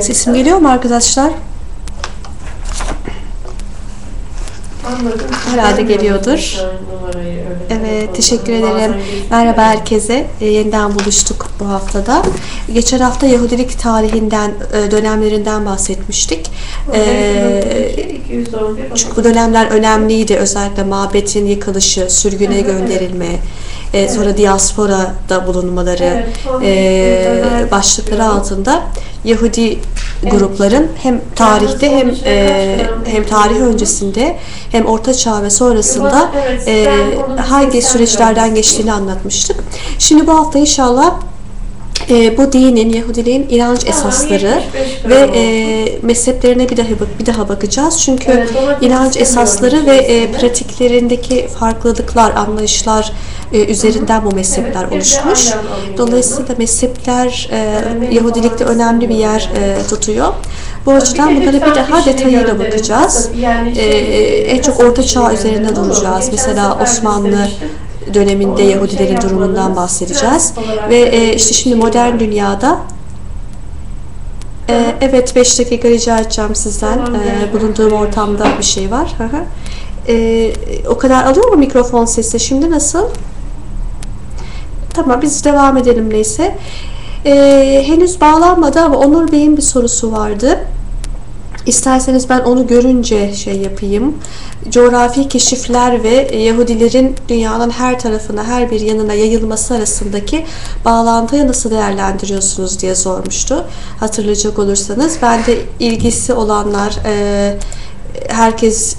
Sesim geliyor mu arkadaşlar? Herhalde geliyordur. Evet, teşekkür ederim. Merhaba herkese. E, yeniden buluştuk bu haftada. Geçen hafta Yahudilik tarihinden, e, dönemlerinden bahsetmiştik. E, çünkü bu dönemler önemliydi. Özellikle mabetin yıkılışı, sürgüne gönderilme, e, sonra diasporada bulunmaları e, başlıkları altında Yahudi grupların hem tarihte hem e, hem tarih öncesinde hem Orta Çağ ve sonrasında e, hangi süreçlerden geçtiğini anlatmıştık. Şimdi bu hafta inşallah e, bu dinin, Yahudiliğin inanç esasları ve e, mezheplerine bir daha bir daha bakacağız. Çünkü Evet, inanç esasları ve e, pratiklerindeki farklılıklar, anlayışlar e, üzerinden bu mezhepler Evet, oluşmuş. Dolayısıyla mezhepler e, Yahudilikte önemli bir yer e, tutuyor. Bu açıdan bunlara bir daha detayıyla bakacağız. Yani Ee, en çok Orta Çağ üzerinde duracağız. Mesela Osmanlı döneminde Yahudilerin durumundan bahsedeceğiz. Ve e, işte şimdi modern dünyada e, evet 5 dakika rica edeceğim sizden. E, bulunduğum ortamda bir şey var. Hı hı. E, o kadar alıyor mu mikrofon sesi? Şimdi nasıl? Tamam biz devam edelim neyse. E, henüz bağlanmadı ama Onur Bey'in bir sorusu vardı. İsterseniz ben onu görünce şey yapayım. Coğrafi keşifler ve Yahudilerin dünyanın her tarafına, her bir yanına yayılması arasındaki bağlantıyı nasıl değerlendiriyorsunuz diye sormuştu. Hatırlayacak olursanız. Ben de ilgisi olanlar, e, herkes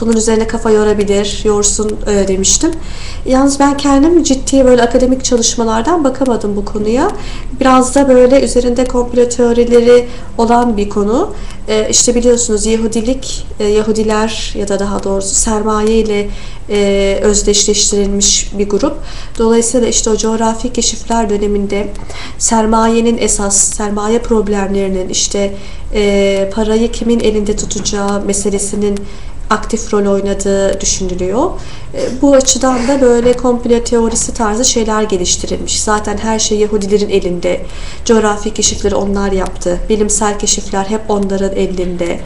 bunun üzerine kafa yorabilir, yorsun e, demiştim. Yalnız ben kendim ciddi böyle akademik çalışmalardan bakamadım bu konuya. Biraz da böyle üzerinde komplo teorileri olan bir konu. E, işte biliyorsunuz Yahudilik, e, Yahudiler ya da daha doğrusu sermaye ile e, özdeşleştirilmiş bir grup. Dolayısıyla işte o coğrafi keşifler döneminde sermayenin esas, sermaye problemlerinin işte e, parayı kimin elinde tutacağı meselesinin aktif rol oynadığı düşünülüyor. E, Bu açıdan da böyle komplo teorisi tarzı şeyler geliştirilmiş. Zaten her şey Yahudilerin elinde. Coğrafi keşifleri onlar yaptı. Bilimsel keşifler hep onların elinde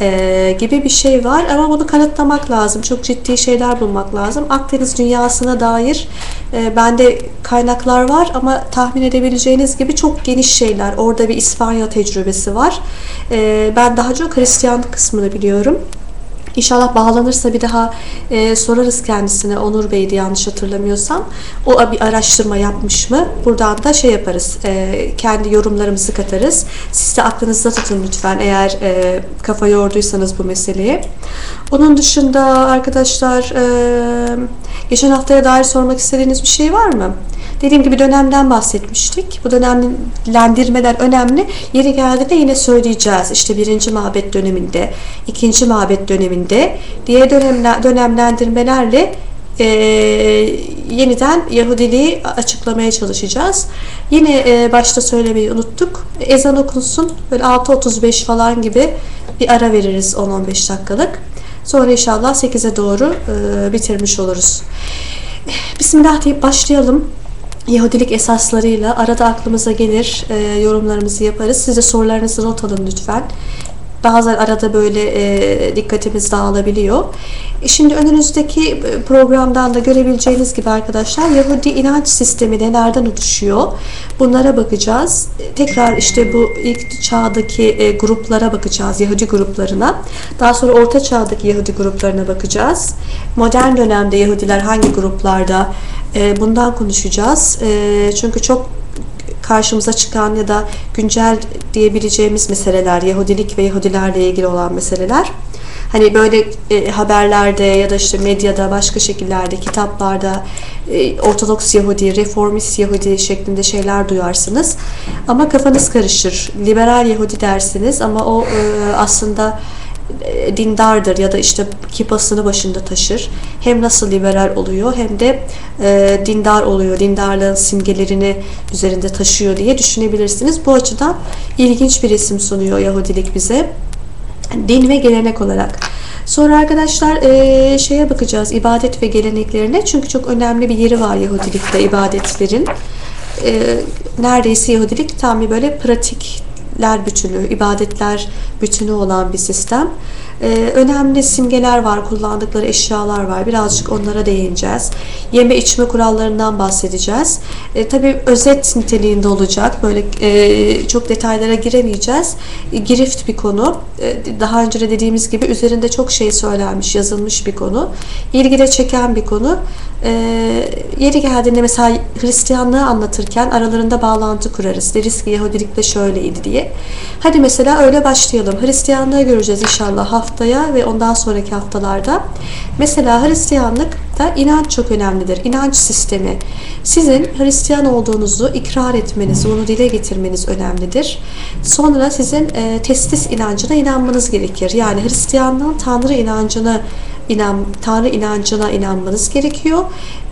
e, gibi bir şey var. Ama bunu kanıtlamak lazım. Çok ciddi şeyler bulmak lazım. Akdeniz dünyasına dair e, bende kaynaklar var ama tahmin edebileceğiniz gibi çok geniş şeyler. Orada bir İspanya tecrübesi var. E, ben daha çok Hristiyanlık kısmını biliyorum. İnşallah bağlanırsa bir daha e, sorarız kendisine. Onur Bey'di yanlış hatırlamıyorsam. O bir araştırma yapmış mı? Buradan da şey yaparız. e, kendi yorumlarımızı katarız. Siz de aklınızda tutun lütfen eğer e, kafa yorduysanız bu meseleye. Onun dışında arkadaşlar e, geçen haftaya dair sormak istediğiniz bir şey var mı? Dediğim gibi dönemden bahsetmiştik. Bu dönemlendirmeler önemli. Yeri geldiğinde yine söyleyeceğiz. İşte birinci mabet döneminde, ikinci mabet döneminde diye dönemler, dönemlendirmelerle e, yeniden Yahudiliği açıklamaya çalışacağız. Yine e, başta söylemeyi unuttuk. Ezan okunsun. Böyle 6.35 falan gibi bir ara veririz 10-15 dakikalık. Sonra inşallah 8'e doğru e, bitirmiş oluruz. Bismillah deyip başlayalım. Yahudilik esaslarıyla arada aklımıza gelir, e, yorumlarımızı yaparız. Siz de sorularınızı not alın lütfen. Bazen arada böyle e, dikkatimiz dağılabiliyor. E, Şimdi önünüzdeki e, programdan da görebileceğiniz gibi arkadaşlar Yahudi inanç sistemi nelerden oluşuyor? Bunlara bakacağız. E, Tekrar işte bu ilk çağdaki e, gruplara bakacağız, Yahudi gruplarına. Daha sonra Orta Çağ'daki Yahudi gruplarına bakacağız. Modern dönemde Yahudiler hangi gruplarda? E, Bundan konuşacağız. E, Çünkü çok karşımıza çıkan ya da güncel diyebileceğimiz meseleler, Yahudilik ve Yahudilerle ilgili olan meseleler. Hani böyle e, haberlerde ya da işte medyada, başka şekillerde, kitaplarda e, Ortodoks Yahudi, Reformist Yahudi şeklinde şeyler duyarsınız. Ama kafanız karışır. Liberal Yahudi dersiniz ama o e, aslında dindardır ya da işte kipasını başında taşır. Hem nasıl liberal oluyor hem de e, dindar oluyor. Dindarlığın simgelerini üzerinde taşıyor diye düşünebilirsiniz. Bu açıdan ilginç bir resim sunuyor Yahudilik bize. Din ve gelenek olarak. Sonra arkadaşlar e, şeye bakacağız ibadet ve geleneklerine. Çünkü çok önemli bir yeri var Yahudilikte ibadetlerin. E, neredeyse Yahudilik tam bir böyle pratik ibadetler bütünü, olan bir sistem. Ee, önemli simgeler var, kullandıkları eşyalar var. Birazcık onlara değineceğiz. Yeme içme kurallarından bahsedeceğiz. E, tabii özet niteliğinde olacak. Böyle e, çok detaylara giremeyeceğiz. E, girift bir konu. E, daha önce de dediğimiz gibi üzerinde çok şey söylenmiş, yazılmış bir konu. İlgide çeken bir konu. E, yeri geldiğinde mesela Hristiyanlığı anlatırken aralarında bağlantı kurarız. Deriz ki Yahudilikte şöyleydi diye. Hadi mesela öyle başlayalım. Hristiyanlığı göreceğiz inşallah haftaya ve ondan sonraki haftalarda. Mesela Hristiyanlıkta inanç çok önemlidir. İnanç sistemi. Sizin Hristiyan olduğunuzu ikrar etmeniz, bunu dile getirmeniz önemlidir. Sonra sizin e, testis inancına inanmanız gerekir. Yani Hristiyanlığın Tanrı inancını inan, Tanrı inancına inanmanız gerekiyor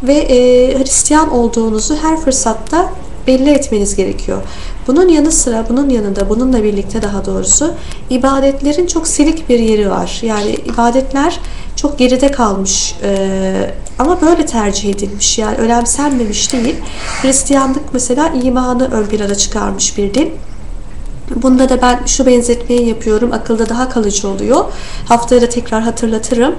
ve e, Hristiyan olduğunuzu her fırsatta belli etmeniz gerekiyor. Bunun yanı sıra, bunun yanında, bununla birlikte daha doğrusu ibadetlerin çok silik bir yeri var. Yani ibadetler çok geride kalmış ee, ama böyle tercih edilmiş. Yani önemsenmemiş değil. Hristiyanlık mesela imanı ön plana çıkarmış bir din. Bunda da ben şu benzetmeyi yapıyorum. Akılda daha kalıcı oluyor. Haftaya da tekrar hatırlatırım.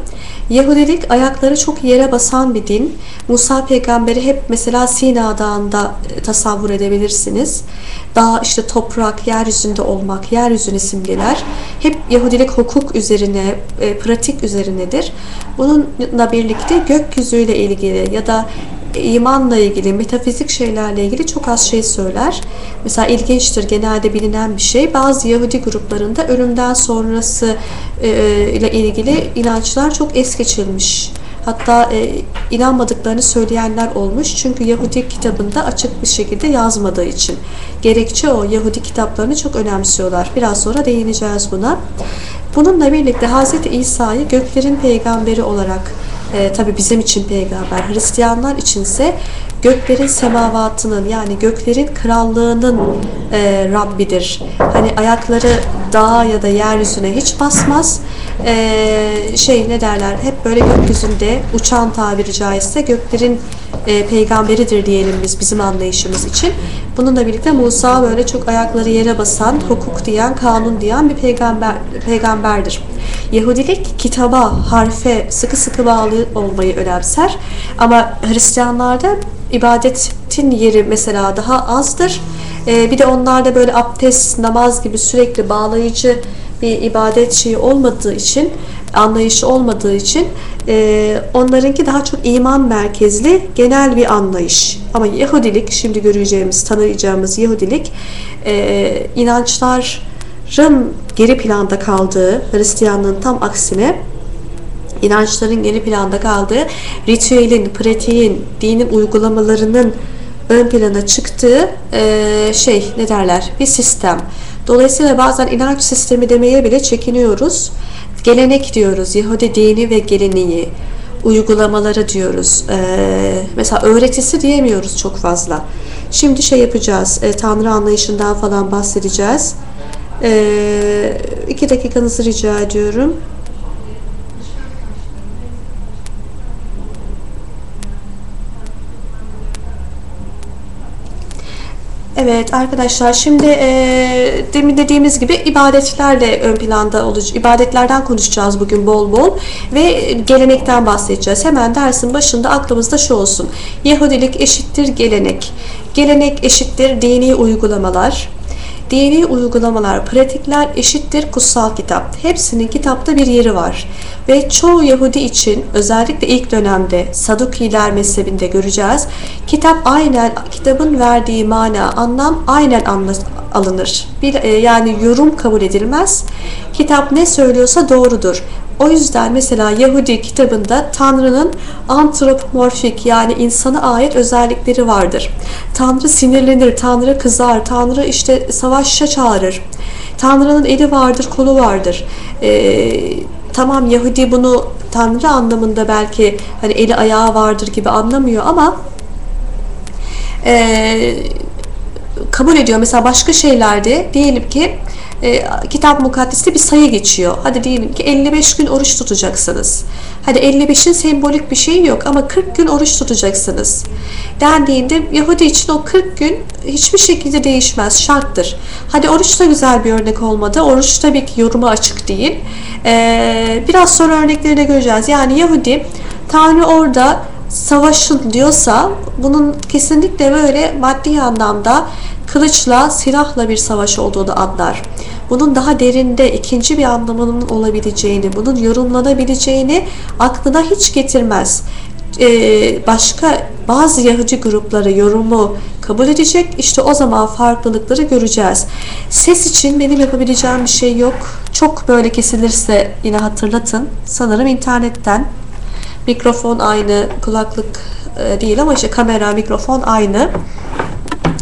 Yahudilik ayakları çok yere basan bir din. Musa peygamberi hep mesela Sina Dağı'nda e, tasavvur edebilirsiniz. Dağ işte toprak, yeryüzünde olmak, yeryüzünü simgeler. Hep Yahudilik hukuk üzerine, e, pratik üzerinedir. Bununla birlikte gökyüzüyle ilgili ya da imanla ilgili, metafizik şeylerle ilgili çok az şey söyler. Mesela ilginçtir, genelde bilinen bir şey. Bazı Yahudi gruplarında ölümden sonrası e, ile ilgili inançlar çok es geçilmiş. Hatta e, inanmadıklarını söyleyenler olmuş. Çünkü Yahudi kitabında açık bir şekilde yazmadığı için. Gerekçe o. Yahudi kitaplarını çok önemsiyorlar. Biraz sonra değineceğiz buna. Bununla birlikte Hz. İsa'yı göklerin peygamberi olarak e, tabi bizim için peygamber, Hristiyanlar içinse göklerin semavatının yani göklerin krallığının e, Rabbidir. Hani ayakları dağa ya da yeryüzüne hiç basmaz. E, şey ne derler hep böyle gökyüzünde uçan tabiri caizse göklerin e, peygamberidir diyelim biz bizim anlayışımız için. Bununla birlikte Musa böyle çok ayakları yere basan, hukuk diyen, kanun diyen bir peygamber peygamberdir. Yahudilik kitaba, harfe sıkı sıkı bağlı olmayı önemser. Ama Hristiyanlarda ibadetin yeri mesela daha azdır. Ee, bir de onlarda böyle abdest, namaz gibi sürekli bağlayıcı bir ibadet şeyi olmadığı için, anlayışı olmadığı için e, onlarınki daha çok iman merkezli genel bir anlayış. Ama Yahudilik, şimdi göreceğimiz, tanıyacağımız Yahudilik e, inançların geri planda kaldığı, Hristiyanlığın tam aksine inançların geri planda kaldığı, ritüelin, pratiğin, dinin uygulamalarının ön plana çıktığı e, şey ne derler bir sistem. Dolayısıyla bazen inanç sistemi demeye bile çekiniyoruz. Gelenek diyoruz, Yahudi dini ve geleneği, uygulamaları diyoruz. Ee, mesela öğretisi diyemiyoruz çok fazla. Şimdi şey yapacağız, e, Tanrı anlayışından falan bahsedeceğiz. E, iki dakikanızı rica ediyorum. Evet arkadaşlar şimdi e, demin dediğimiz gibi ibadetlerle ön planda olacak. İbadetlerden konuşacağız bugün bol bol ve gelenekten bahsedeceğiz. Hemen dersin başında aklımızda şu olsun. Yahudilik eşittir gelenek. Gelenek eşittir dini uygulamalar. Dini uygulamalar, pratikler eşittir kutsal kitap. Hepsinin kitapta bir yeri var. Ve çoğu Yahudi için özellikle ilk dönemde Sadukiler mezhebinde göreceğiz. Kitap aynen, kitabın verdiği mana, anlam aynen alınır. Bir, e, yani yorum kabul edilmez. Kitap ne söylüyorsa doğrudur. O yüzden mesela Yahudi kitabında Tanrı'nın antropomorfik yani insana ait özellikleri vardır. Tanrı sinirlenir, Tanrı kızar, Tanrı işte savaşa çağırır. Tanrı'nın eli vardır, kolu vardır. Ee, tamam Yahudi bunu Tanrı anlamında belki hani eli ayağı vardır gibi anlamıyor ama e, kabul ediyor. Mesela başka şeylerde diyelim ki e, kitap mukaddeste bir sayı geçiyor. Hadi diyelim ki 55 gün oruç tutacaksınız. Hadi 55'in sembolik bir şeyi yok ama 40 gün oruç tutacaksınız. Dendiğinde Yahudi için o 40 gün hiçbir şekilde değişmez, şarttır. Hadi oruç da güzel bir örnek olmadı. Oruç tabii ki yoruma açık değil. Ee, biraz sonra örnekleri de göreceğiz. Yani Yahudi Tanrı orada savaşın diyorsa bunun kesinlikle böyle maddi anlamda kılıçla, silahla bir savaş olduğunu anlar. Bunun daha derinde ikinci bir anlamının olabileceğini, bunun yorumlanabileceğini aklına hiç getirmez. Ee, başka bazı Yahudi grupları yorumu kabul edecek. İşte o zaman farklılıkları göreceğiz. Ses için benim yapabileceğim bir şey yok. Çok böyle kesilirse yine hatırlatın. Sanırım internetten. Mikrofon aynı, kulaklık e, değil ama işte kamera, mikrofon aynı.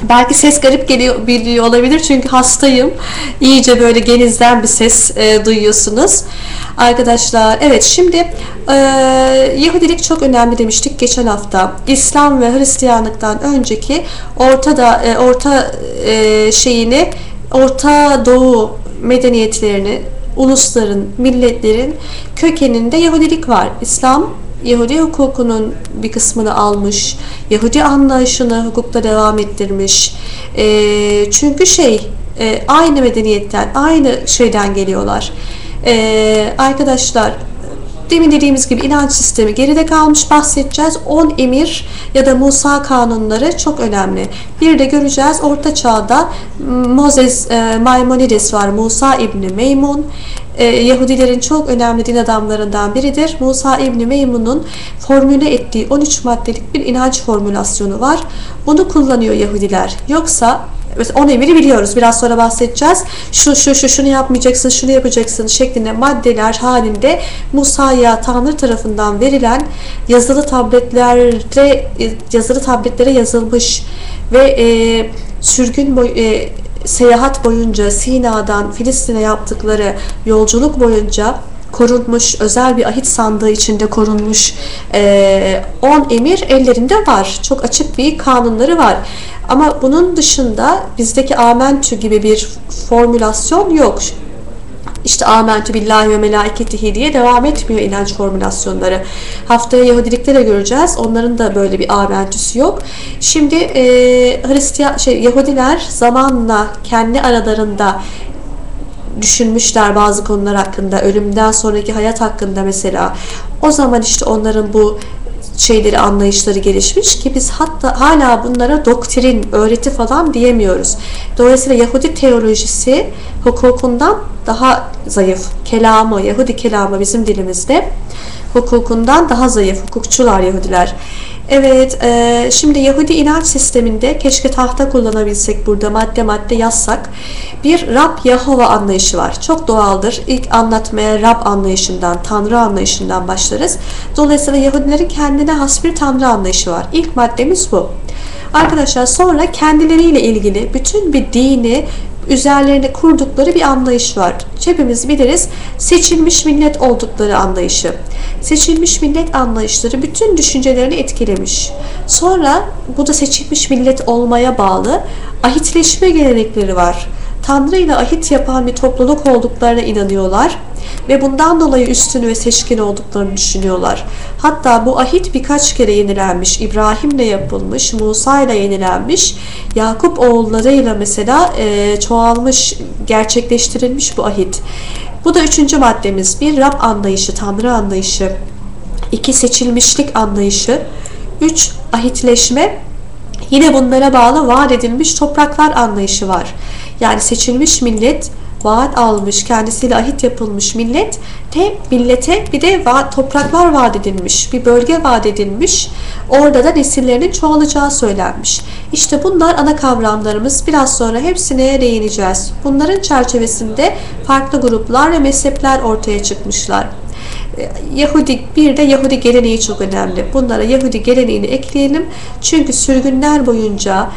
Belki ses garip geliyor olabilir çünkü hastayım. İyice böyle genizden bir ses e, duyuyorsunuz. Arkadaşlar evet şimdi e, Yahudilik çok önemli demiştik geçen hafta. İslam ve Hristiyanlıktan önceki ortada e, orta e, şeyini Orta Doğu medeniyetlerini ulusların, milletlerin kökeninde Yahudilik var. İslam Yahudi hukukunun bir kısmını almış, Yahudi anlayışını hukukta devam ettirmiş. E, çünkü şey e, aynı medeniyetten, aynı şeyden geliyorlar. E, arkadaşlar demin dediğimiz gibi inanç sistemi geride kalmış bahsedeceğiz. 10 emir ya da Musa kanunları çok önemli. Bir de göreceğiz Orta Çağ'da Moses e, Maimonides var. Musa İbni Meymun e, Yahudilerin çok önemli din adamlarından biridir. Musa İbni Meymun'un formüle ettiği 13 maddelik bir inanç formülasyonu var. Bunu kullanıyor Yahudiler. Yoksa Mesela 10 emiri biliyoruz. Biraz sonra bahsedeceğiz. Şu şu şu şunu yapmayacaksın, şunu yapacaksın şeklinde maddeler halinde Musa'ya Tanrı tarafından verilen yazılı tabletlerde yazılı tabletlere yazılmış ve e, sürgün boy, e, seyahat boyunca Sina'dan Filistin'e yaptıkları yolculuk boyunca korunmuş, özel bir ahit sandığı içinde korunmuş 10 e, emir ellerinde var. Çok açık bir kanunları var. Ama bunun dışında bizdeki amentü gibi bir formülasyon yok. İşte amentü billahi ve melaiketihi diye devam etmiyor inanç formülasyonları. Haftaya Yahudilikte de göreceğiz. Onların da böyle bir amentüsü yok. Şimdi e, Hristiyan şey Yahudiler zamanla kendi aralarında düşünmüşler bazı konular hakkında, ölümden sonraki hayat hakkında mesela. O zaman işte onların bu şeyleri, anlayışları gelişmiş ki biz hatta hala bunlara doktrin, öğreti falan diyemiyoruz. Dolayısıyla Yahudi teolojisi hukukundan daha zayıf. Kelamı, Yahudi kelamı bizim dilimizde hukukundan daha zayıf. Hukukçular Yahudiler. Evet, e, şimdi Yahudi inanç sisteminde keşke tahta kullanabilsek burada madde madde yazsak. Bir Rab Yahova anlayışı var. Çok doğaldır. İlk anlatmaya Rab anlayışından, Tanrı anlayışından başlarız. Dolayısıyla Yahudilerin kendine has bir Tanrı anlayışı var. İlk maddemiz bu. Arkadaşlar sonra kendileriyle ilgili bütün bir dini üzerlerine kurdukları bir anlayış var. Hepimiz biliriz seçilmiş millet oldukları anlayışı. Seçilmiş millet anlayışları bütün düşüncelerini etkilemiş. Sonra bu da seçilmiş millet olmaya bağlı ahitleşme gelenekleri var. Tanrı ile ahit yapan bir topluluk olduklarına inanıyorlar ve bundan dolayı üstün ve seçkin olduklarını düşünüyorlar. Hatta bu ahit birkaç kere yenilenmiş. İbrahim'le yapılmış, Musa ile yenilenmiş. Yakup oğullarıyla mesela e, çoğalmış, gerçekleştirilmiş bu ahit. Bu da üçüncü maddemiz. Bir Rab anlayışı, Tanrı anlayışı. iki seçilmişlik anlayışı. Üç ahitleşme. Yine bunlara bağlı vaat edilmiş topraklar anlayışı var. Yani seçilmiş millet vaat almış, kendisiyle ahit yapılmış millet te millete bir de vaat, topraklar vaat edilmiş, bir bölge vaat edilmiş. Orada da nesillerinin çoğalacağı söylenmiş. İşte bunlar ana kavramlarımız. Biraz sonra hepsine değineceğiz. Bunların çerçevesinde farklı gruplar ve mezhepler ortaya çıkmışlar. Yahudi bir de Yahudi geleneği çok önemli. Bunlara Yahudi geleneğini ekleyelim. Çünkü sürgünler boyunca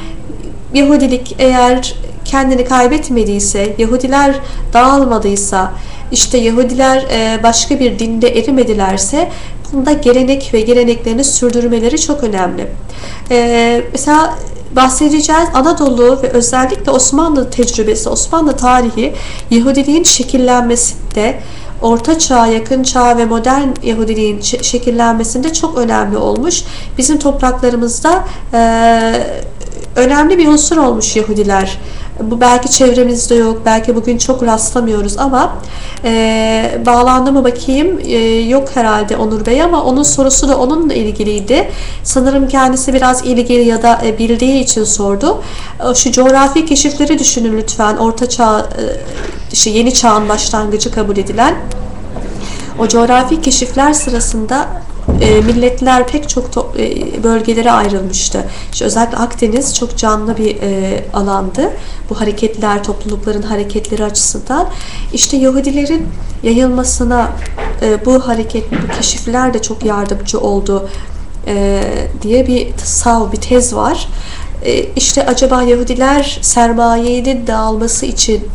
Yahudilik eğer kendini kaybetmediyse, Yahudiler dağılmadıysa, işte Yahudiler e, başka bir dinde erimedilerse bunda gelenek ve geleneklerini sürdürmeleri çok önemli. E, mesela bahsedeceğiz Anadolu ve özellikle Osmanlı tecrübesi, Osmanlı tarihi Yahudiliğin şekillenmesinde Orta Çağ, Yakın Çağ ve modern Yahudiliğin şekillenmesinde çok önemli olmuş. Bizim topraklarımızda e, önemli bir unsur olmuş Yahudiler. Bu belki çevremizde yok, belki bugün çok rastlamıyoruz ama e, bağlandı mı bakayım e, yok herhalde Onur Bey ama onun sorusu da onunla ilgiliydi. Sanırım kendisi biraz ilgili ya da e, bildiği için sordu. E, şu coğrafi keşifleri düşünün lütfen. Orta Çağ, e, işte yeni çağın başlangıcı kabul edilen o coğrafi keşifler sırasında e, milletler pek çok to, e, bölgelere ayrılmıştı. İşte özellikle Akdeniz çok canlı bir e, alandı. Bu hareketler, toplulukların hareketleri açısından. İşte Yahudilerin yayılmasına e, bu hareket, bu keşifler de çok yardımcı oldu e, diye bir sav, bir tez var. E, işte acaba Yahudiler sermayenin dağılması için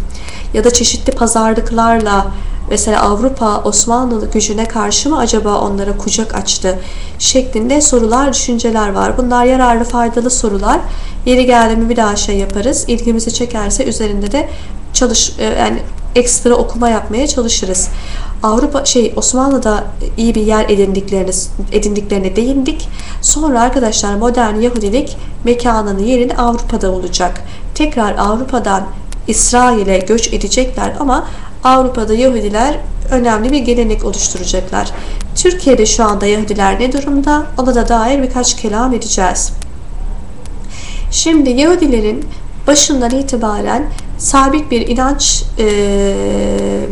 ya da çeşitli pazarlıklarla mesela Avrupa Osmanlı gücüne karşı mı acaba onlara kucak açtı şeklinde sorular, düşünceler var. Bunlar yararlı, faydalı sorular. Yeri geldi mi bir daha şey yaparız. İlgimizi çekerse üzerinde de çalış e, yani ekstra okuma yapmaya çalışırız. Avrupa şey Osmanlı'da iyi bir yer edindiklerini edindiklerine değindik. Sonra arkadaşlar modern Yahudilik mekanını yerini Avrupa'da olacak. Tekrar Avrupa'dan İsrail'e göç edecekler ama Avrupa'da Yahudiler önemli bir gelenek oluşturacaklar. Türkiye'de şu anda Yahudiler ne durumda? Ona da dair birkaç kelam edeceğiz. Şimdi Yahudilerin başından itibaren sabit bir inanç e,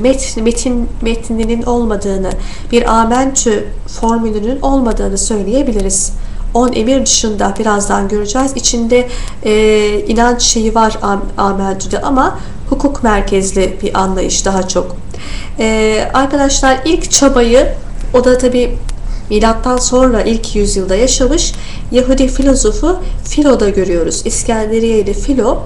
metin, metin metninin olmadığını, bir amentü formülünün olmadığını söyleyebiliriz. 10 emir dışında birazdan göreceğiz. İçinde e, inanç şeyi var am, amentüde ama hukuk merkezli bir anlayış daha çok. Ee, arkadaşlar ilk çabayı o da tabi milattan sonra ilk yüzyılda yaşamış Yahudi filozofu Filo'da görüyoruz. İskenderiyeli Filo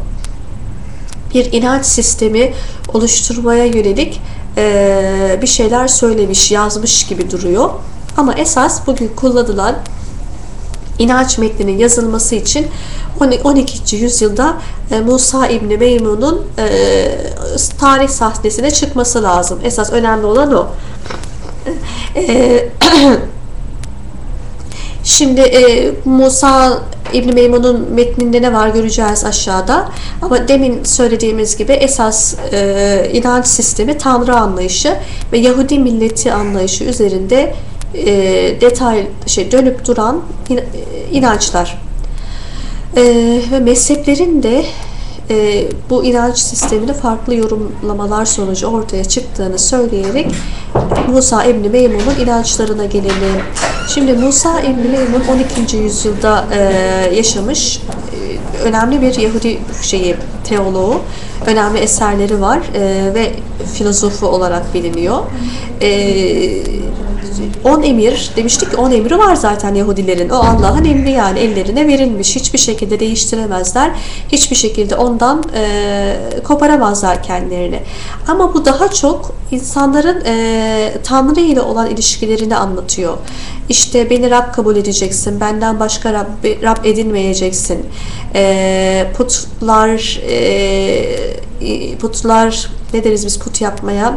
bir inanç sistemi oluşturmaya yönelik e, bir şeyler söylemiş, yazmış gibi duruyor. Ama esas bugün kullanılan inanç metninin yazılması için 12. yüzyılda e, Musa İbni Meymun'un e, tarih sahnesine çıkması lazım. Esas önemli olan o. E, şimdi Musa İbn Meymun'un metninde ne var göreceğiz aşağıda. Ama demin söylediğimiz gibi esas inanç sistemi Tanrı anlayışı ve Yahudi milleti anlayışı üzerinde e, detay şey dönüp duran inançlar. E, ve mezheplerin de e, bu inanç sistemini farklı yorumlamalar sonucu ortaya çıktığını söyleyerek Musa İbni Meymun'un inançlarına gelelim. Şimdi Musa İbni Meymun 12. yüzyılda e, yaşamış e, önemli bir Yahudi şeyi teoloğu. Önemli eserleri var e, ve filozofu olarak biliniyor. E, 10 emir demiştik ki 10 emri var zaten Yahudilerin. O Allah'ın emri yani ellerine verilmiş. Hiçbir şekilde değiştiremezler. Hiçbir şekilde ondan e, koparamazlar kendilerini. Ama bu daha çok insanların e, Tanrı ile olan ilişkilerini anlatıyor. İşte beni Rab kabul edeceksin. Benden başka Rab, Rab edinmeyeceksin. E, putlar e, putlar ne deriz biz put yapmaya?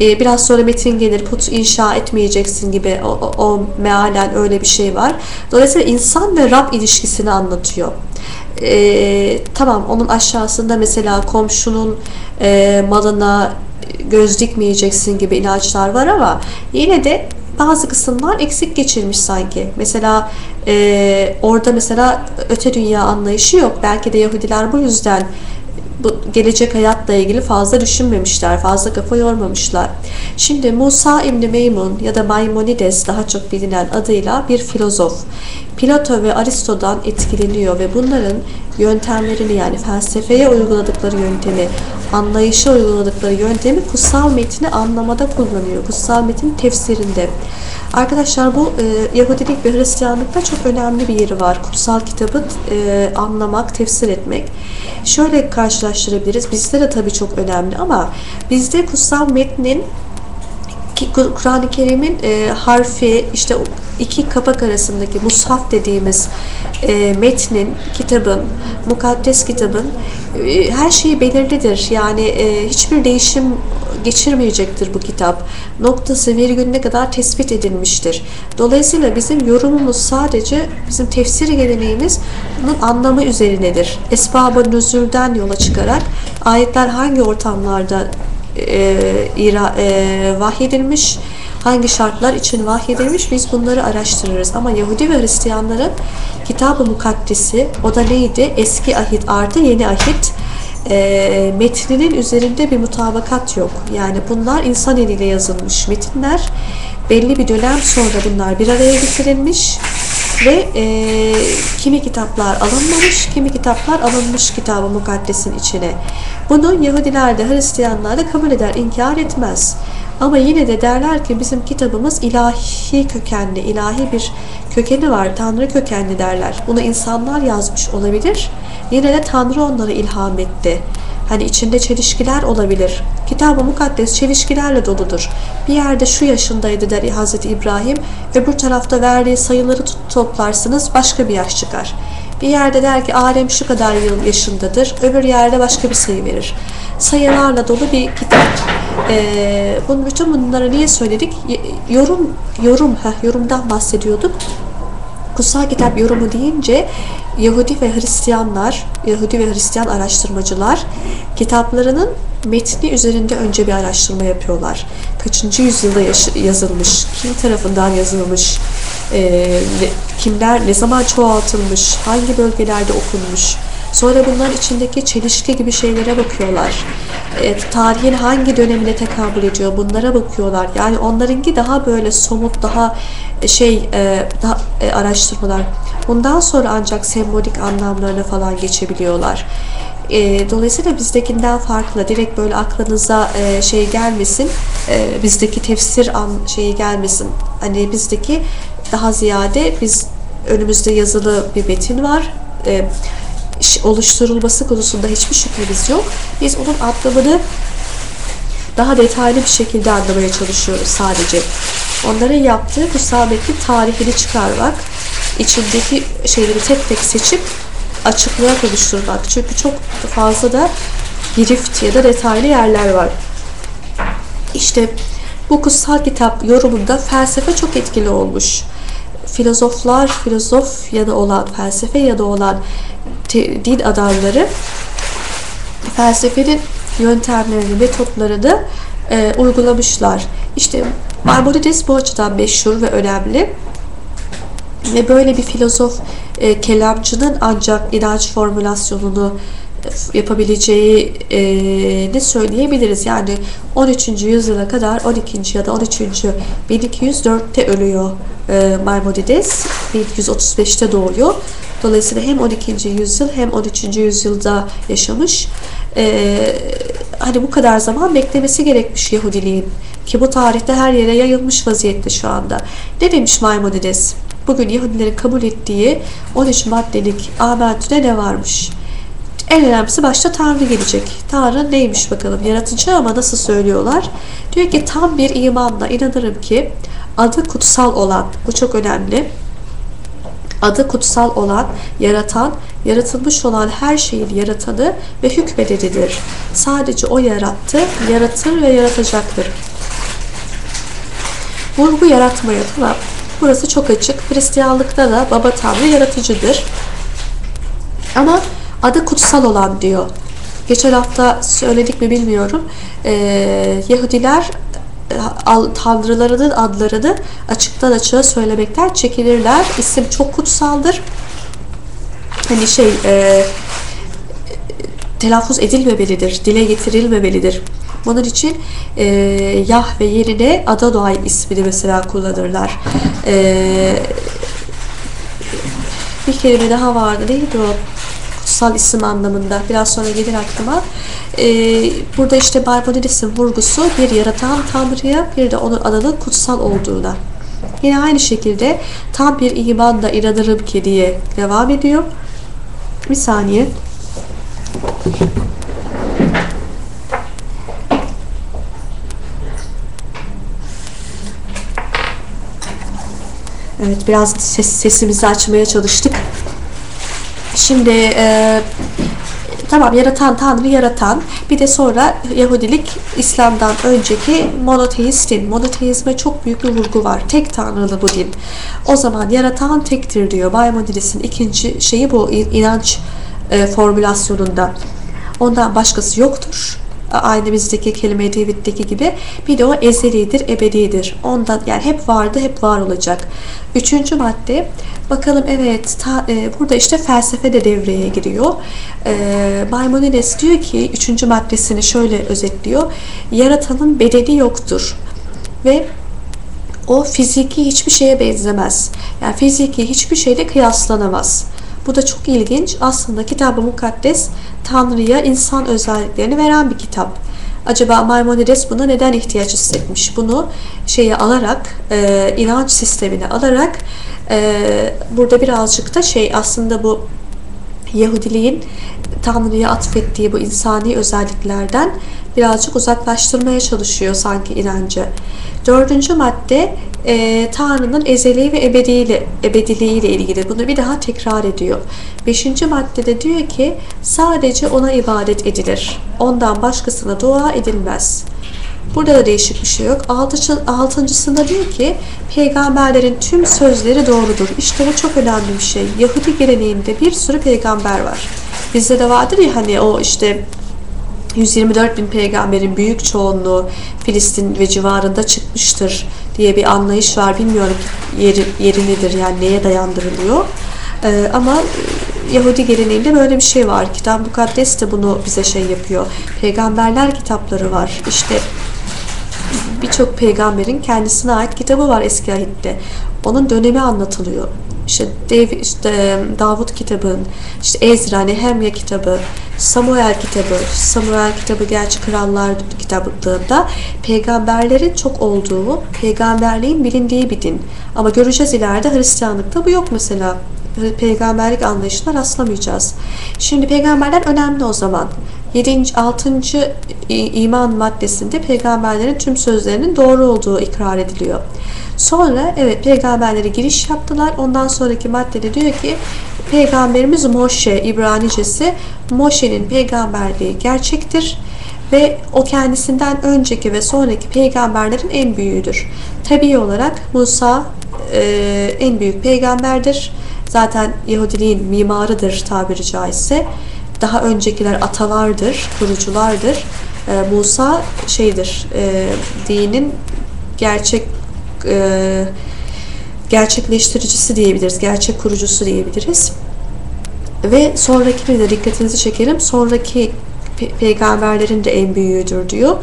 E, biraz sonra metin gelir put inşa etmeyeceksin gibi o, o, o mealen öyle bir şey var. Dolayısıyla insan ve Rab ilişkisini anlatıyor. E, tamam onun aşağısında mesela komşunun e, malına göz dikmeyeceksin gibi inançlar var ama yine de bazı kısımlar eksik geçirmiş sanki. Mesela e, orada mesela öte dünya anlayışı yok. Belki de Yahudiler bu yüzden bu gelecek hayatla ilgili fazla düşünmemişler, fazla kafa yormamışlar. Şimdi Musa İbni Meymun ya da Maimonides daha çok bilinen adıyla bir filozof. Plato ve Aristo'dan etkileniyor ve bunların yöntemlerini yani felsefeye uyguladıkları yöntemi, anlayışa uyguladıkları yöntemi kutsal metni anlamada kullanıyor. Kutsal metin tefsirinde. Arkadaşlar bu e, Yahudilik ve Hristiyanlıkta çok önemli bir yeri var. Kutsal kitabı e, anlamak, tefsir etmek. Şöyle karşılaştırabiliriz. Bizde de tabii çok önemli ama bizde kutsal metnin ki Kur'an-ı Kerim'in e, harfi işte iki kapak arasındaki mushaf dediğimiz e, metnin, kitabın, mukaddes kitabın e, her şeyi belirlidir. Yani e, hiçbir değişim geçirmeyecektir bu kitap. Noktası virgülüne kadar tespit edilmiştir. Dolayısıyla bizim yorumumuz sadece bizim tefsir geleneğimiz bunun anlamı üzerinedir. Esbab-ı nüzülden yola çıkarak ayetler hangi ortamlarda e, e, vahyedilmiş, hangi şartlar için vahyedilmiş biz bunları araştırırız. Ama Yahudi ve Hristiyanların kitab-ı mukaddesi o da neydi? Eski ahit artı yeni ahit e, metninin üzerinde bir mutabakat yok. Yani bunlar insan eliyle yazılmış metinler. Belli bir dönem sonra bunlar bir araya getirilmiş ve e, kimi kitaplar alınmamış, kimi kitaplar alınmış kitabı mukaddesin içine. Bunu Yahudiler de Hristiyanlar da kabul eder, inkar etmez. Ama yine de derler ki bizim kitabımız ilahi kökenli, ilahi bir kökeni var, Tanrı kökenli derler. Bunu insanlar yazmış olabilir. Yine de Tanrı onlara ilham etti. Hani içinde çelişkiler olabilir. Kitab-ı Mukaddes çelişkilerle doludur. Bir yerde şu yaşındaydı der Hazreti İbrahim, öbür tarafta verdiği sayıları toplarsınız başka bir yaş çıkar. Bir yerde der ki alem şu kadar yıl yaşındadır, öbür yerde başka bir sayı verir. Sayılarla dolu bir kitap. Ee, bunu, bütün bunları niye söyledik? Yorum, yorum, heh, yorumdan bahsediyorduk. Kutsal kitap yorumu deyince Yahudi ve Hristiyanlar, Yahudi ve Hristiyan araştırmacılar kitaplarının metni üzerinde önce bir araştırma yapıyorlar. Kaçıncı yüzyılda yazılmış, kim tarafından yazılmış, e, kimler ne zaman çoğaltılmış, hangi bölgelerde okunmuş. Sonra bunların içindeki çelişki gibi şeylere bakıyorlar. E, tarihin hangi dönemine tekabül ediyor bunlara bakıyorlar. Yani onlarınki daha böyle somut, daha e, şey e, daha, e, araştırmalar. Bundan sonra ancak sembolik anlamlarına falan geçebiliyorlar. E, dolayısıyla bizdekinden farklı. Direkt böyle aklınıza e, şey gelmesin. E, bizdeki tefsir an şeyi gelmesin. Hani bizdeki daha ziyade biz önümüzde yazılı bir metin var. E, oluşturulması konusunda hiçbir şüphemiz yok. Biz onun anlamını daha detaylı bir şekilde anlamaya çalışıyoruz sadece. Onların yaptığı bu sabitli tarihini çıkarmak, içindeki şeyleri tek tek seçip açıklığa konuşturmak. Çünkü çok fazla da girift ya da detaylı yerler var. İşte bu kutsal kitap yorumunda felsefe çok etkili olmuş. Filozoflar, filozof ya da olan, felsefe ya da olan din adamları felsefenin yöntemlerini, metotlarını e, uygulamışlar. İşte Maimonides bu açıdan meşhur ve önemli. Ve böyle bir filozof e, kelamcının ancak inanç formülasyonunu yapabileceğini söyleyebiliriz. Yani 13. yüzyıla kadar 12. ya da 13. 1204'te ölüyor Maimonides. 1135'te doğuyor. Dolayısıyla hem 12. yüzyıl hem 13. yüzyılda yaşamış. Ee, hani bu kadar zaman beklemesi gerekmiş Yahudiliğin. Ki bu tarihte her yere yayılmış vaziyette şu anda. Ne demiş Maimonides? Bugün Yahudilerin kabul ettiği 13 maddelik amentüde ne varmış? En önemlisi başta Tanrı gelecek. Tanrı neymiş bakalım? Yaratıcı ama nasıl söylüyorlar? Diyor ki tam bir imanla inanırım ki adı kutsal olan, bu çok önemli adı kutsal olan, yaratan, yaratılmış olan her şeyin yaratanı ve hükmedenidir. Sadece O yarattı, yaratır ve yaratacaktır. Vurgu yaratmaya tamam. Burası çok açık. Hristiyanlıkta da Baba Tanrı yaratıcıdır. Ama adı kutsal olan diyor. Geçen hafta söyledik mi bilmiyorum. Ee, Yahudiler tanrılarının adlarını açıktan açığa söylemekten çekinirler. İsim çok kutsaldır. Hani şey e, telaffuz edilmemelidir, dile getirilmemelidir. Bunun için e, Yahve yerine Adonai ismini mesela kullanırlar. E, bir kelime daha vardı. Neydi o? kutsal isim anlamında biraz sonra gelir aklıma. E, burada işte Barbonilis'in vurgusu bir yaratan Tanrı'ya bir de onun adanın kutsal olduğuna. Yine aynı şekilde tam bir imanla inanırım ki diye devam ediyor. Bir saniye. Evet biraz ses, sesimizi açmaya çalıştık. Şimdi e, tamam yaratan Tanrı yaratan bir de sonra Yahudilik İslam'dan önceki monoteist din. Monoteizme çok büyük bir vurgu var. Tek tanrılı bu din. O zaman yaratan tektir diyor. Maimonides ikinci şeyi bu inanç e, formülasyonunda. Ondan başkası yoktur aynı bizdeki kelime David'deki gibi bir de o ezelidir, ebedidir. Ondan yani hep vardı, hep var olacak. Üçüncü madde bakalım evet ta, e, burada işte felsefe de devreye giriyor. E, Maimonides diyor ki üçüncü maddesini şöyle özetliyor. Yaratanın bedeni yoktur ve o fiziki hiçbir şeye benzemez. Yani fiziki hiçbir şeyle kıyaslanamaz. Bu da çok ilginç. Aslında Kitab-ı Mukaddes Tanrı'ya insan özelliklerini veren bir kitap. Acaba Maimonides buna neden ihtiyaç hissetmiş? Bunu şeye alarak, e, inanç sistemine alarak e, burada birazcık da şey aslında bu Yahudiliğin Tanrı'ya atfettiği bu insani özelliklerden birazcık uzaklaştırmaya çalışıyor sanki inancı. Dördüncü madde e, Tanrı'nın ezeli ve ebediyle, ebediliğiyle ilgili. Bunu bir daha tekrar ediyor. Beşinci maddede diyor ki sadece ona ibadet edilir. Ondan başkasına dua edilmez. Burada da değişik bir şey yok. Altıncı, altıncısında diyor ki peygamberlerin tüm sözleri doğrudur. İşte bu çok önemli bir şey. Yahudi geleneğinde bir sürü peygamber var. Bizde de vardır ya hani o işte 124 bin peygamberin büyük çoğunluğu Filistin ve civarında çıkmıştır diye bir anlayış var. Bilmiyorum yeri, yeri nedir yani neye dayandırılıyor. Ee, ama Yahudi geleneğinde böyle bir şey var. Kitap Mukaddes de bunu bize şey yapıyor. Peygamberler kitapları var. İşte birçok peygamberin kendisine ait kitabı var eski ahitte. Onun dönemi anlatılıyor işte, David, işte Davut kitabı, işte Ezra, Nehemya kitabı, Samuel kitabı, Samuel kitabı gerçi krallar kitabında peygamberlerin çok olduğu, peygamberliğin bilindiği bir din. Ama göreceğiz ileride Hristiyanlıkta bu yok mesela. Peygamberlik anlayışına rastlamayacağız. Şimdi peygamberler önemli o zaman. 7. 6. iman maddesinde peygamberlerin tüm sözlerinin doğru olduğu ikrar ediliyor. Sonra evet peygamberlere giriş yaptılar. Ondan sonraki maddede diyor ki Peygamberimiz Moşe İbranicesi Moşe'nin peygamberliği gerçektir ve o kendisinden önceki ve sonraki peygamberlerin en büyüğüdür. Tabi olarak Musa e, en büyük peygamberdir. Zaten Yahudiliğin mimarıdır tabiri caizse. Daha öncekiler atalardır, kuruculardır. E, Musa şeydir, e, dinin gerçek e, gerçekleştiricisi diyebiliriz, gerçek kurucusu diyebiliriz. Ve sonraki bir de dikkatinizi çekelim. Sonraki pe peygamberlerin de en büyüğüdür diyor.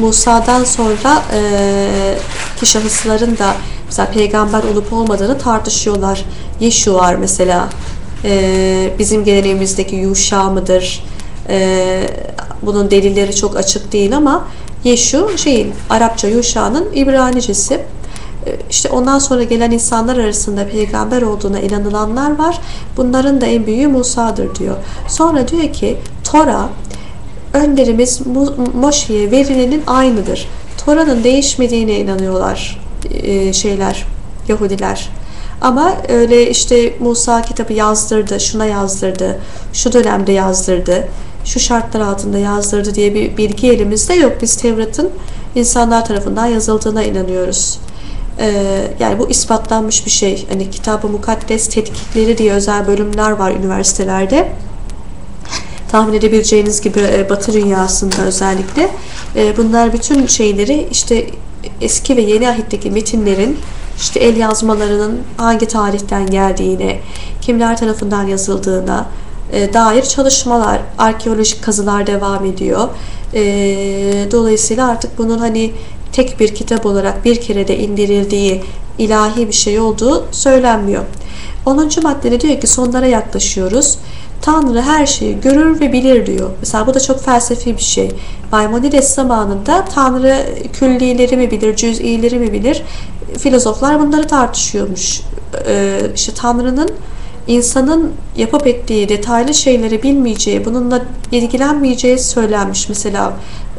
Musa'dan sonra e, ki şahısların da mesela peygamber olup olmadığını tartışıyorlar. Yeshu var mesela. E, bizim geleneğimizdeki Yuşa mıdır? E, bunun delilleri çok açık değil ama Yeshu şeyin Arapça Yuşa'nın İbranicesi. Ee, işte ondan sonra gelen insanlar arasında peygamber olduğuna inanılanlar var. Bunların da en büyüğü Musa'dır diyor. Sonra diyor ki Tora önderimiz Moşe'ye verilenin aynıdır. Tora'nın değişmediğine inanıyorlar şeyler Yahudiler. Ama öyle işte Musa kitabı yazdırdı, şuna yazdırdı, şu dönemde yazdırdı, şu şartlar altında yazdırdı diye bir bilgi elimizde yok. Biz Tevrat'ın insanlar tarafından yazıldığına inanıyoruz. Ee, yani bu ispatlanmış bir şey. Hani kitabı mukaddes tetkikleri diye özel bölümler var üniversitelerde. Tahmin edebileceğiniz gibi e, Batı dünyasında özellikle. E, bunlar bütün şeyleri işte eski ve yeni ahitteki metinlerin işte el yazmalarının hangi tarihten geldiğine, kimler tarafından yazıldığına e, dair çalışmalar, arkeolojik kazılar devam ediyor. Dolayısıyla artık bunun hani tek bir kitap olarak bir kere de indirildiği ilahi bir şey olduğu söylenmiyor. 10. maddede diyor ki sonlara yaklaşıyoruz. Tanrı her şeyi görür ve bilir diyor. Mesela bu da çok felsefi bir şey. Maimonides zamanında Tanrı küllileri mi bilir, cüz'ileri mi bilir? Filozoflar bunları tartışıyormuş. Ee, işte Tanrı'nın insanın yapıp ettiği detaylı şeyleri bilmeyeceği, bununla ilgilenmeyeceği söylenmiş. Mesela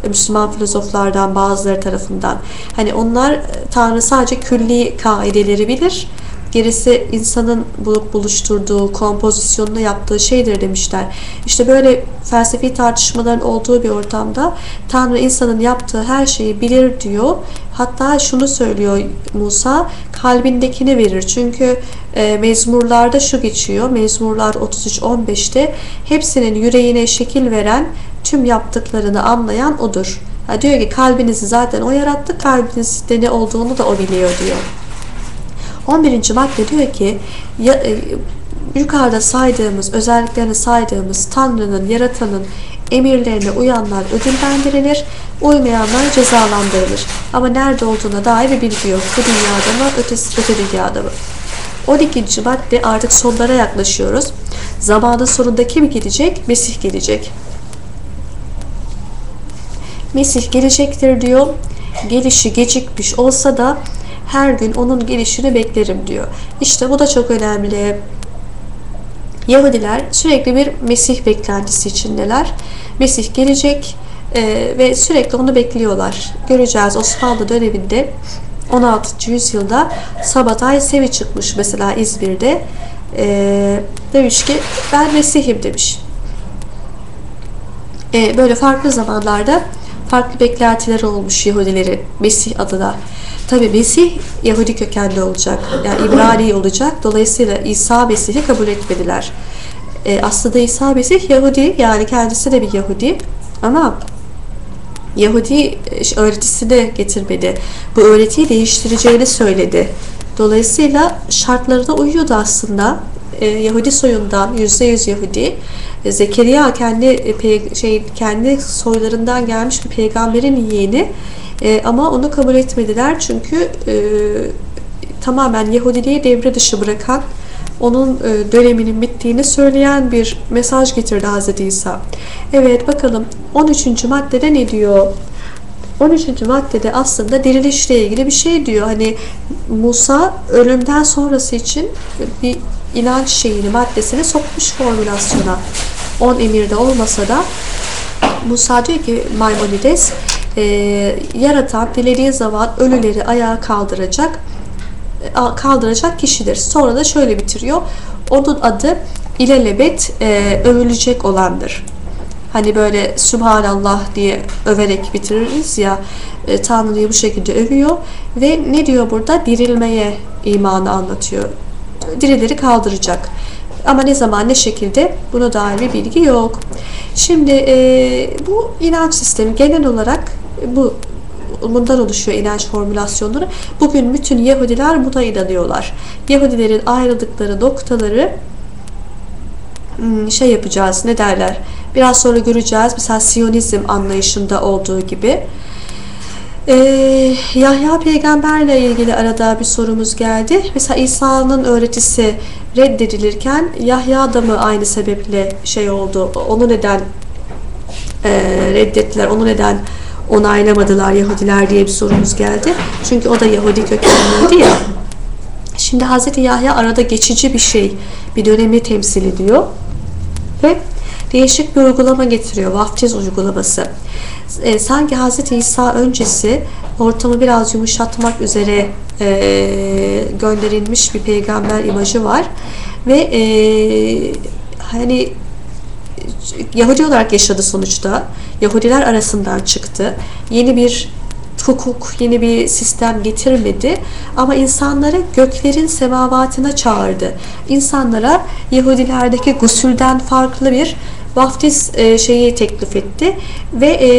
Müslüman filozoflardan bazıları tarafından. Hani onlar e, Tanrı sadece külli kaideleri bilir. Gerisi insanın bulup buluşturduğu, kompozisyonunu yaptığı şeydir demişler. İşte böyle felsefi tartışmaların olduğu bir ortamda Tanrı insanın yaptığı her şeyi bilir diyor. Hatta şunu söylüyor Musa, kalbindekini verir. Çünkü e, mezmurlarda şu geçiyor, mezmurlar 33-15'te hepsinin yüreğine şekil veren, tüm yaptıklarını anlayan odur. Ha, diyor ki kalbinizi zaten o yarattı, kalbinizde ne olduğunu da o biliyor diyor. 11. madde diyor ki ya, e, yukarıda saydığımız, özelliklerini saydığımız Tanrı'nın, yaratanın emirlerine uyanlar ödüllendirilir, uymayanlar cezalandırılır. Ama nerede olduğuna dair bir bilgi yok. Bu dünyada mı, ötesi, öte dünyada mı? 12. madde artık sonlara yaklaşıyoruz. Zamanın sonunda kim gelecek? Mesih gelecek. Mesih gelecektir diyor. Gelişi gecikmiş olsa da her gün onun gelişini beklerim diyor. İşte bu da çok önemli. Yahudiler sürekli bir Mesih beklentisi içindeler. Mesih gelecek e, ve sürekli onu bekliyorlar. Göreceğiz Osmanlı döneminde 16. yüzyılda Sabatay Sevi çıkmış mesela İzmir'de. E, demiş ki ben Mesih'im demiş. E, böyle farklı zamanlarda farklı beklentileri olmuş Yahudilerin Mesih adına. Tabi Mesih Yahudi kökenli olacak. Yani İbrani olacak. Dolayısıyla İsa Mesih'i kabul etmediler. E, aslında İsa Mesih Yahudi yani kendisi de bir Yahudi ama Yahudi e, öğretisini getirmedi. Bu öğretiyi değiştireceğini söyledi. Dolayısıyla şartlarına uyuyordu aslında. E, Yahudi soyundan %100 Yahudi. E, Zekeriya kendi e, şey kendi soylarından gelmiş bir peygamberin yeğeni. E, ama onu kabul etmediler çünkü e, tamamen Yahudiliği devre dışı bırakan onun e, döneminin bittiğini söyleyen bir mesaj getirdi Hz. İsa. Evet bakalım 13. maddede ne diyor? 13. maddede aslında dirilişle ilgili bir şey diyor. Hani Musa ölümden sonrası için bir inanç şeyini, maddesini sokmuş formülasyona. 10 emirde olmasa da Musa diyor ki Maimonides e, yaratan dilediği zaman ölüleri ayağa kaldıracak kaldıracak kişidir. Sonra da şöyle bitiriyor. Onun adı ilelebet e, övülecek olandır. Hani böyle Subhanallah diye överek bitiririz ya e, Tanrı'yı bu şekilde övüyor ve ne diyor burada? Dirilmeye imanı anlatıyor. Dirileri kaldıracak. Ama ne zaman ne şekilde buna dair bir bilgi yok. Şimdi e, bu inanç sistemi genel olarak bu bundan oluşuyor inanç formülasyonları. Bugün bütün Yahudiler buna inanıyorlar. Yahudilerin ayrıldıkları noktaları hmm, şey yapacağız ne derler biraz sonra göreceğiz mesela Siyonizm anlayışında olduğu gibi ee, Yahya peygamberle ilgili arada bir sorumuz geldi. Mesela İsa'nın öğretisi reddedilirken Yahya da mı aynı sebeple şey oldu? Onu neden e, reddettiler? Onu neden onaylamadılar Yahudiler diye bir sorumuz geldi. Çünkü o da Yahudi kökenliydi ya. Şimdi Hz. Yahya arada geçici bir şey, bir dönemi temsil ediyor. Ve değişik bir uygulama getiriyor. Vaftiz uygulaması. E, sanki Hz. İsa öncesi ortamı biraz yumuşatmak üzere e, gönderilmiş bir peygamber imajı var. Ve e, hani Yahudi olarak yaşadı sonuçta. Yahudiler arasından çıktı. Yeni bir hukuk, yeni bir sistem getirmedi ama insanları göklerin semavatına çağırdı. İnsanlara Yahudilerdeki gusülden farklı bir vaftiz e, şeyi teklif etti ve e,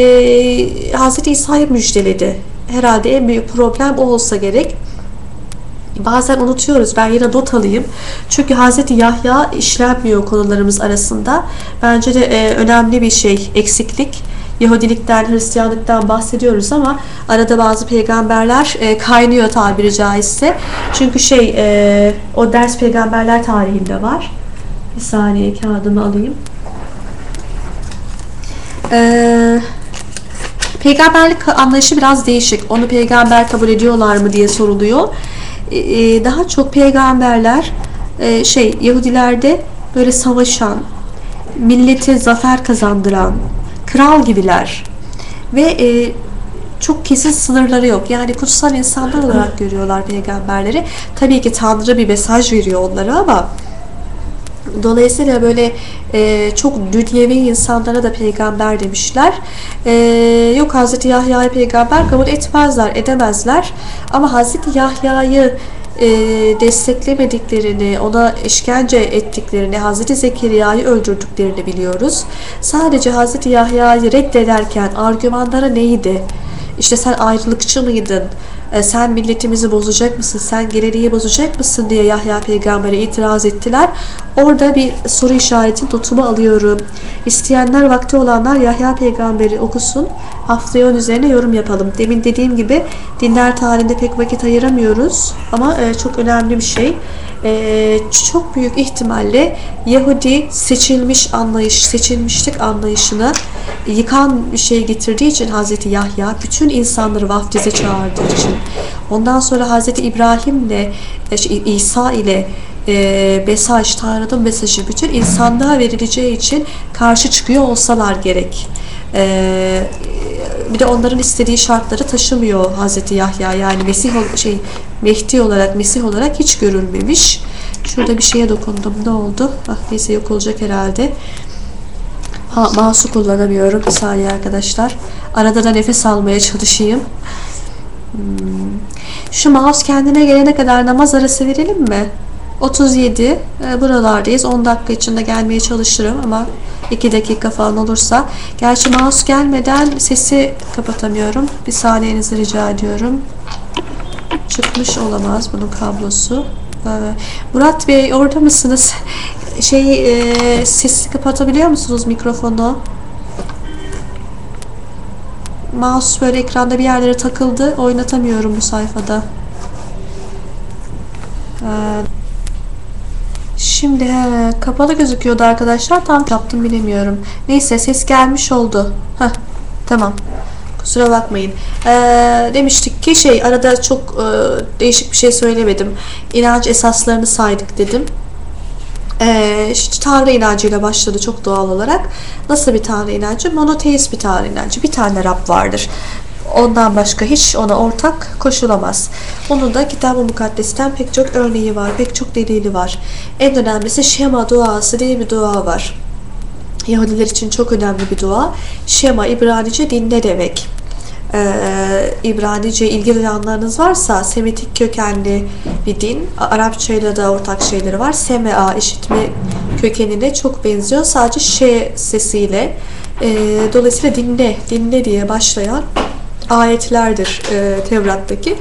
Hz. İsa'yı müjdeledi. Herhalde en büyük problem o olsa gerek. Bazen unutuyoruz. Ben yine not alayım. Çünkü Hz. Yahya işlenmiyor konularımız arasında. Bence de e, önemli bir şey, eksiklik. Yahudilikten, Hristiyanlıktan bahsediyoruz ama arada bazı peygamberler e, kaynıyor tabiri caizse. Çünkü şey e, o ders peygamberler tarihinde var. Bir saniye kağıdımı alayım. Eee Peygamberlik anlayışı biraz değişik. Onu peygamber kabul ediyorlar mı diye soruluyor. E, e, daha çok peygamberler e, şey Yahudilerde böyle savaşan, millete zafer kazandıran, kral gibiler ve çok kesin sınırları yok. Yani kutsal insanlar olarak görüyorlar peygamberleri. Tabii ki Tanrı bir mesaj veriyor onlara ama Dolayısıyla böyle e, çok dünyevi insanlara da peygamber demişler. E, yok Hazreti Yahya'yı peygamber kabul etmezler, edemezler. Ama Hazreti Yahya'yı e, desteklemediklerini, ona işkence ettiklerini, Hazreti Zekeriya'yı öldürdüklerini biliyoruz. Sadece Hazreti Yahya'yı reddederken argümanları neydi? İşte sen ayrılıkçı mıydın? E, sen milletimizi bozacak mısın? Sen geleneği bozacak mısın? diye Yahya peygambere itiraz ettiler. Orada bir soru işareti tutumu alıyorum. İsteyenler vakti olanlar Yahya peygamberi okusun. Haftaya onun üzerine yorum yapalım. Demin dediğim gibi dinler tarihinde pek vakit ayıramıyoruz. Ama e, çok önemli bir şey. E, çok büyük ihtimalle Yahudi seçilmiş anlayış, seçilmişlik anlayışını yıkan bir şey getirdiği için Hazreti Yahya bütün insanları vaftize çağırdığı için ondan sonra Hazreti İbrahim ile İsa ile e, mesaj, Tanrı'nın mesajı bütün insanlığa verileceği için karşı çıkıyor olsalar gerek. E, bir de onların istediği şartları taşımıyor Hazreti Yahya. Yani Mesih şey Mehdi olarak, Mesih olarak hiç görülmemiş. Şurada bir şeye dokundum. Ne oldu? Ah neyse yok olacak herhalde. Ha, mouse'u kullanamıyorum. Bir saniye arkadaşlar. Arada da nefes almaya çalışayım. Hmm. Şu mouse kendine gelene kadar namaz arası verelim mi? 37 e, buralardayız. 10 dakika içinde gelmeye çalışırım ama 2 dakika falan olursa. Gerçi mouse gelmeden sesi kapatamıyorum. Bir saniyenizi rica ediyorum. Çıkmış olamaz bunun kablosu. Ee, Murat Bey orada mısınız? Şey e, sesi kapatabiliyor musunuz mikrofonu? Mouse böyle ekranda bir yerlere takıldı. Oynatamıyorum bu sayfada. Ee, Şimdi he, kapalı gözüküyordu arkadaşlar. Tam yaptım bilemiyorum. Neyse ses gelmiş oldu. Heh, tamam. Kusura bakmayın. Ee, demiştik ki şey arada çok e, değişik bir şey söylemedim. İnanç esaslarını saydık dedim. Ee, işte Tanrı inancıyla başladı çok doğal olarak. Nasıl bir Tanrı inancı? Monoteist bir Tanrı inancı. Bir tane Rab vardır. Ondan başka hiç ona ortak koşulamaz. Onun da Kitab-ı Mukaddes'ten pek çok örneği var, pek çok delili var. En önemlisi Şema duası diye bir dua var. Yahudiler için çok önemli bir dua. Şema İbranice dinle demek. Ee, İbranice ilgi duyanlarınız varsa Semitik kökenli bir din. Arapça ile de ortak şeyleri var. Semea işitme kökenine çok benziyor. Sadece şe sesiyle. E, dolayısıyla dinle, dinle diye başlayan ayetlerdir e, Tevrat'taki.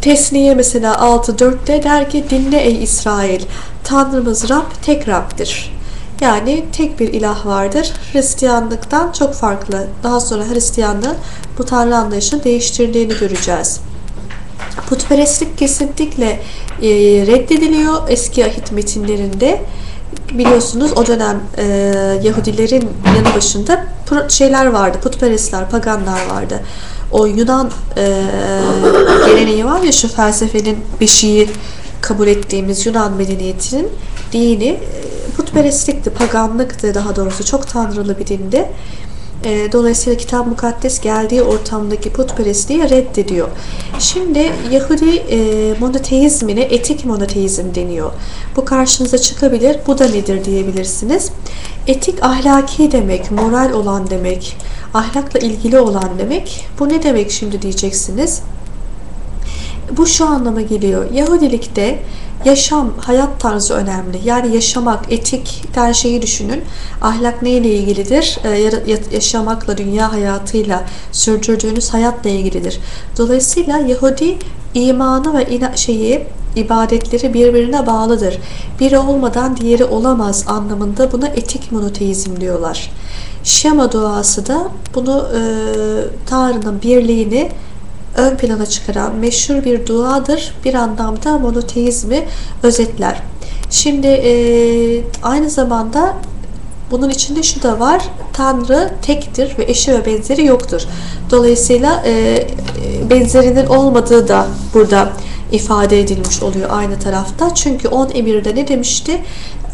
Tesniye mesela 6.4'te der ki dinle ey İsrail Tanrımız Rab tek Rab'dir. Yani tek bir ilah vardır. Hristiyanlıktan çok farklı. Daha sonra Hristiyanlığı bu tanrı anlayışını değiştirdiğini göreceğiz. Putperestlik kesinlikle e, reddediliyor eski ahit metinlerinde. Biliyorsunuz o dönem e, Yahudilerin yanı başında şeyler vardı, putperestler, paganlar vardı o Yunan e, geleneği var ya şu felsefenin beşiği kabul ettiğimiz Yunan medeniyetinin dini putperestlikti, paganlıktı daha doğrusu. Çok tanrılı bir dindi. E, dolayısıyla kitap mukaddes geldiği ortamdaki putperestliği reddediyor. Şimdi Yahudi e, monoteizmine etik monoteizm deniyor. Bu karşınıza çıkabilir. Bu da nedir diyebilirsiniz. Etik ahlaki demek, moral olan demek, ahlakla ilgili olan demek. Bu ne demek şimdi diyeceksiniz. Bu şu anlama geliyor. Yahudilikte yaşam, hayat tarzı önemli. Yani yaşamak, etikten şeyi düşünün. Ahlak neyle ilgilidir? Ee, yaşamakla, dünya hayatıyla, sürdürdüğünüz hayatla ilgilidir. Dolayısıyla Yahudi imanı ve ina şeyi ibadetleri birbirine bağlıdır. Biri olmadan diğeri olamaz anlamında buna etik monoteizm diyorlar. Şema duası da bunu e, Tanrı'nın birliğini ön plana çıkaran meşhur bir duadır. Bir anlamda monoteizmi özetler. Şimdi e, aynı zamanda bunun içinde şu da var. Tanrı tektir ve eşi ve benzeri yoktur. Dolayısıyla e, benzerinin olmadığı da burada ifade edilmiş oluyor aynı tarafta. Çünkü 10 emirde ne demişti?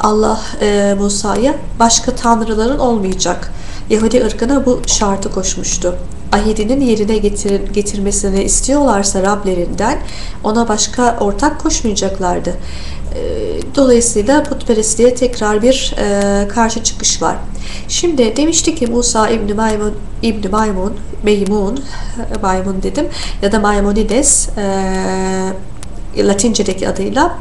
Allah e, Musa'ya başka tanrıların olmayacak. Yahudi ırkına bu şartı koşmuştu. Ahidinin yerine getir, getirmesini istiyorlarsa Rablerinden ona başka ortak koşmayacaklardı. E, dolayısıyla putperestliğe tekrar bir e, karşı çıkış var. Şimdi demiştik ki Musa İbni Maymun, İbni Maymun, Meymun, Maymun dedim ya da Maimonides e, Latince'deki adıyla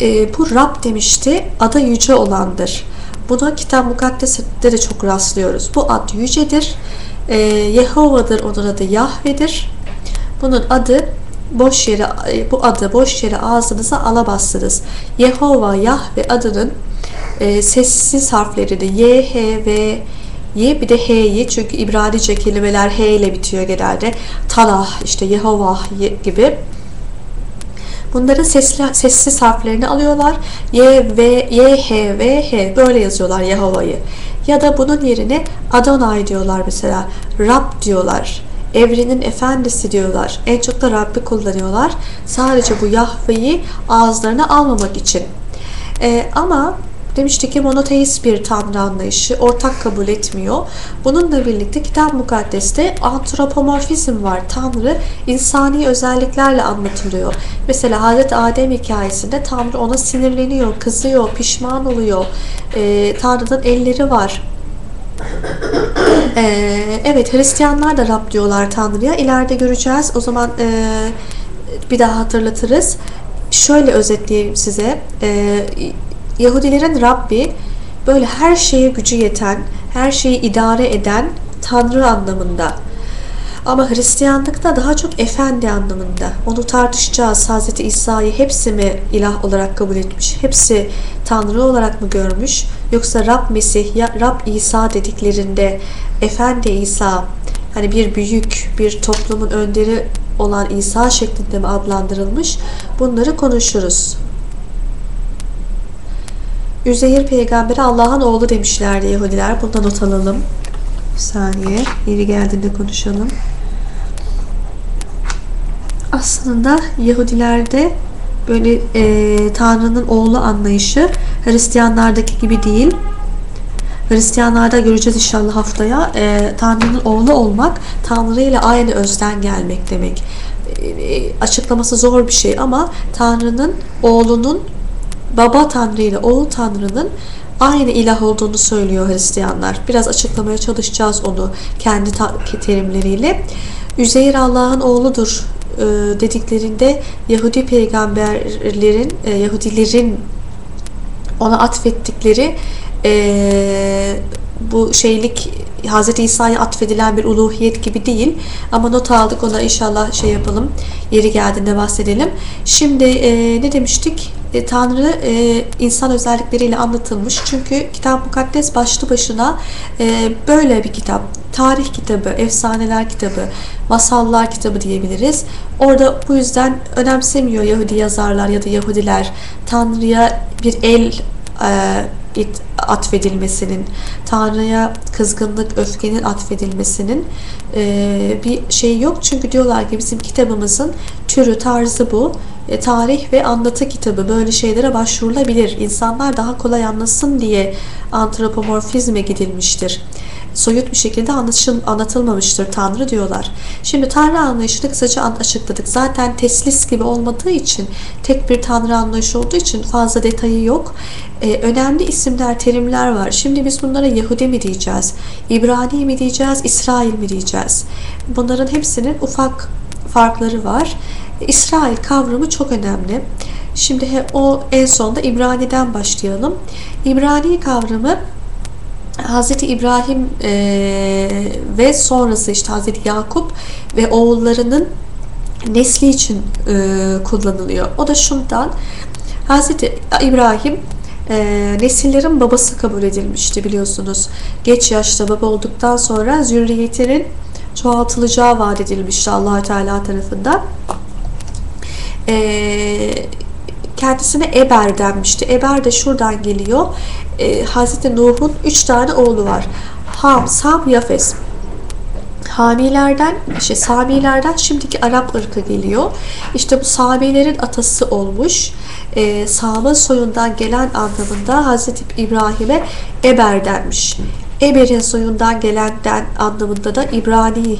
e, bu Rab demişti adı yüce olandır. Buna kitap mukaddesinde de çok rastlıyoruz. Bu ad yücedir. E, Yehova'dır onun adı Yahve'dir. Bunun adı boş yere bu adı boş yere ağzınıza alamazsınız. Yehova Yahve adının e, sessiz harflerini Y, H, V, Y bir de H'yi çünkü İbranice kelimeler H ile bitiyor genelde. Talah, işte Yehova gibi. Bunların sesli, sessiz harflerini alıyorlar. Y, V, Y, H, V, H böyle yazıyorlar Yehova'yı. Ya da bunun yerine Adonai diyorlar mesela. Rab diyorlar. Evrenin efendisi diyorlar. En çok da Rabbi kullanıyorlar. Sadece bu Yahve'yi ağızlarına almamak için. Ee, ama Demiştik ki monoteist bir tanrı anlayışı ortak kabul etmiyor. Bununla birlikte kitap mukaddeste antropomorfizm var. Tanrı insani özelliklerle anlatılıyor. Mesela Hazreti Adem hikayesinde Tanrı ona sinirleniyor, kızıyor, pişman oluyor. Ee, Tanrı'nın elleri var. Ee, evet Hristiyanlar da Rab diyorlar Tanrı'ya. İleride göreceğiz. O zaman e, bir daha hatırlatırız. Şöyle özetleyeyim size. E, Yahudilerin Rabbi böyle her şeye gücü yeten, her şeyi idare eden Tanrı anlamında. Ama Hristiyanlıkta daha çok efendi anlamında. Onu tartışacağız. Hz. İsa'yı hepsi mi ilah olarak kabul etmiş? Hepsi Tanrı olarak mı görmüş? Yoksa Rab Mesih ya Rab İsa dediklerinde Efendi İsa hani bir büyük bir toplumun önderi olan İsa şeklinde mi adlandırılmış? Bunları konuşuruz. Üzeyir peygamberi Allah'ın oğlu demişlerdi Yahudiler. Bundan not alalım. Bir saniye. Yeri geldiğinde konuşalım. Aslında Yahudilerde böyle e, Tanrı'nın oğlu anlayışı Hristiyanlardaki gibi değil. Hristiyanlarda göreceğiz inşallah haftaya. E, Tanrı'nın oğlu olmak, Tanrı ile aynı özden gelmek demek. E, açıklaması zor bir şey ama Tanrı'nın oğlunun baba tanrı ile oğul tanrının aynı ilah olduğunu söylüyor Hristiyanlar. Biraz açıklamaya çalışacağız onu kendi terimleriyle. Üzeyir Allah'ın oğludur e, dediklerinde Yahudi peygamberlerin, e, Yahudilerin ona atfettikleri e, bu şeylik Hz. İsa'ya atfedilen bir uluhiyet gibi değil. Ama not aldık ona inşallah şey yapalım. Yeri geldiğinde bahsedelim. Şimdi e, ne demiştik? E, Tanrı e, insan özellikleriyle anlatılmış. Çünkü kitap mukaddes başlı başına e, böyle bir kitap. Tarih kitabı, efsaneler kitabı, masallar kitabı diyebiliriz. Orada bu yüzden önemsemiyor Yahudi yazarlar ya da Yahudiler Tanrı'ya bir el e, atfedilmesinin, Tanrı'ya kızgınlık, öfkenin atfedilmesinin e, bir şey yok. Çünkü diyorlar ki bizim kitabımızın türü, tarzı bu. E, tarih ve anlatı kitabı böyle şeylere başvurulabilir. İnsanlar daha kolay anlasın diye antropomorfizme gidilmiştir soyut bir şekilde anlaşıl, anlatılmamıştır Tanrı diyorlar. Şimdi Tanrı anlayışını kısaca açıkladık. Zaten teslis gibi olmadığı için tek bir Tanrı anlayışı olduğu için fazla detayı yok. Ee, önemli isimler, terimler var. Şimdi biz bunlara Yahudi mi diyeceğiz? İbrani mi diyeceğiz? İsrail mi diyeceğiz? Bunların hepsinin ufak farkları var. İsrail kavramı çok önemli. Şimdi o en sonda İbrani'den başlayalım. İbrani kavramı Hazreti İbrahim e, ve sonrası işte Hazreti Yakup ve oğullarının nesli için e, kullanılıyor. O da şundan Hazreti İbrahim e, nesillerin babası kabul edilmişti biliyorsunuz. Geç yaşta baba olduktan sonra zürriyetinin çoğaltılacağı vaat edilmişti allah Teala tarafından. E, kendisine Eber denmişti. Eber de şuradan geliyor. E, Hazreti Nuh'un üç tane oğlu var. Ham, Sam, Yafes. Hamilerden, işte Samilerden şimdiki Arap ırkı geliyor. İşte bu Samilerin atası olmuş. E, Sam'ın soyundan gelen anlamında Hazreti İbrahim'e Eber denmiş. Eber'in soyundan gelenden anlamında da İbrani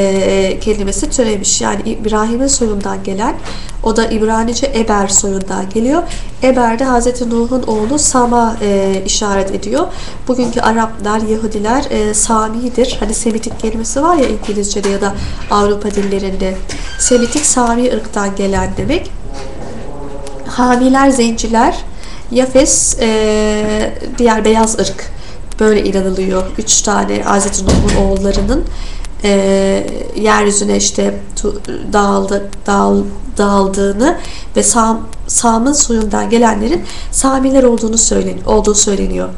e, kelimesi türemiş. Yani İbrahim'in soyundan gelen, o da İbranice Eber soyundan geliyor. Eber de Hz. Nuh'un oğlu Sam'a e, işaret ediyor. Bugünkü Araplar, Yahudiler e, Sami'dir. Hani Semitik kelimesi var ya İngilizce'de ya da Avrupa dillerinde. Semitik Sami ırktan gelen demek. Hamiler, zenciler, Yafes, e, diğer beyaz ırk böyle inanılıyor. Üç tane Hz. Nuh'un oğullarının e, yeryüzüne işte dağıldı, dağıl, dağıldığını ve Sam, Sam'ın soyundan gelenlerin Samiler olduğunu söylen, olduğu söyleniyor.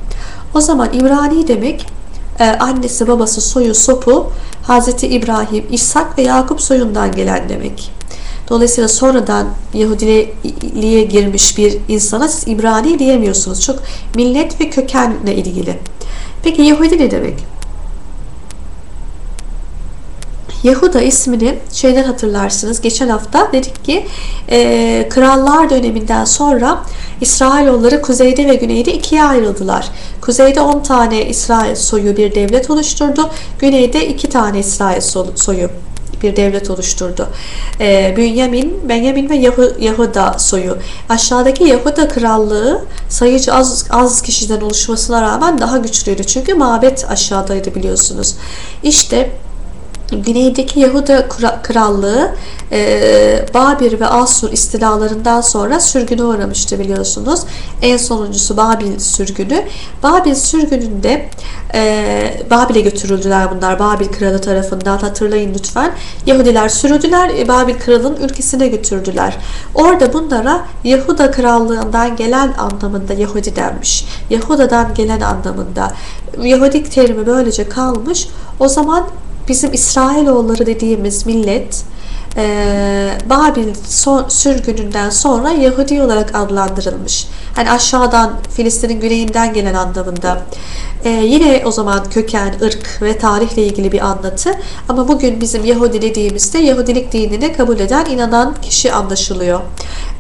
O zaman İbrani demek e, annesi, babası, soyu, sopu Hz. İbrahim, İshak ve Yakup soyundan gelen demek. Dolayısıyla sonradan Yahudiliğe girmiş bir insana siz İbrani diyemiyorsunuz. Çok millet ve kökenle ilgili. Peki Yahudi ne demek? Yahuda ismini şeyden hatırlarsınız. Geçen hafta dedik ki e, krallar döneminden sonra İsrailoğulları kuzeyde ve güneyde ikiye ayrıldılar. Kuzeyde 10 tane İsrail soyu bir devlet oluşturdu. Güneyde 2 tane İsrail soyu bir devlet oluşturdu. E, Bünyamin, Benyamin ve Yahuda soyu. Aşağıdaki Yahuda krallığı sayıcı az, az kişiden oluşmasına rağmen daha güçlüydü. Çünkü mabet aşağıdaydı biliyorsunuz. İşte Güneydeki Yahuda Krallığı e, Babil ve Asur istilalarından sonra sürgüne uğramıştı biliyorsunuz. En sonuncusu Babil sürgünü. Babil sürgününde e, Babil'e götürüldüler bunlar. Babil kralı tarafından hatırlayın lütfen. Yahudiler sürüldüler. E, Babil kralının ülkesine götürdüler. Orada bunlara Yahuda krallığından gelen anlamında Yahudi denmiş. Yahuda'dan gelen anlamında. Yahudik terimi böylece kalmış. O zaman bizim İsrailoğulları dediğimiz millet e, Babil son, sürgününden sonra Yahudi olarak adlandırılmış. Hani aşağıdan Filistin'in güneyinden gelen anlamında. E, yine o zaman köken, ırk ve tarihle ilgili bir anlatı. Ama bugün bizim Yahudi dediğimizde Yahudilik dinini kabul eden, inanan kişi anlaşılıyor.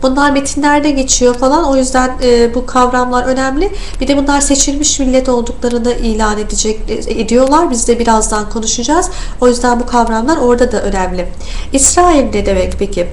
Bunlar metinlerde geçiyor falan. O yüzden e, bu kavramlar önemli. Bir de bunlar seçilmiş millet olduklarını ilan edecek ediyorlar. Biz de birazdan konuşacağız. O yüzden bu kavramlar orada da önemli. İsrail ne demek peki?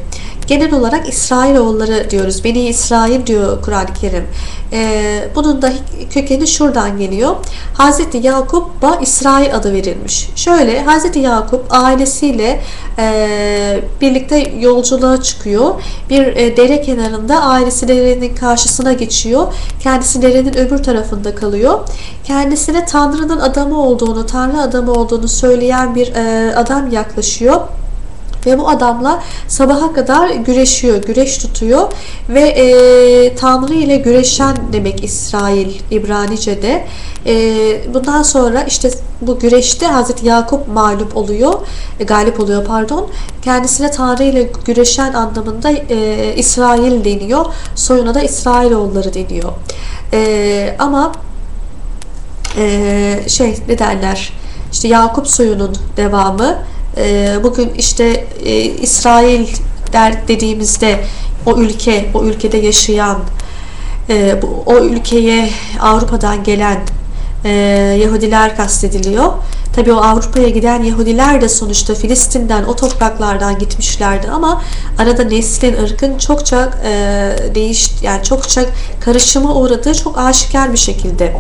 Genel olarak İsrailoğulları diyoruz. Beni İsrail diyor Kur'an-ı Kerim. Ee, bunun da kökeni şuradan geliyor. Hazreti Yakup'a İsrail adı verilmiş. Şöyle Hazreti Yakup ailesiyle e, birlikte yolculuğa çıkıyor. Bir e, dere kenarında ailesi derenin karşısına geçiyor. Kendisi derenin öbür tarafında kalıyor. Kendisine Tanrı'nın adamı olduğunu, Tanrı adamı olduğunu söyleyen bir e, adam yaklaşıyor ve bu adamla sabaha kadar güreşiyor, güreş tutuyor ve e, Tanrı ile güreşen demek İsrail İbranice'de. E, bundan sonra işte bu güreşte Hazreti Yakup mağlup oluyor, e, galip oluyor pardon. Kendisine Tanrı ile güreşen anlamında e, İsrail deniyor. Soyuna da İsrailoğulları deniyor. E, ama e, şey ne derler? İşte Yakup soyunun devamı ee, bugün işte e, İsrail der dediğimizde o ülke, o ülkede yaşayan, e, o ülkeye Avrupa'dan gelen e, Yahudiler kastediliyor. Tabi o Avrupa'ya giden Yahudiler de sonuçta Filistin'den, o topraklardan gitmişlerdi ama arada neslin, ırkın çokça değiş, yani çokça karışıma uğradığı çok aşikar bir şekilde.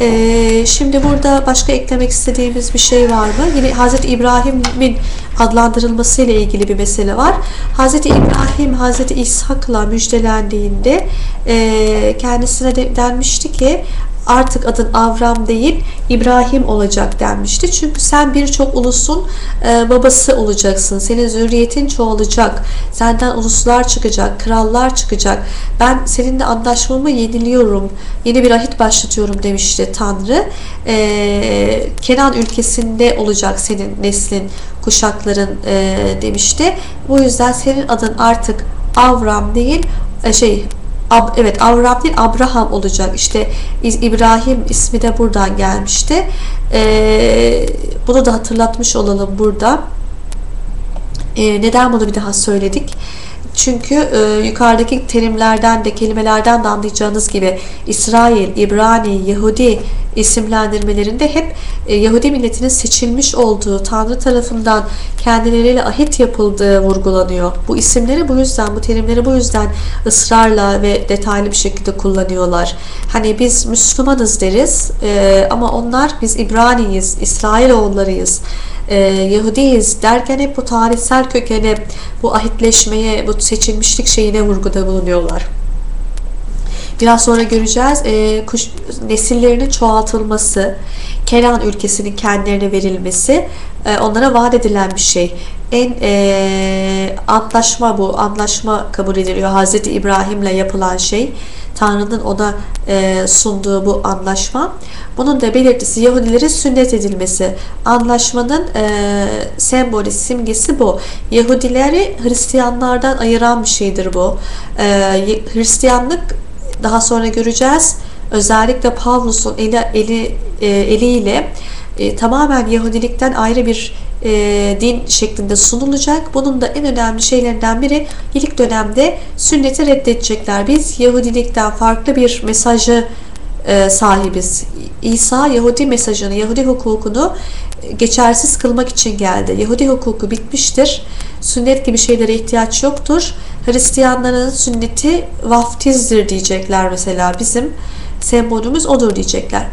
E, şimdi burada başka eklemek istediğimiz bir şey var mı? Yine Hazreti İbrahim'in adlandırılması ile ilgili bir mesele var. Hazreti İbrahim Hazreti İshak'la müjdelendiğinde e, kendisine de denmişti ki artık adın Avram değil İbrahim olacak denmişti. Çünkü sen birçok ulusun e, babası olacaksın. Senin zürriyetin çoğalacak. Senden uluslar çıkacak, krallar çıkacak. Ben seninle anlaşmamı yeniliyorum. Yeni bir ahit başlatıyorum demişti Tanrı. E, Kenan ülkesinde olacak senin neslin, kuşakların e, demişti. Bu yüzden senin adın artık Avram değil, şey Ab, evet Avram değil Abraham olacak. İşte İbrahim ismi de buradan gelmişti. Ee, bunu da hatırlatmış olalım burada. Ee, neden bunu bir daha söyledik? Çünkü e, yukarıdaki terimlerden de kelimelerden de anlayacağınız gibi İsrail, İbrani, Yahudi isimlendirmelerinde hep e, Yahudi milletinin seçilmiş olduğu, Tanrı tarafından kendileriyle ahit yapıldığı vurgulanıyor. Bu isimleri bu yüzden, bu terimleri bu yüzden ısrarla ve detaylı bir şekilde kullanıyorlar. Hani biz Müslümanız deriz e, ama onlar biz İbraniyiz, İsrailoğullarıyız e, Yahudiyiz derken hep bu tarihsel kökene, bu ahitleşmeye, bu seçilmişlik şeyine vurguda bulunuyorlar. Biraz sonra göreceğiz e, kuş, nesillerinin çoğaltılması, Kenan ülkesinin kendilerine verilmesi e, onlara vaat edilen bir şey. En e, antlaşma bu, antlaşma kabul ediliyor. Hazreti İbrahim'le yapılan şey. Tanrı'nın ona e, sunduğu bu anlaşma. Bunun da belirtisi Yahudilerin sünnet edilmesi. Anlaşmanın e, sembolü, simgesi bu. Yahudileri Hristiyanlardan ayıran bir şeydir bu. E, Hristiyanlık daha sonra göreceğiz. Özellikle Pavlus'un eli, eli, e, eliyle e, tamamen Yahudilikten ayrı bir e, din şeklinde sunulacak. Bunun da en önemli şeylerinden biri ilk dönemde sünneti reddedecekler. Biz Yahudilikten farklı bir mesajı e, sahibiz. İsa Yahudi mesajını, Yahudi hukukunu geçersiz kılmak için geldi. Yahudi hukuku bitmiştir. Sünnet gibi şeylere ihtiyaç yoktur. Hristiyanların sünneti vaftizdir diyecekler mesela. Bizim sembolümüz odur diyecekler.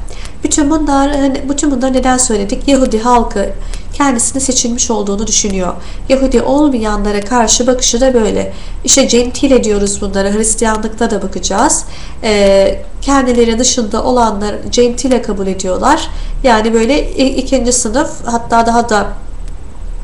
Bütün bunlar, hani, bütün bunları neden söyledik? Yahudi halkı kendisini seçilmiş olduğunu düşünüyor. Yahudi olmayanlara karşı bakışı da böyle. İşte centile diyoruz bunlara. Hristiyanlıkta da bakacağız. Ee, kendileri dışında olanlar centile kabul ediyorlar. Yani böyle ikinci sınıf hatta daha da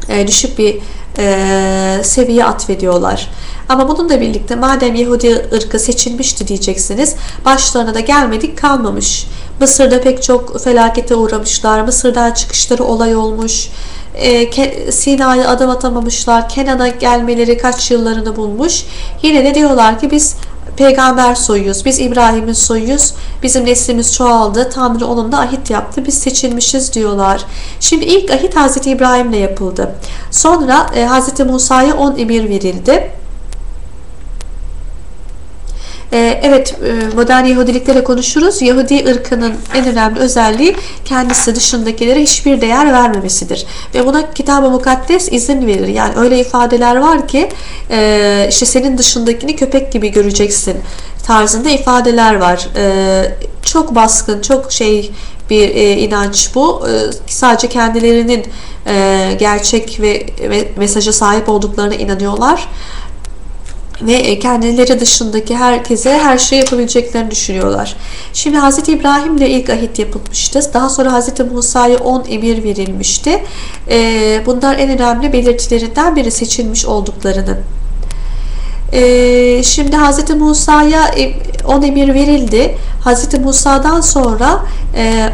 e, düşük bir e, seviye atfediyorlar. Ama bununla birlikte madem Yahudi ırkı seçilmişti diyeceksiniz, başlarına da gelmedik kalmamış. Mısır'da pek çok felakete uğramışlar. Mısır'dan çıkışları olay olmuş. E, Sina'ya adım atamamışlar. Kenan'a gelmeleri kaç yıllarını bulmuş. Yine de diyorlar ki biz peygamber soyuyuz. Biz İbrahim'in soyuyuz. Bizim neslimiz çoğaldı. Tanrı onunla ahit yaptı. Biz seçilmişiz diyorlar. Şimdi ilk ahit Hazreti İbrahim'le yapıldı. Sonra e, Hazreti Musa'ya on emir verildi. Ee, evet e, modern Yahudilikleri konuşuruz. Yahudi ırkının en önemli özelliği kendisi dışındakilere hiçbir değer vermemesidir. Ve buna Kitab-ı Mukaddes izin verir. Yani öyle ifadeler var ki e, işte senin dışındakini köpek gibi göreceksin tarzında ifadeler var. E, çok baskın, çok şey bir inanç bu. Sadece kendilerinin gerçek ve mesaja sahip olduklarına inanıyorlar ve kendileri dışındaki herkese her şeyi yapabileceklerini düşünüyorlar. Şimdi Hz. İbrahim ile ilk ahit yapılmıştı. Daha sonra Hz. Musa'ya 10 emir verilmişti. Ee, bunlar en önemli belirtilerinden biri seçilmiş olduklarının. Ee, şimdi Hz. Musa'ya 10 emir verildi. Hz. Musa'dan sonra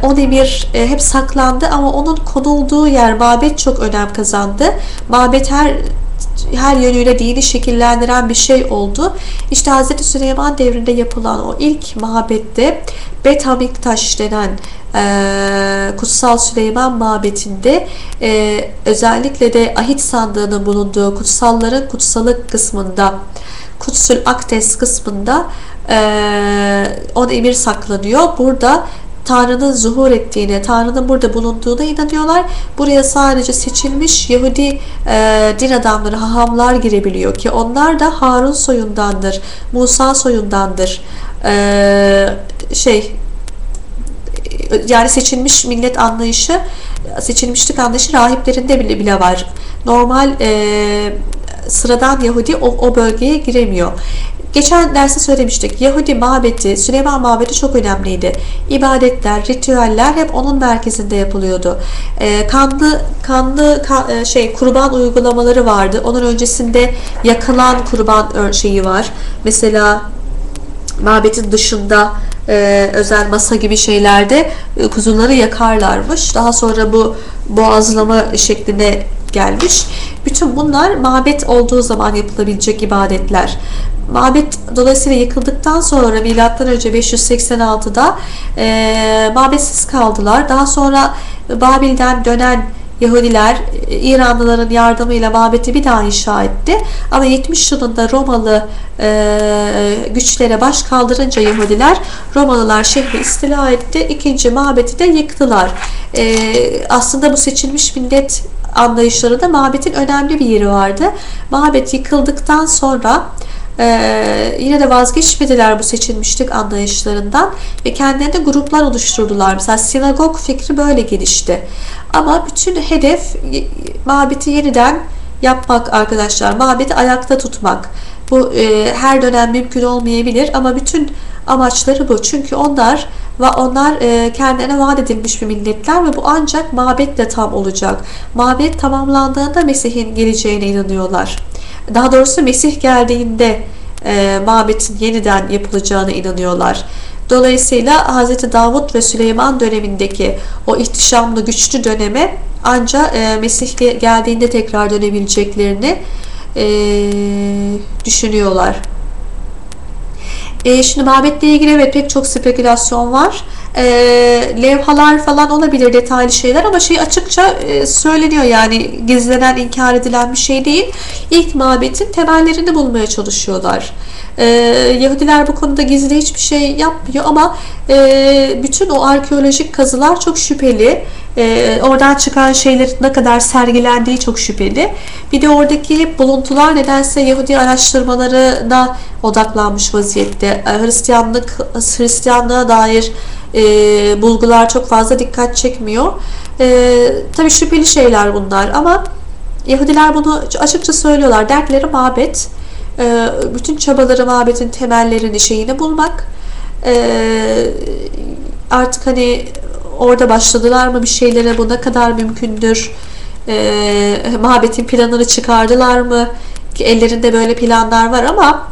10 e, emir e, hep saklandı ama onun konulduğu yer mabet çok önem kazandı. Mabet her her yönüyle dini şekillendiren bir şey oldu. İşte Hz. Süleyman devrinde yapılan o ilk mabette Bet Hamiktaş denen e, Kutsal Süleyman mabetinde e, özellikle de ahit sandığının bulunduğu kutsalların kutsalık kısmında Kutsül Aktes kısmında e, on emir saklanıyor. Burada Tanrı'nın zuhur ettiğine, Tanrı'nın burada bulunduğuna inanıyorlar. Buraya sadece seçilmiş Yahudi e, din adamları, hahamlar girebiliyor ki onlar da Harun soyundandır, Musa soyundandır. E, şey yani seçilmiş millet anlayışı, seçilmişlik anlayışı rahiplerinde bile bile var. Normal e, sıradan Yahudi o, o bölgeye giremiyor. Geçen derste söylemiştik. Yahudi mabeti, Süleyman mabeti çok önemliydi. İbadetler, ritüeller hep onun merkezinde yapılıyordu. E, kanlı kanlı kan, e, şey kurban uygulamaları vardı. Onun öncesinde yakılan kurban şeyi var. Mesela mabetin dışında e, özel masa gibi şeylerde e, kuzuları yakarlarmış. Daha sonra bu boğazlama şekline gelmiş. Bütün bunlar mabet olduğu zaman yapılabilecek ibadetler. Mabet dolayısıyla yıkıldıktan sonra milattan önce 586'da e, mabetsiz kaldılar. Daha sonra Babil'den dönen Yahudiler e, İranlıların yardımıyla mabeti bir daha inşa etti. Ama 70 yılında Romalı e, güçlere baş kaldırınca Yahudiler Romalılar şehri istila etti. İkinci mabeti de yıktılar. E, aslında bu seçilmiş millet anlayışlarında mabetin önemli bir yeri vardı. Mabet yıkıldıktan sonra ee, yine de vazgeçmediler bu seçilmişlik anlayışlarından ve kendilerine gruplar oluşturdular. Mesela sinagog fikri böyle gelişti. Ama bütün hedef mabeti yeniden yapmak arkadaşlar. Mabeti ayakta tutmak. Bu e, her dönem mümkün olmayabilir ama bütün amaçları bu. Çünkü onlar ve onlar e, kendilerine vaat edilmiş bir milletler ve bu ancak mabetle tam olacak. Mabet tamamlandığında Mesih'in geleceğine inanıyorlar. Daha doğrusu Mesih geldiğinde e, mabetin yeniden yapılacağına inanıyorlar. Dolayısıyla Hz. Davut ve Süleyman dönemindeki o ihtişamlı güçlü döneme ancak e, Mesih geldiğinde tekrar dönebileceklerini e, düşünüyorlar. E, şimdi mabetle ilgili evet pek çok spekülasyon var. E, levhalar falan olabilir detaylı şeyler ama şey açıkça e, söyleniyor yani gizlenen inkar edilen bir şey değil. İlk mabetin temellerini bulmaya çalışıyorlar. E, Yahudiler bu konuda gizli hiçbir şey yapmıyor ama e, bütün o arkeolojik kazılar çok şüpheli. E, oradan çıkan şeylerin ne kadar sergilendiği çok şüpheli. Bir de oradaki buluntular nedense Yahudi araştırmalarına odaklanmış vaziyette. Hristiyanlık, Hristiyanlığa dair e, bulgular çok fazla dikkat çekmiyor. E, tabii şüpheli şeyler bunlar ama Yahudiler bunu açıkça söylüyorlar. Dertleri mabet. E, bütün çabaları mabetin temellerini şeyini bulmak. E, artık hani orada başladılar mı bir şeylere bu ne kadar mümkündür? E, mabetin planını çıkardılar mı? Ki ellerinde böyle planlar var ama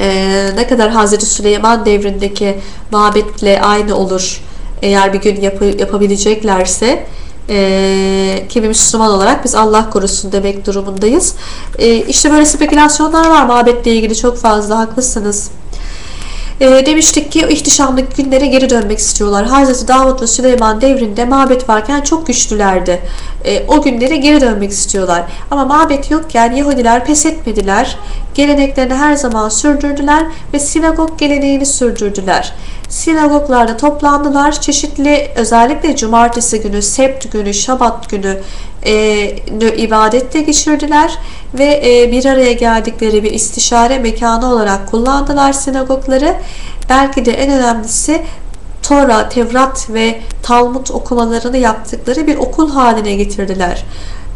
e, ne kadar Hazreti Süleyman devrindeki mabetle aynı olur eğer bir gün yap yapabileceklerse e, kimi Müslüman olarak biz Allah korusun demek durumundayız. E, işte böyle spekülasyonlar var mabetle ilgili çok fazla haklısınız. E, demiştik ki ihtişamlı günlere geri dönmek istiyorlar. Hazreti Davut ve Süleyman devrinde mabet varken çok güçlülerdi. E, o günlere geri dönmek istiyorlar. Ama mabet yokken Yahudiler pes etmediler. Geleneklerini her zaman sürdürdüler ve sinagog geleneğini sürdürdüler. Sinagoglarda toplandılar. Çeşitli özellikle cumartesi günü, sept günü, şabat günü e, ibadette geçirdiler ve e, bir araya geldikleri bir istişare mekanı olarak kullandılar sinagogları. Belki de en önemlisi Tora, Tevrat ve Talmud okumalarını yaptıkları bir okul haline getirdiler.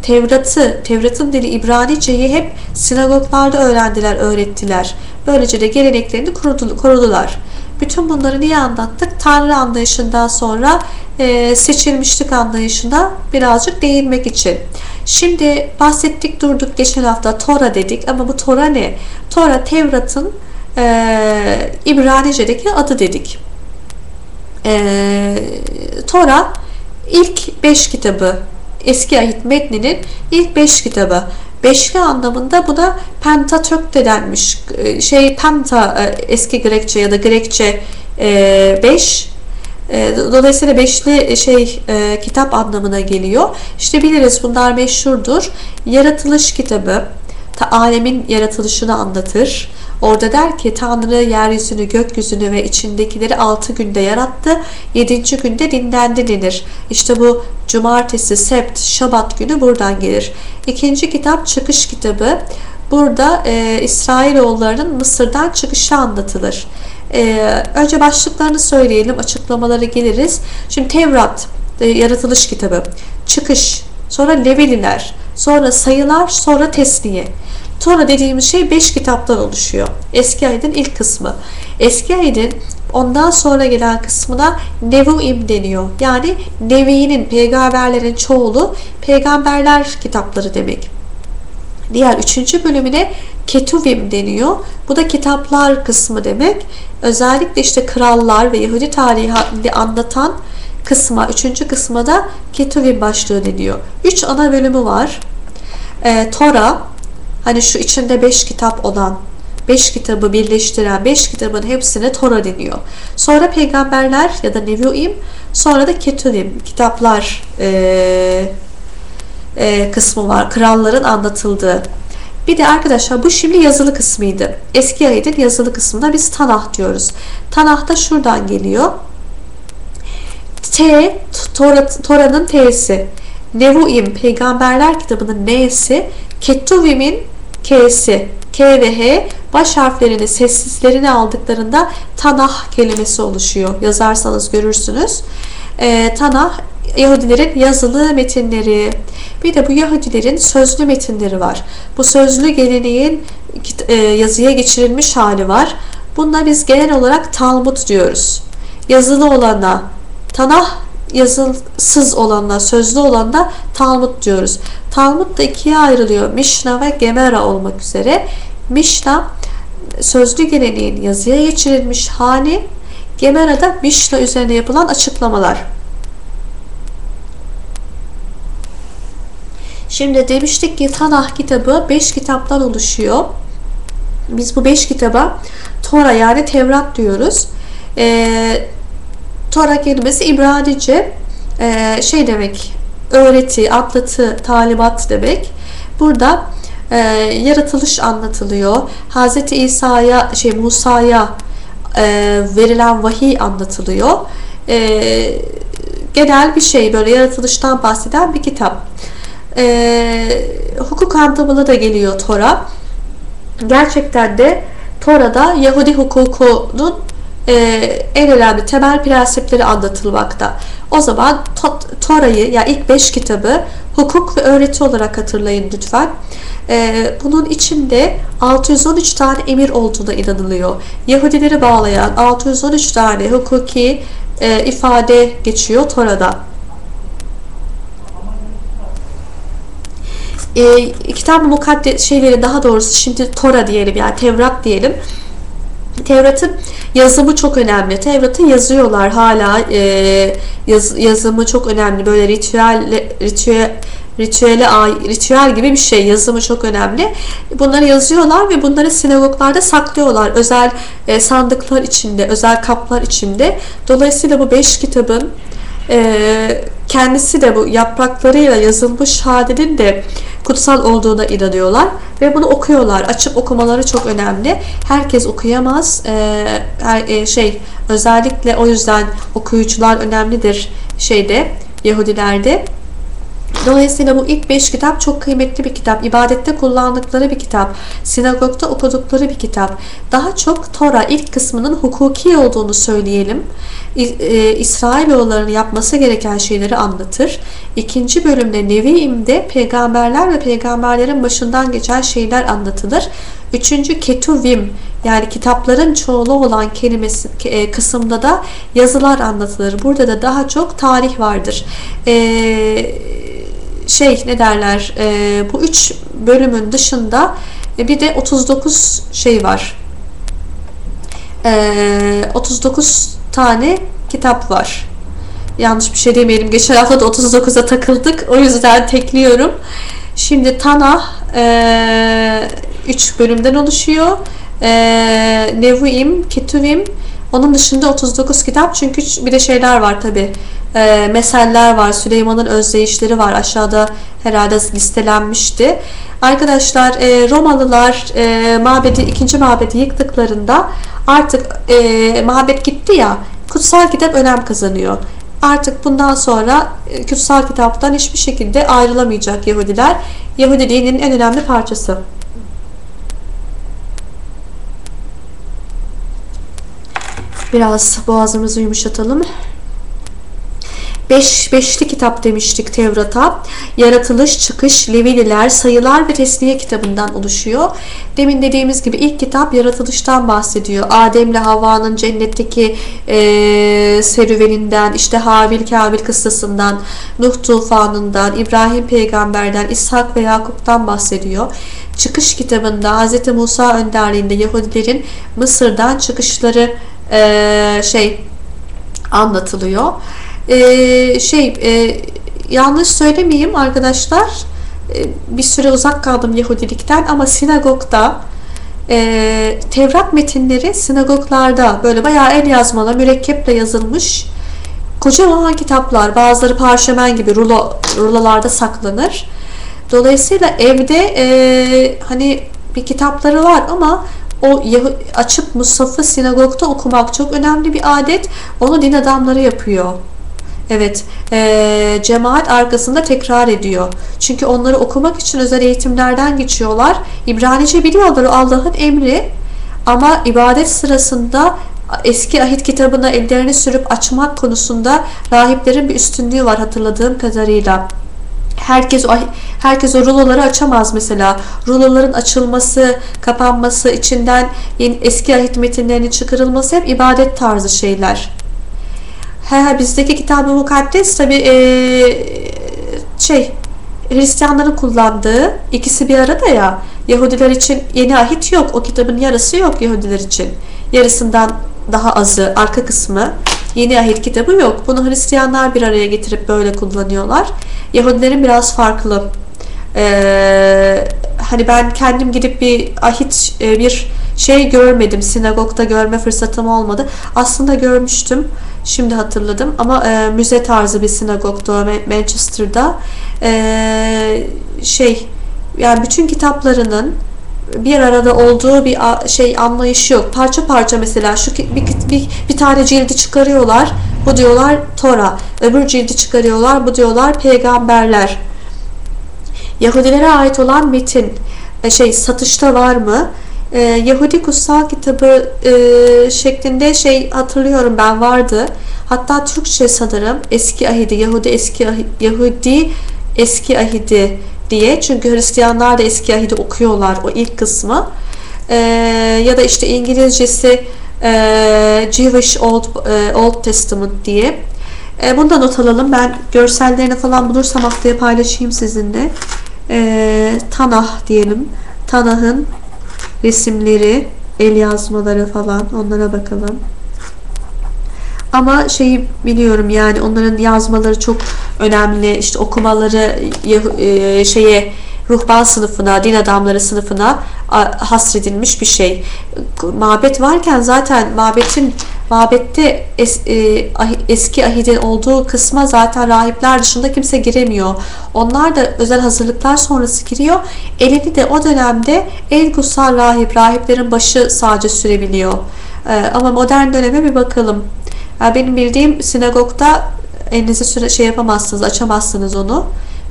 Tevrat'ı, Tevrat'ın dili İbranice'yi hep sinagoglarda öğrendiler, öğrettiler. Böylece de geleneklerini korudular. Bütün bunları niye anlattık? Tanrı anlayışından sonra e, seçilmişlik anlayışına birazcık değinmek için. Şimdi bahsettik durduk geçen hafta Tora dedik ama bu Tora ne? Tora Tevrat'ın e, İbranice'deki adı dedik. E, Tora ilk beş kitabı eski ahit metninin ilk beş kitabı. Beşli anlamında buna Pentatök de denmiş. E, şey Penta e, eski Grekçe ya da Grekçe 5 e, Dolayısıyla beşli şey kitap anlamına geliyor. İşte biliriz bunlar meşhurdur. Yaratılış kitabı, ta alemin yaratılışını anlatır. Orada der ki Tanrı yeryüzünü, gökyüzünü ve içindekileri altı günde yarattı. Yedinci günde dinlendi denir. İşte bu cumartesi, sept, şabat günü buradan gelir. İkinci kitap çıkış kitabı. Burada e, İsrailoğullarının Mısır'dan çıkışı anlatılır. E, önce başlıklarını söyleyelim, açıklamaları geliriz. Şimdi Tevrat, e, yaratılış kitabı, çıkış, sonra Leveliler, sonra sayılar, sonra tesniye. Tora dediğimiz şey 5 kitaptan oluşuyor. Eski Aydın ilk kısmı. Eski Aydın ondan sonra gelen kısmına Nevuim deniyor. Yani Nevi'nin, peygamberlerin çoğulu peygamberler kitapları demek. Diğer üçüncü bölümüne Ketuvim deniyor. Bu da kitaplar kısmı demek. Özellikle işte krallar ve Yahudi tarihi anlatan kısma, üçüncü kısma da Ketuvim başlığı deniyor. Üç ana bölümü var. E, Tora, Hani şu içinde beş kitap olan, beş kitabı birleştiren, beş kitabın hepsine Tora deniyor. Sonra peygamberler ya da Nevi'im, sonra da Ketuvim, kitaplar e, e, kısmı var. Kralların anlatıldığı. Bir de arkadaşlar bu şimdi yazılı kısmıydı. Eski ayetin yazılı kısmında biz Tanah diyoruz. Tanah da şuradan geliyor. T, Tora'nın T'si. Nevuim, Peygamberler kitabının N'si. Ketuvim'in K'si. K ve H baş harflerini sessizlerini aldıklarında Tanah kelimesi oluşuyor. Yazarsanız görürsünüz. E, Tanah Yahudilerin yazılı metinleri. Bir de bu Yahudilerin sözlü metinleri var. Bu sözlü geleneğin e, yazıya geçirilmiş hali var. Bunda biz genel olarak Talmud diyoruz. Yazılı olana Tanah yazısız olanla, sözlü olanla Talmud diyoruz. Talmud da ikiye ayrılıyor. Mishnah ve Gemera olmak üzere. Mishnah sözlü geleneğin yazıya geçirilmiş hali, Gemera'da Mishnah üzerine yapılan açıklamalar. Şimdi demiştik ki Tanah kitabı 5 kitaptan oluşuyor. Biz bu 5 kitaba Tora yani Tevrat diyoruz. Ee, Tora kelimesi İbranice e, şey demek öğreti, atlatı, talimat demek. Burada e, yaratılış anlatılıyor. Hz. İsa'ya, şey Musa'ya e, verilen vahiy anlatılıyor. E, genel bir şey böyle yaratılıştan bahseden bir kitap. E, hukuk anlamına da geliyor Tora. Gerçekten de Tora'da Yahudi hukukunun e, en önemli temel prensipleri anlatılmakta. O zaman Tora'yı ya yani ilk beş kitabı hukuk ve öğreti olarak hatırlayın lütfen. Ee, bunun içinde 613 tane emir olduğuna inanılıyor. Yahudileri bağlayan 613 tane hukuki e, ifade geçiyor Tora'da. E, Kitab-ı Mukaddes şeyleri daha doğrusu şimdi Tora diyelim yani Tevrat diyelim. Tevrat'ın yazımı çok önemli. Tevrat'ı yazıyorlar hala. E, yaz, yazımı çok önemli. Böyle ritüel ritüel ritüele ritüel gibi bir şey. Yazımı çok önemli. Bunları yazıyorlar ve bunları sinagoglarda saklıyorlar. Özel e, sandıklar içinde, özel kaplar içinde. Dolayısıyla bu beş kitabın e, kendisi de bu yapraklarıyla yazılmış hadenin de kutsal olduğuna inanıyorlar ve bunu okuyorlar. Açıp okumaları çok önemli. Herkes okuyamaz. E, her, e, şey özellikle o yüzden okuyucular önemlidir şeyde Yahudilerde. Dolayısıyla bu ilk beş kitap çok kıymetli bir kitap. İbadette kullandıkları bir kitap. Sinagogda okudukları bir kitap. Daha çok Tora ilk kısmının hukuki olduğunu söyleyelim. E, İsrailoğullarının yapması gereken şeyleri anlatır. İkinci bölümde Nevi'imde peygamberler ve peygamberlerin başından geçen şeyler anlatılır. Üçüncü Ketuvim yani kitapların çoğulu olan kelimesi e, kısımda da yazılar anlatılır. Burada da daha çok tarih vardır. Eee şey ne derler e, bu üç bölümün dışında e, bir de 39 şey var. E, 39 tane kitap var. Yanlış bir şey demeyelim. Geçen hafta da 39'a takıldık. O yüzden tekliyorum. Şimdi Tanah 3 e, bölümden oluşuyor. E, Nevuim, Ketuvim, onun dışında 39 kitap çünkü bir de şeyler var tabi. E, meseller var, Süleyman'ın özdeyişleri var. Aşağıda herhalde listelenmişti. Arkadaşlar e, Romalılar e, mabedi, ikinci mabedi yıktıklarında artık e, mabet gitti ya kutsal kitap önem kazanıyor. Artık bundan sonra e, kutsal kitaptan hiçbir şekilde ayrılamayacak Yahudiler. Yahudi dininin en önemli parçası. Biraz boğazımızı yumuşatalım. Beş, beşli kitap demiştik Tevrat'a. Yaratılış, çıkış, Levililer, sayılar ve tesniye kitabından oluşuyor. Demin dediğimiz gibi ilk kitap yaratılıştan bahsediyor. Adem'le Havva'nın cennetteki e, serüveninden, işte Habil Kabil kıssasından, Nuh tufanından, İbrahim peygamberden, İshak ve Yakup'tan bahsediyor. Çıkış kitabında Hz. Musa önderliğinde Yahudilerin Mısır'dan çıkışları e, şey anlatılıyor. E, şey e, yanlış söylemeyeyim arkadaşlar. E, bir süre uzak kaldım Yahudilikten ama sinagogda e, Tevrat metinleri sinagoglarda böyle bayağı el yazmalı mürekkeple yazılmış kocaman kitaplar bazıları parşömen gibi rulo, rulolarda saklanır Dolayısıyla evde e, hani bir kitapları var ama o açıp Musaf'ı sinagogda okumak çok önemli bir adet. Onu din adamları yapıyor. Evet, e, cemaat arkasında tekrar ediyor. Çünkü onları okumak için özel eğitimlerden geçiyorlar. İbranice biliyorlar o Allah'ın emri. Ama ibadet sırasında eski ahit kitabına ellerini sürüp açmak konusunda rahiplerin bir üstünlüğü var hatırladığım kadarıyla. Herkes herkes o ruloları açamaz mesela. Ruloların açılması, kapanması, içinden eski ahit metinlerinin çıkarılması hep ibadet tarzı şeyler. He, bizdeki kitab-ı mukaddes tabi e, şey Hristiyanların kullandığı ikisi bir arada ya Yahudiler için yeni ahit yok. O kitabın yarısı yok Yahudiler için. Yarısından daha azı arka kısmı yeni ahit kitabı yok. Bunu Hristiyanlar bir araya getirip böyle kullanıyorlar. Yahudilerin biraz farklı. Ee, hani ben kendim gidip bir ahit e, bir şey görmedim. Sinagogda görme fırsatım olmadı. Aslında görmüştüm. Şimdi hatırladım ama e, müze tarzı bir sinagogda Manchester'da e, şey yani bütün kitaplarının bir arada olduğu bir şey anlayış yok. Parça parça mesela şu bir, bir, bir tane cildi çıkarıyorlar. Bu diyorlar Tora. Öbür cildi çıkarıyorlar. Bu diyorlar peygamberler. Yahudilere ait olan metin e, şey satışta var mı? Ee, Yahudi kutsal kitabı e, şeklinde şey hatırlıyorum ben vardı. Hatta Türkçe sanırım eski ahidi Yahudi eski ahidi, Yahudi eski ahidi diye. Çünkü Hristiyanlar da eski ahidi okuyorlar o ilk kısmı. Ee, ya da işte İngilizcesi e, Jewish Old, e, Old Testament diye. E, bunu da not alalım. Ben görsellerini falan bulursam haftaya paylaşayım sizinle. E, Tanah diyelim. Tanah'ın resimleri, el yazmaları falan onlara bakalım. Ama şeyi biliyorum yani onların yazmaları çok önemli. İşte okumaları e, şeye ruhban sınıfına, din adamları sınıfına hasredilmiş bir şey. Mabet varken zaten mabetin mabette es, e, eski ahidin olduğu kısma zaten rahipler dışında kimse giremiyor. Onlar da özel hazırlıklar sonrası giriyor. Elini de o dönemde en kutsal rahip, rahiplerin başı sadece sürebiliyor. E, ama modern döneme bir bakalım. Benim bildiğim sinagogda elinizi şey yapamazsınız, açamazsınız onu.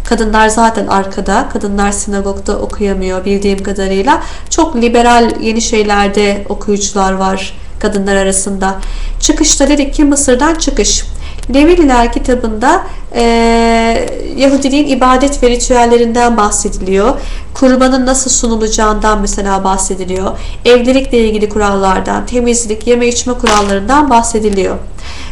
Kadınlar zaten arkada. Kadınlar sinagogda okuyamıyor bildiğim kadarıyla. Çok liberal yeni şeylerde okuyucular var kadınlar arasında. Çıkışta dedik ki Mısır'dan çıkış. Levililer kitabında e, Yahudiliğin ibadet ve ritüellerinden bahsediliyor. Kurbanın nasıl sunulacağından mesela bahsediliyor. Evlilikle ilgili kurallardan, temizlik, yeme içme kurallarından bahsediliyor.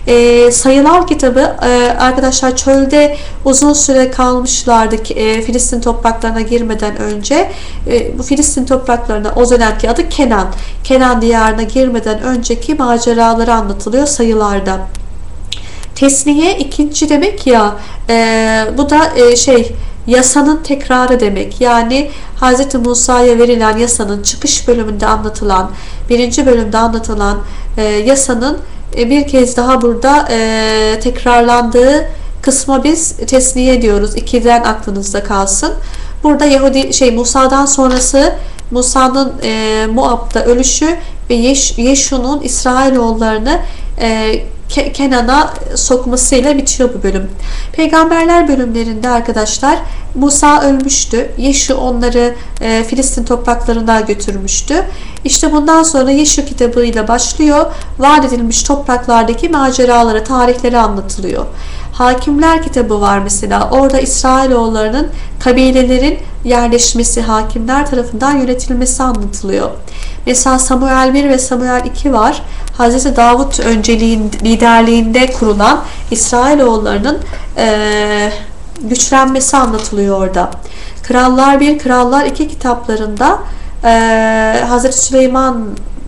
E, sayılar kitabı e, arkadaşlar çölde uzun süre kalmışlardı e, Filistin topraklarına girmeden önce. E, bu Filistin topraklarına o dönemki adı Kenan. Kenan diyarına girmeden önceki maceraları anlatılıyor sayılarda. Tesniye ikinci demek ya e, bu da e, şey yasanın tekrarı demek. Yani Hz. Musa'ya verilen yasanın çıkış bölümünde anlatılan, birinci bölümde anlatılan e, yasanın bir kez daha burada e, tekrarlandığı kısma biz tesniye diyoruz. İkiden aklınızda kalsın. Burada Yahudi şey Musa'dan sonrası Musa'nın e, Muab'da ölüşü ve Yeş, Yeşu'nun İsrailoğullarını e, Kenan'a sokmasıyla bitiyor bu bölüm. Peygamberler bölümlerinde arkadaşlar Musa ölmüştü. Yeşu onları e, Filistin topraklarına götürmüştü. İşte bundan sonra Yeşu kitabıyla başlıyor. Vaat edilmiş topraklardaki maceraları, tarihleri anlatılıyor. Hakimler kitabı var mesela. Orada İsrailoğullarının kabilelerin yerleşmesi, hakimler tarafından yönetilmesi anlatılıyor. Mesela Samuel 1 ve Samuel 2 var. Hz. Davut önceliğin liderliğinde kurulan İsrailoğullarının e, güçlenmesi anlatılıyor orada. Krallar 1, Krallar 2 kitaplarında e, Hz. Süleyman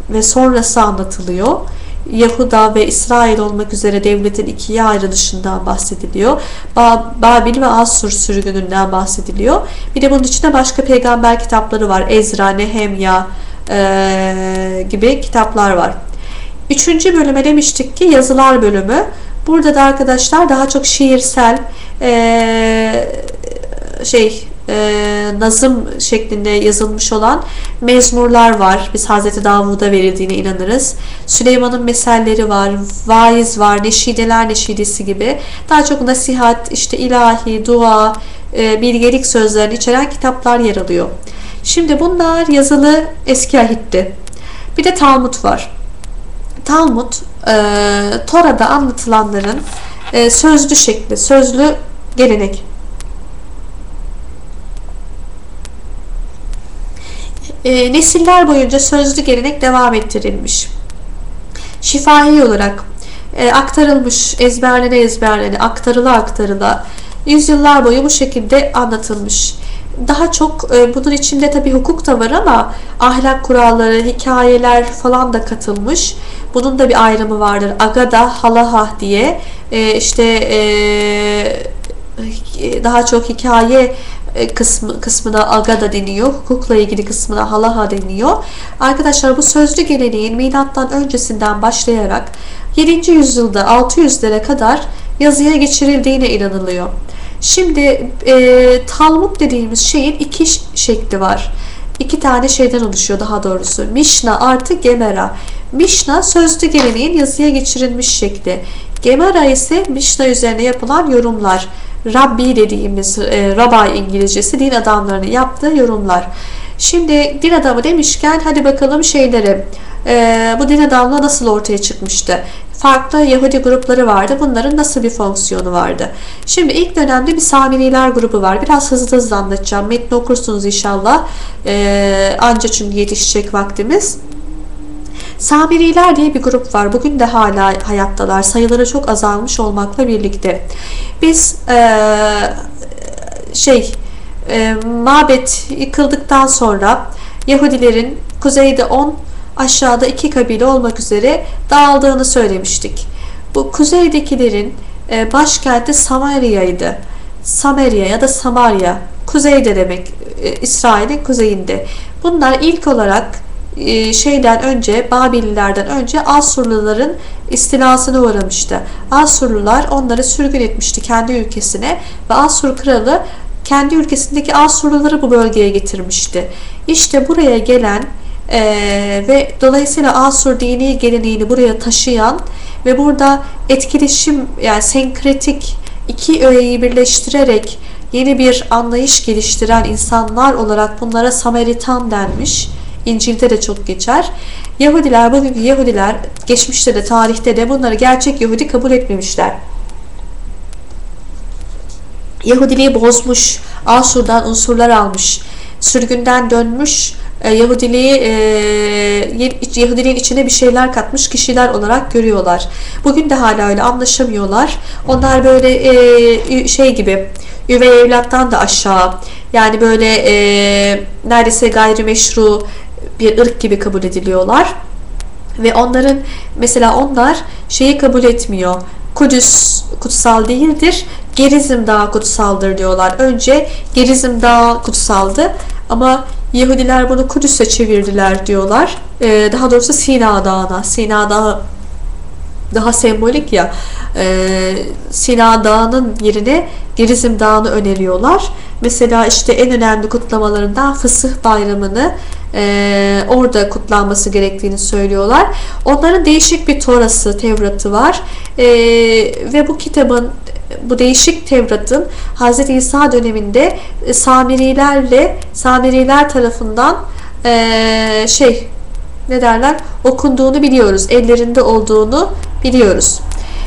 ve sonrası anlatılıyor. Yahuda ve İsrail olmak üzere devletin ikiye ayrılışından bahsediliyor. Babil ve Assur sürgününden bahsediliyor. Bir de bunun içinde başka peygamber kitapları var. Ezra, Nehemya e, gibi kitaplar var. Üçüncü bölüme demiştik ki yazılar bölümü. Burada da arkadaşlar daha çok şiirsel e, şey nazım şeklinde yazılmış olan mezmurlar var. Biz Hazreti Davud'a verildiğine inanırız. Süleyman'ın meselleri var, vaiz var, neşideler neşidesi gibi. Daha çok nasihat, işte ilahi, dua, e, bilgelik sözlerini içeren kitaplar yer alıyor. Şimdi bunlar yazılı eski ahitti. Bir de Talmud var. Talmud, e, Tora'da anlatılanların e, sözlü şekli, sözlü gelenek. E, nesiller boyunca sözlü gelenek devam ettirilmiş. Şifahi olarak e, aktarılmış, ezberlene ezberlene, aktarıla aktarıla yüzyıllar boyu bu şekilde anlatılmış. Daha çok e, bunun içinde tabi hukuk da var ama ahlak kuralları, hikayeler falan da katılmış. Bunun da bir ayrımı vardır. Agada, halaha diye e, işte e, daha çok hikaye kısmı, kısmına agada deniyor. Hukukla ilgili kısmına halaha deniyor. Arkadaşlar bu sözlü geleneğin milattan öncesinden başlayarak 7. yüzyılda 600'lere kadar yazıya geçirildiğine inanılıyor. Şimdi e, Talmud dediğimiz şeyin iki şekli var. İki tane şeyden oluşuyor daha doğrusu. Mishnah artı Gemara. Mishnah sözlü geleneğin yazıya geçirilmiş şekli. Gemara ise Mishnah üzerine yapılan yorumlar. Rabbi dediğimiz e, Rabbi İngilizcesi din adamlarının yaptığı yorumlar. Şimdi din adamı demişken hadi bakalım şeyleri e, bu din adamlığı nasıl ortaya çıkmıştı? Farklı Yahudi grupları vardı. Bunların nasıl bir fonksiyonu vardı? Şimdi ilk dönemde bir Samiriler grubu var. Biraz hızlı hızlı anlatacağım. Metni okursunuz inşallah. E, anca çünkü yetişecek vaktimiz. Samiriler diye bir grup var. Bugün de hala hayattalar. Sayıları çok azalmış olmakla birlikte. Biz e, şey e, mabet yıkıldıktan sonra Yahudilerin kuzeyde 10 aşağıda iki kabile olmak üzere dağıldığını söylemiştik. Bu kuzeydekilerin e, başkenti Samaria'ydı. Samaria ya da Samarya. Kuzeyde demek. E, İsrail'in kuzeyinde. Bunlar ilk olarak şeyden önce Babililerden önce Asurluların istilasına uğramıştı. Asurlular onları sürgün etmişti kendi ülkesine ve Asur kralı kendi ülkesindeki Asurluları bu bölgeye getirmişti. İşte buraya gelen e, ve dolayısıyla Asur dini geleneğini buraya taşıyan ve burada etkileşim yani senkretik iki öğeyi birleştirerek yeni bir anlayış geliştiren insanlar olarak bunlara Samaritan denmiş. İncil'de de çok geçer. Yahudiler, bugünkü Yahudiler geçmişte de tarihte de bunları gerçek Yahudi kabul etmemişler. Yahudiliği bozmuş, Asur'dan unsurlar almış, sürgünden dönmüş, e, Yahudiliği e, Yahudiliğin içine bir şeyler katmış kişiler olarak görüyorlar. Bugün de hala öyle anlaşamıyorlar. Onlar böyle e, şey gibi üvey evlattan da aşağı yani böyle neredeyse gayrimeşru bir ırk gibi kabul ediliyorlar. Ve onların mesela onlar şeyi kabul etmiyor. Kudüs kutsal değildir. Gerizim Dağı kutsaldır diyorlar. Önce Gerizim Dağı kutsaldı ama Yahudiler bunu Kudüs'e çevirdiler diyorlar. Ee, daha doğrusu Sina Dağı'na. Sina Dağı daha sembolik ya. Ee, Sina Dağı'nın yerine Gerizim Dağı'nı öneriyorlar. Mesela işte en önemli kutlamalarından Fısıh Bayramı'nı e, orada kutlanması gerektiğini söylüyorlar. Onların değişik bir Torası, Tevrat'ı var. E, ve bu kitabın bu değişik Tevrat'ın Hz. İsa döneminde e, Samirilerle Samiriler tarafından e, şey ne derler okunduğunu biliyoruz. Ellerinde olduğunu biliyoruz.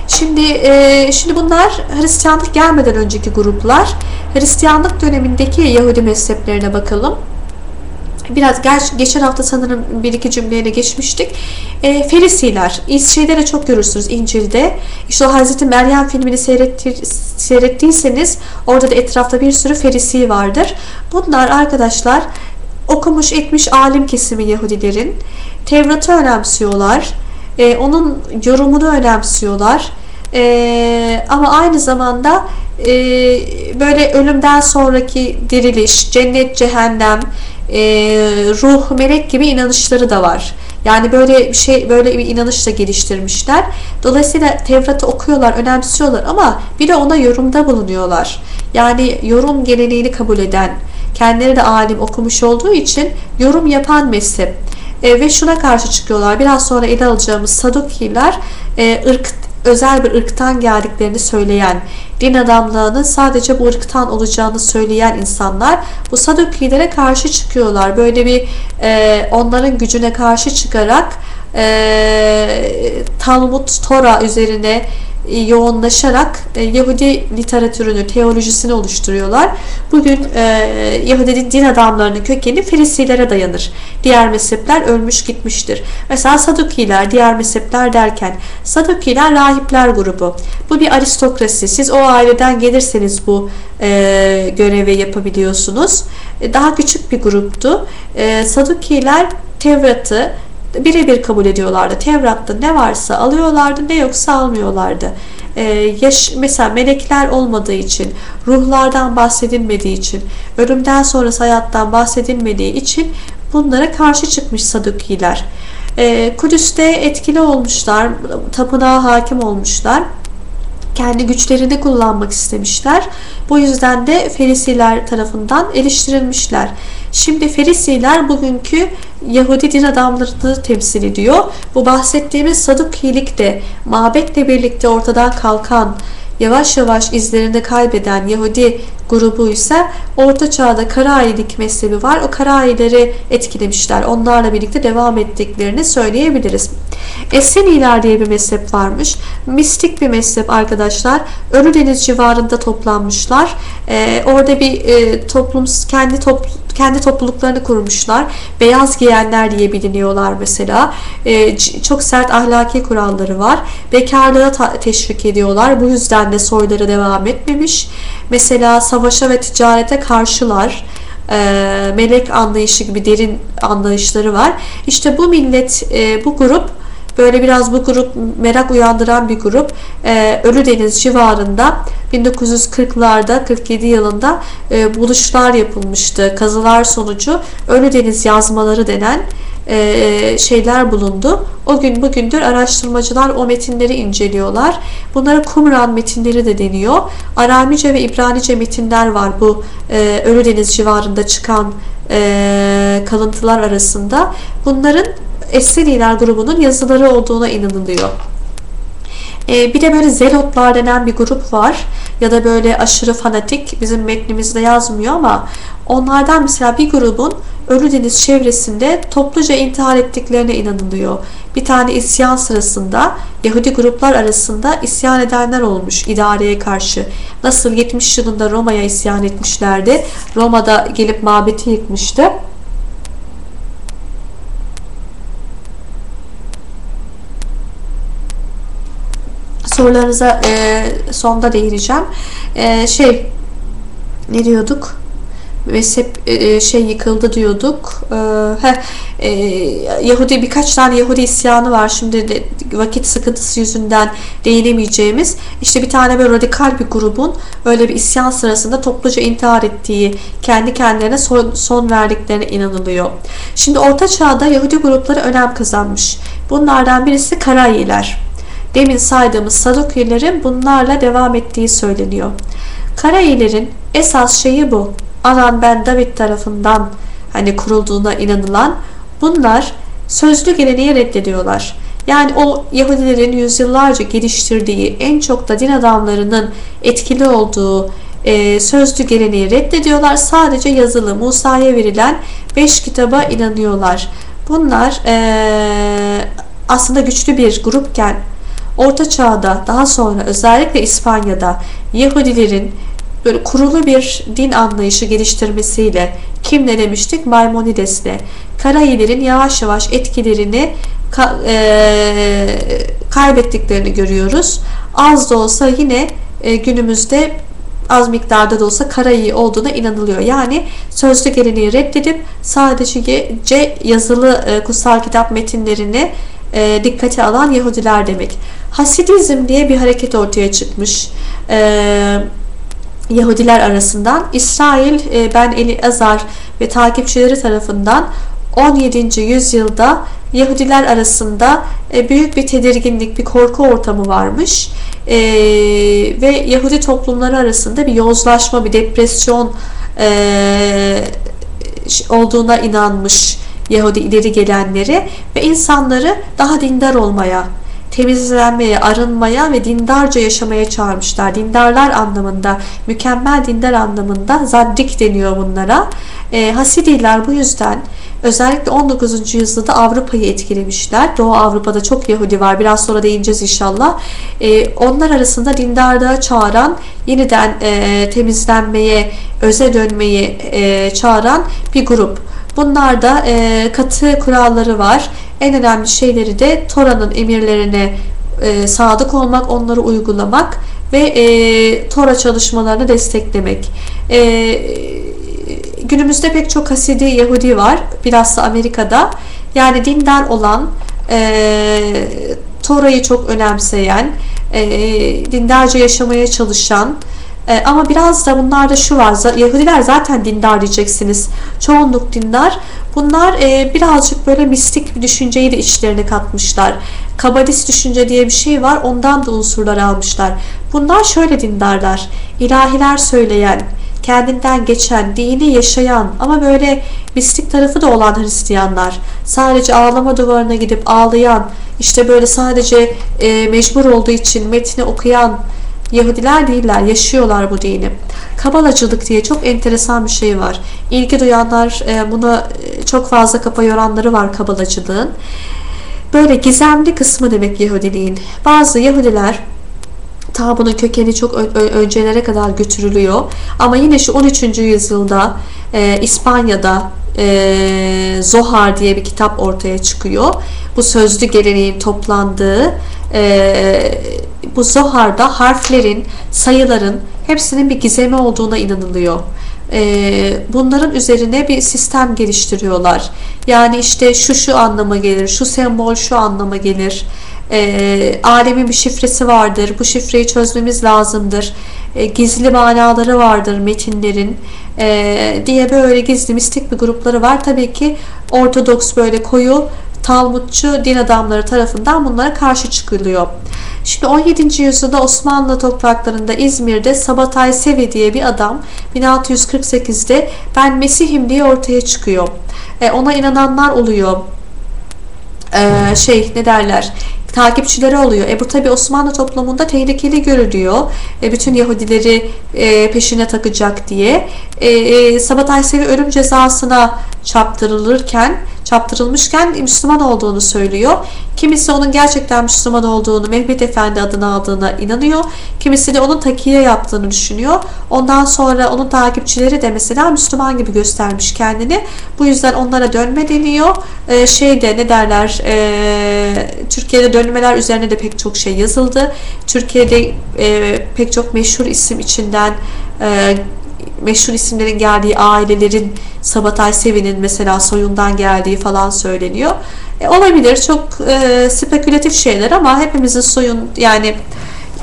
Şimdi e, şimdi bunlar Hristiyanlık gelmeden önceki gruplar. Hristiyanlık dönemindeki Yahudi mezheplerine bakalım biraz geç, geçen hafta sanırım bir iki cümleyle geçmiştik. E, Ferisiler, şeylere çok görürsünüz İncil'de. İşte o Hazreti Meryem filmini seyrettir, seyrettiyseniz orada da etrafta bir sürü Ferisi vardır. Bunlar arkadaşlar okumuş etmiş alim kesimi Yahudilerin. Tevrat'ı önemsiyorlar. E, onun yorumunu önemsiyorlar. E, ama aynı zamanda e, böyle ölümden sonraki diriliş, cennet, cehennem, e, ruh, melek gibi inanışları da var. Yani böyle bir şey, böyle bir inanış da geliştirmişler. Dolayısıyla Tevrat'ı okuyorlar, önemsiyorlar ama bir de ona yorumda bulunuyorlar. Yani yorum geleneğini kabul eden, kendileri de alim okumuş olduğu için yorum yapan mezhep. E, ve şuna karşı çıkıyorlar. Biraz sonra ele alacağımız Sadukiler e, ırk özel bir ırktan geldiklerini söyleyen, din adamlığının sadece bu ırktan olacağını söyleyen insanlar bu Sadukilere karşı çıkıyorlar. Böyle bir e, onların gücüne karşı çıkarak e, Talmud, Tora üzerine yoğunlaşarak e, Yahudi literatürünü, teolojisini oluşturuyorlar. Bugün e, Yahudi din adamlarının kökeni Farisilere dayanır. Diğer mezhepler ölmüş gitmiştir. Mesela Sadukiler, diğer mezhepler derken Sadukiler rahipler grubu. Bu bir aristokrasi. Siz o aileden gelirseniz bu e, görevi yapabiliyorsunuz. E, daha küçük bir gruptu. E, Sadukiler Tevrat'ı birebir kabul ediyorlardı. Tevrat'ta ne varsa alıyorlardı, ne yoksa almıyorlardı. Ee, yaş, mesela melekler olmadığı için, ruhlardan bahsedilmediği için, ölümden sonrası hayattan bahsedilmediği için bunlara karşı çıkmış Sadukiler. Ee, Kudüs'te etkili olmuşlar, tapınağa hakim olmuşlar kendi güçlerini kullanmak istemişler. Bu yüzden de Ferisiler tarafından eleştirilmişler. Şimdi Ferisiler bugünkü Yahudi din adamlarını temsil ediyor. Bu bahsettiğimiz Sadukilik de mabetle birlikte ortadan kalkan yavaş yavaş izlerini kaybeden Yahudi grubu ise Orta Çağ'da Karayilik mezhebi var. O Karayileri etkilemişler. Onlarla birlikte devam ettiklerini söyleyebiliriz. Esseniler diye bir mezhep varmış. Mistik bir mezhep arkadaşlar. Ölüdeniz civarında toplanmışlar. Ee, orada bir e, toplum kendi top, kendi topluluklarını kurmuşlar. Beyaz giyenler diye biliniyorlar mesela. Ee, çok sert ahlaki kuralları var. Bekarlığa teşvik ediyorlar. Bu yüzden de soyları devam etmemiş. Mesela savaşa ve ticarete karşılar e, melek anlayışı gibi derin anlayışları var. İşte bu millet, e, bu grup böyle biraz bu grup merak uyandıran bir grup e, Ölüdeniz civarında 1940'larda 47 yılında e, buluşlar yapılmıştı. Kazılar sonucu Ölüdeniz yazmaları denen e, şeyler bulundu. O gün bugündür araştırmacılar o metinleri inceliyorlar. Bunlara Kumran metinleri de deniyor. Aramice ve İbranice metinler var bu e, Ölüdeniz civarında çıkan e, kalıntılar arasında. Bunların Esseniler grubunun yazıları olduğuna inanılıyor. Ee, bir de böyle zelotlar denen bir grup var. Ya da böyle aşırı fanatik bizim metnimizde yazmıyor ama onlardan mesela bir grubun Ölüdeniz çevresinde topluca intihar ettiklerine inanılıyor. Bir tane isyan sırasında Yahudi gruplar arasında isyan edenler olmuş idareye karşı. Nasıl 70 yılında Roma'ya isyan etmişlerdi. Roma'da gelip mabeti yıkmıştı. Sorularınıza e, sonda değineceğim. E, şey ne diyorduk? mezhep e, şey yıkıldı diyorduk. E, heh, e, Yahudi birkaç tane Yahudi isyanı var. Şimdi de vakit sıkıntısı yüzünden değinemeyeceğimiz. İşte bir tane böyle radikal bir grubun öyle bir isyan sırasında topluca intihar ettiği, kendi kendilerine son, son verdiklerine inanılıyor. Şimdi Orta Çağ'da Yahudi grupları önem kazanmış. Bunlardan birisi Karayiler demin saydığımız Sadukilerin bunlarla devam ettiği söyleniyor. Karayilerin esas şeyi bu. Anan ben David tarafından hani kurulduğuna inanılan bunlar sözlü geleneği reddediyorlar. Yani o Yahudilerin yüzyıllarca geliştirdiği en çok da din adamlarının etkili olduğu e, sözlü geleneği reddediyorlar. Sadece yazılı Musa'ya verilen beş kitaba inanıyorlar. Bunlar e, aslında güçlü bir grupken Orta Çağ'da daha sonra özellikle İspanya'da Yahudilerin böyle kurulu bir din anlayışı geliştirmesiyle kim ne demiştik? Maimonides'le Karayilerin yavaş yavaş etkilerini ka, e, kaybettiklerini görüyoruz. Az da olsa yine e, günümüzde az miktarda da olsa Karayi olduğuna inanılıyor. Yani sözlü geleneği reddedip sadece yazılı e, kutsal kitap metinlerini e, dikkate alan Yahudiler demek. Hasidizm diye bir hareket ortaya çıkmış. E, Yahudiler arasından İsrail e, Ben Eli Azar ve takipçileri tarafından 17. yüzyılda Yahudiler arasında e, büyük bir tedirginlik, bir korku ortamı varmış e, ve Yahudi toplumları arasında bir yozlaşma, bir depresyon e, olduğuna inanmış Yahudi ileri gelenleri ve insanları daha dindar olmaya, temizlenmeye, arınmaya ve dindarca yaşamaya çağırmışlar. Dindarlar anlamında, mükemmel dindar anlamında zaddik deniyor bunlara. E, Hasidiler bu yüzden özellikle 19. yüzyılda Avrupa'yı etkilemişler. Doğu Avrupa'da çok Yahudi var. Biraz sonra değineceğiz inşallah. E, onlar arasında dindarlığa çağıran, yeniden e, temizlenmeye, öze dönmeyi e, çağıran bir grup. Bunlarda e, katı kuralları var. En önemli şeyleri de Tora'nın emirlerine e, sadık olmak, onları uygulamak ve e, Tora çalışmalarını desteklemek. E, günümüzde pek çok Hasidi Yahudi var. Bilhassa Amerika'da. Yani dindar olan, e, Tora'yı çok önemseyen, e, dindarca yaşamaya çalışan, e, ama biraz da bunlarda şu var. Yahudiler zaten dindar diyeceksiniz. Çoğunluk dindar. Bunlar e, birazcık böyle mistik bir düşünceyi de içlerine katmışlar. Kabalist düşünce diye bir şey var. Ondan da unsurlar almışlar. Bunlar şöyle dindarlar. İlahiler söyleyen, kendinden geçen, dini yaşayan ama böyle mistik tarafı da olan Hristiyanlar. Sadece ağlama duvarına gidip ağlayan, işte böyle sadece e, mecbur olduğu için metni okuyan, Yahudiler değiller, yaşıyorlar bu dini. Kabalacılık diye çok enteresan bir şey var. İlgi duyanlar e, buna e, çok fazla kafa yoranları var kabalacılığın. Böyle gizemli kısmı demek Yahudiliğin. Bazı Yahudiler ta bunun kökeni çok öncelere kadar götürülüyor. Ama yine şu 13. yüzyılda e, İspanya'da e, Zohar diye bir kitap ortaya çıkıyor. Bu sözlü geleneğin toplandığı e, bu Zohar'da harflerin, sayıların hepsinin bir gizemi olduğuna inanılıyor. Ee, bunların üzerine bir sistem geliştiriyorlar. Yani işte şu şu anlama gelir, şu sembol şu anlama gelir. E, alemin bir şifresi vardır. Bu şifreyi çözmemiz lazımdır. E, gizli manaları vardır metinlerin e, diye böyle gizli mistik bir grupları var. Tabii ki Ortodoks böyle koyu Talmudçu din adamları tarafından bunlara karşı çıkılıyor. Şimdi 17. yüzyılda Osmanlı topraklarında İzmir'de Sabatay Sevi diye bir adam 1648'de ben Mesih'im diye ortaya çıkıyor. E, ona inananlar oluyor. E, şey ne derler takipçileri oluyor. E bu tabi Osmanlı toplumunda tehlikeli görülüyor. E, bütün Yahudileri e, peşine takacak diye. E, e, Sabatay Sevi ölüm cezasına çarptırılırken çaptırılmışken Müslüman olduğunu söylüyor. Kimisi onun gerçekten Müslüman olduğunu, Mehmet Efendi adını aldığına inanıyor. Kimisi de onun takiye yaptığını düşünüyor. Ondan sonra onun takipçileri de mesela Müslüman gibi göstermiş kendini. Bu yüzden onlara dönme deniyor. Ee, şeyde ne derler e, Türkiye'de dönmeler üzerine de pek çok şey yazıldı. Türkiye'de e, pek çok meşhur isim içinden e, meşhur isimlerin geldiği ailelerin Sabatay Sevi'nin mesela soyundan geldiği falan söyleniyor. E, olabilir çok e, spekülatif şeyler ama hepimizin soyun yani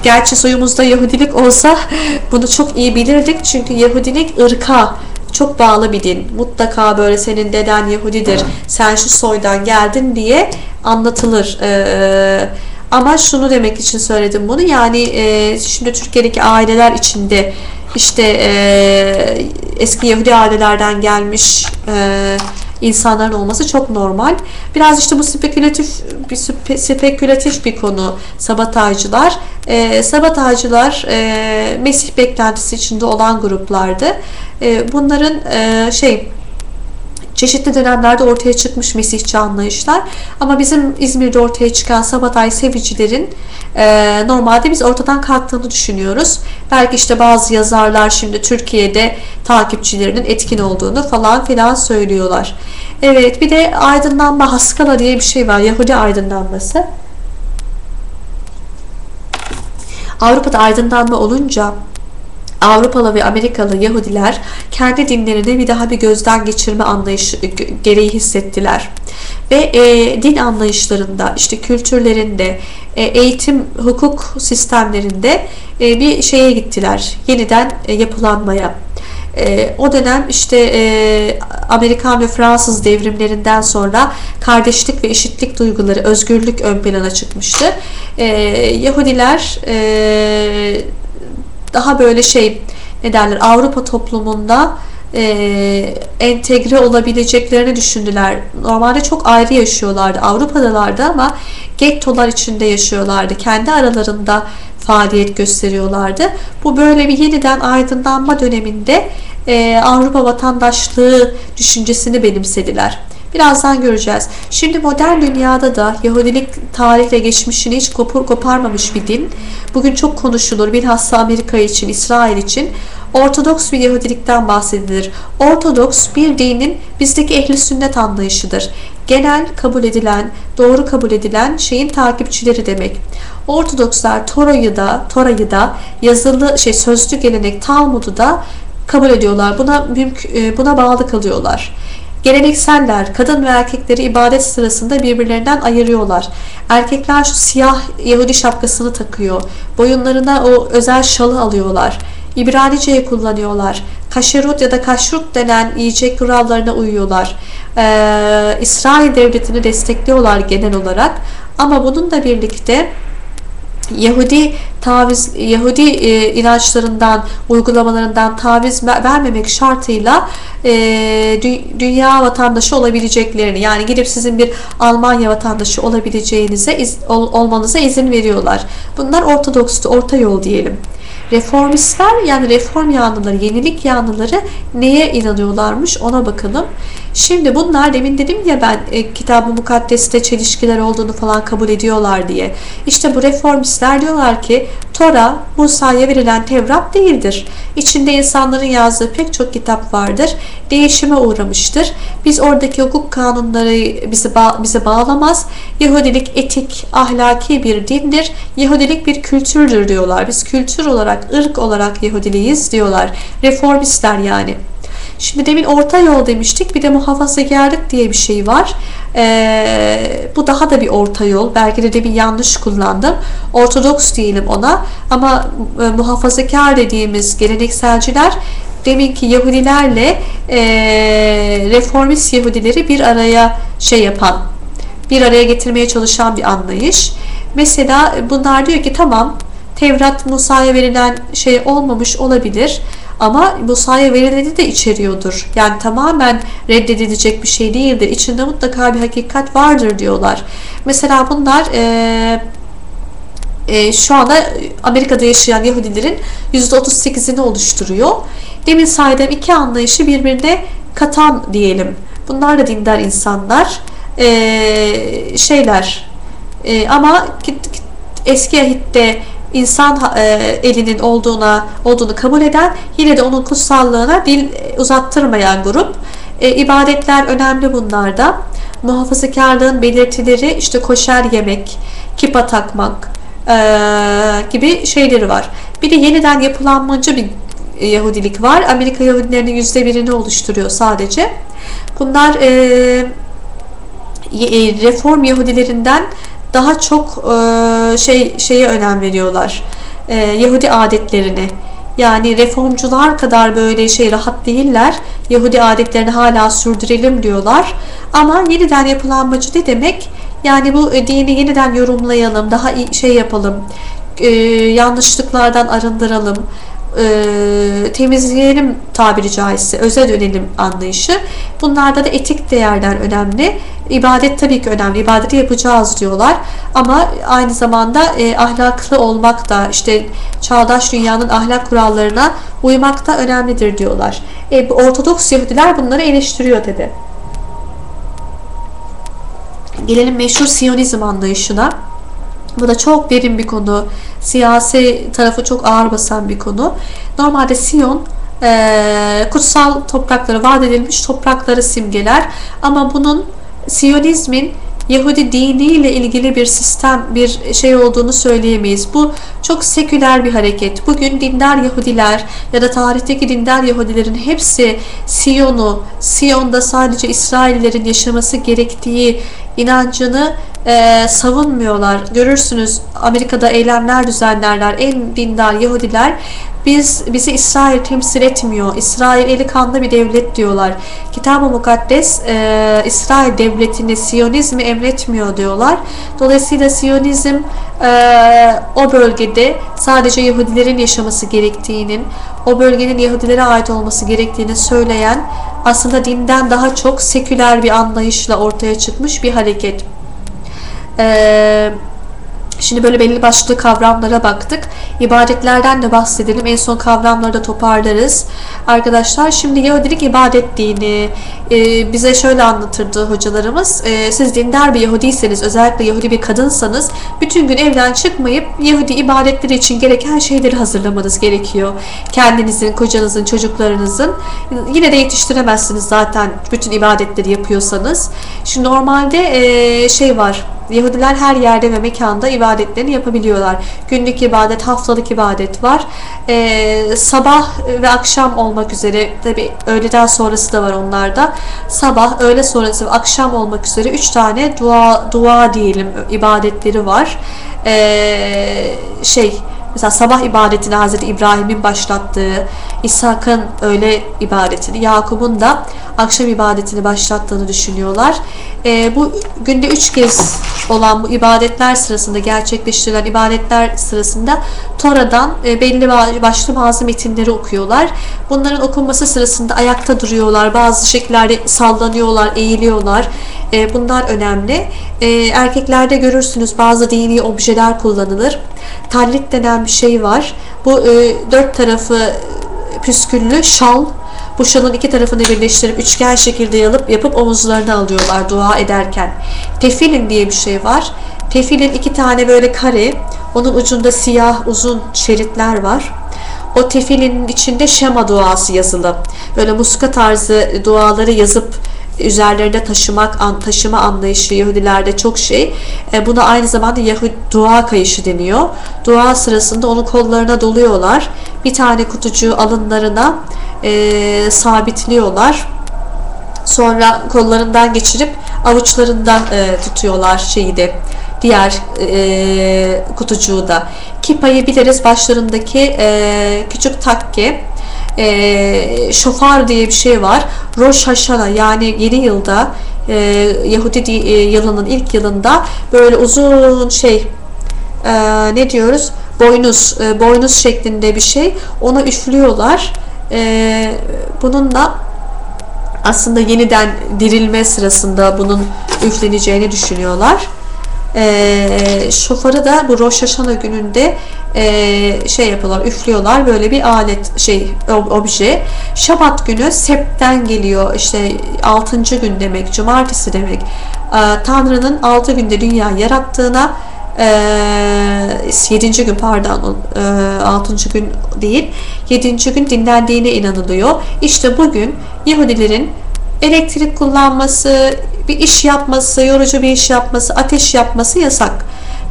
gerçi soyumuzda Yahudilik olsa bunu çok iyi bilirdik. Çünkü Yahudilik ırka çok bağlı bir din. Mutlaka böyle senin deden Yahudidir, sen şu soydan geldin diye anlatılır. Ee, ama şunu demek için söyledim bunu. Yani e, şimdi Türkiye'deki aileler içinde işte e, eski Yahudi ailelerden gelmiş e, insanların olması çok normal. Biraz işte bu spekülatif bir spekülatif bir konu sabotajcılar. E, sabotajcılar e, Mesih beklentisi içinde olan gruplardı. E, bunların e, şey çeşitli dönemlerde ortaya çıkmış Mesihçi anlayışlar. Ama bizim İzmir'de ortaya çıkan Sabatay Sevicilerin e, normalde biz ortadan kalktığını düşünüyoruz. Belki işte bazı yazarlar şimdi Türkiye'de takipçilerinin etkin olduğunu falan filan söylüyorlar. Evet bir de aydınlanma Haskala diye bir şey var. Yahudi aydınlanması. Avrupa'da aydınlanma olunca Avrupalı ve Amerikalı Yahudiler kendi dinlerini bir daha bir gözden geçirme anlayışı gereği hissettiler. Ve e, din anlayışlarında, işte kültürlerinde, e, eğitim, hukuk sistemlerinde e, bir şeye gittiler. Yeniden e, yapılanmaya. E, o dönem işte e, Amerikan ve Fransız devrimlerinden sonra kardeşlik ve eşitlik duyguları, özgürlük ön plana çıkmıştı. E, Yahudiler e, daha böyle şey ne derler Avrupa toplumunda e, entegre olabileceklerini düşündüler. Normalde çok ayrı yaşıyorlardı Avrupa'dalardı ama gettolar içinde yaşıyorlardı. Kendi aralarında faaliyet gösteriyorlardı. Bu böyle bir yeniden aydınlanma döneminde e, Avrupa vatandaşlığı düşüncesini benimsediler. Birazdan göreceğiz. Şimdi modern dünyada da Yahudilik tarihle geçmişini hiç kopur koparmamış bir din. Bugün çok konuşulur. Bilhassa Amerika için, İsrail için. Ortodoks bir Yahudilikten bahsedilir. Ortodoks bir dinin bizdeki ehli sünnet anlayışıdır. Genel kabul edilen, doğru kabul edilen şeyin takipçileri demek. Ortodokslar Tora'yı da, Tora'yı da yazılı şey sözlü gelenek Talmud'u da kabul ediyorlar. Buna e, buna bağlı kalıyorlar. Gelenekseller kadın ve erkekleri ibadet sırasında birbirlerinden ayırıyorlar. Erkekler şu siyah Yahudi şapkasını takıyor. Boyunlarına o özel şalı alıyorlar. İbranice'yi kullanıyorlar. Kaşerut ya da kaşrut denen yiyecek kurallarına uyuyorlar. Ee, İsrail devletini destekliyorlar genel olarak. Ama bununla birlikte Yahudi taviz Yahudi e, inançlarından, uygulamalarından taviz vermemek şartıyla e, dü, dünya vatandaşı olabileceklerini yani gidip sizin bir Almanya vatandaşı olabileceğinize iz, ol, olmanıza izin veriyorlar. Bunlar ortodokstu, orta yol diyelim. Reformistler yani reform yanlıları, yenilik yanlıları neye inanıyorlarmış ona bakalım. Şimdi bunlar demin dedim ya ben e, kitab-ı mukaddeste çelişkiler olduğunu falan kabul ediyorlar diye. İşte bu reformistler diyorlar ki Tora Musa'ya verilen Tevrat değildir. İçinde insanların yazdığı pek çok kitap vardır. Değişime uğramıştır. Biz oradaki hukuk kanunları bizi, ba bizi bağlamaz. Yahudilik etik, ahlaki bir dindir. Yahudilik bir kültürdür diyorlar. Biz kültür olarak, ırk olarak Yahudiliyiz diyorlar. Reformistler yani. Şimdi demin orta yol demiştik. Bir de muhafazakarlık diye bir şey var. Ee, bu daha da bir orta yol. Belki de demin yanlış kullandım. Ortodoks diyelim ona. Ama e, muhafazakar dediğimiz gelenekselciler deminki Yahudilerle e, reformist Yahudileri bir araya şey yapan, bir araya getirmeye çalışan bir anlayış. Mesela bunlar diyor ki tamam Tevrat Musa'ya verilen şey olmamış olabilir ama Musa'ya verileni de içeriyordur. Yani tamamen reddedilecek bir şey değildir. İçinde mutlaka bir hakikat vardır diyorlar. Mesela bunlar e, e, şu anda Amerika'da yaşayan Yahudilerin %38'ini oluşturuyor. Demin saydığım iki anlayışı birbirine katan diyelim. Bunlar da dindar insanlar. E, şeyler e, ama eski ahitte insan e, elinin olduğuna olduğunu kabul eden yine de onun kutsallığına dil uzattırmayan grup. E, ibadetler önemli bunlarda. Muhafazakarlığın belirtileri işte koşer yemek, kipa takmak e, gibi şeyleri var. Bir de yeniden yapılanmacı bir Yahudilik var. Amerika Yahudilerinin yüzde birini oluşturuyor sadece. Bunlar e, reform Yahudilerinden daha çok e, şey şeye önem veriyorlar. E, Yahudi adetlerini. Yani reformcular kadar böyle şey rahat değiller. Yahudi adetlerini hala sürdürelim diyorlar. Ama yeniden yapılanmacı ne demek? Yani bu dini yeniden yorumlayalım, daha iyi şey yapalım, e, yanlışlıklardan arındıralım, e, temizleyelim tabiri caizse, öze dönelim anlayışı. Bunlarda da etik değerler önemli. İbadet tabii ki önemli. İbadeti yapacağız diyorlar. Ama aynı zamanda e, ahlaklı olmak da işte çağdaş dünyanın ahlak kurallarına uymak da önemlidir diyorlar. E, Ortodoks Yahudiler bunları eleştiriyor dedi. Gelelim meşhur Siyonizm anlayışına. Bu da çok derin bir konu. Siyasi tarafı çok ağır basan bir konu. Normalde Siyon e, kutsal toprakları vaat edilmiş toprakları simgeler. Ama bunun Siyonizmin Yahudi diniyle ilgili bir sistem, bir şey olduğunu söyleyemeyiz. Bu çok seküler bir hareket. Bugün dindar Yahudiler ya da tarihteki dindar Yahudilerin hepsi Siyon'u, Siyon'da sadece İsraillerin yaşaması gerektiği inancını e, savunmuyorlar. Görürsünüz Amerika'da eylemler düzenlerler. En dindar Yahudiler Biz bizi İsrail temsil etmiyor. İsrail eli kanlı bir devlet diyorlar. Kitab-ı Mukaddes e, İsrail devletini, Siyonizmi emretmiyor diyorlar. Dolayısıyla Siyonizm e, o bölgede sadece Yahudilerin yaşaması gerektiğinin, o bölgenin Yahudilere ait olması gerektiğini söyleyen aslında dinden daha çok seküler bir anlayışla ortaya çıkmış bir hareket. Eee Şimdi böyle belli başlı kavramlara baktık. İbadetlerden de bahsedelim. En son kavramları da toparlarız. Arkadaşlar şimdi Yahudilik ibadet dini. Ee, bize şöyle anlatırdı hocalarımız. Ee, siz dindar bir Yahudiyseniz, özellikle Yahudi bir kadınsanız bütün gün evden çıkmayıp Yahudi ibadetleri için gereken şeyleri hazırlamanız gerekiyor. Kendinizin, kocanızın, çocuklarınızın. Yine de yetiştiremezsiniz zaten bütün ibadetleri yapıyorsanız. Şimdi normalde e, şey var Yahudiler her yerde ve mekanda ibadetlerini yapabiliyorlar. Günlük ibadet, haftalık ibadet var. Ee, sabah ve akşam olmak üzere, tabi öğleden sonrası da var onlarda. Sabah, öğle sonrası ve akşam olmak üzere üç tane dua, dua diyelim ibadetleri var. Ee, şey, Mesela sabah ibadetini Hazreti İbrahim'in başlattığı, İshak'ın öğle ibadetini, Yakup'un da akşam ibadetini başlattığını düşünüyorlar. E, bu günde üç kez olan bu ibadetler sırasında gerçekleştirilen ibadetler sırasında Tora'dan e, belli başlı bazı metinleri okuyorlar. Bunların okunması sırasında ayakta duruyorlar. Bazı şekillerde sallanıyorlar, eğiliyorlar. E, bunlar önemli. E, erkeklerde görürsünüz bazı dini objeler kullanılır. Tallit denen bir şey var. Bu e, dört tarafı püsküllü şal bu şalın iki tarafını birleştirip üçgen şekilde yalıp yapıp omuzlarına alıyorlar dua ederken. Tefilin diye bir şey var. Tefilin iki tane böyle kare, onun ucunda siyah uzun şeritler var. O tefilin içinde şema duası yazılı. Böyle muska tarzı duaları yazıp üzerlerinde taşımak, taşıma anlayışı Yahudilerde çok şey. E, buna aynı zamanda Yahudi dua kayışı deniyor. Dua sırasında onu kollarına doluyorlar. Bir tane kutucuğu alınlarına e, sabitliyorlar. Sonra kollarından geçirip avuçlarından e, tutuyorlar şeyi de diğer e, kutucuğu da. Kipayı biliriz başlarındaki e, küçük takke e, şofar diye bir şey var. Rosh Hashanah yani yeni yılda e, Yahudi e, yılının ilk yılında böyle uzun şey e, ne diyoruz? Boynuz, e, boynuz şeklinde bir şey. Ona üflüyorlar. E, bununla aslında yeniden dirilme sırasında bunun üfleneceğini düşünüyorlar. E, şofarı da bu Rosh Hashanah gününde e, şey yapıyorlar, üflüyorlar. Böyle bir alet şey obje. Şabat günü septen geliyor. işte 6. gün demek, cumartesi demek. E, Tanrı'nın 6 günde dünya yarattığına e, 7. gün pardon e, 6. gün değil 7. gün dinlendiğine inanılıyor. İşte bugün Yahudilerin elektrik kullanması, bir iş yapması, yorucu bir iş yapması, ateş yapması yasak.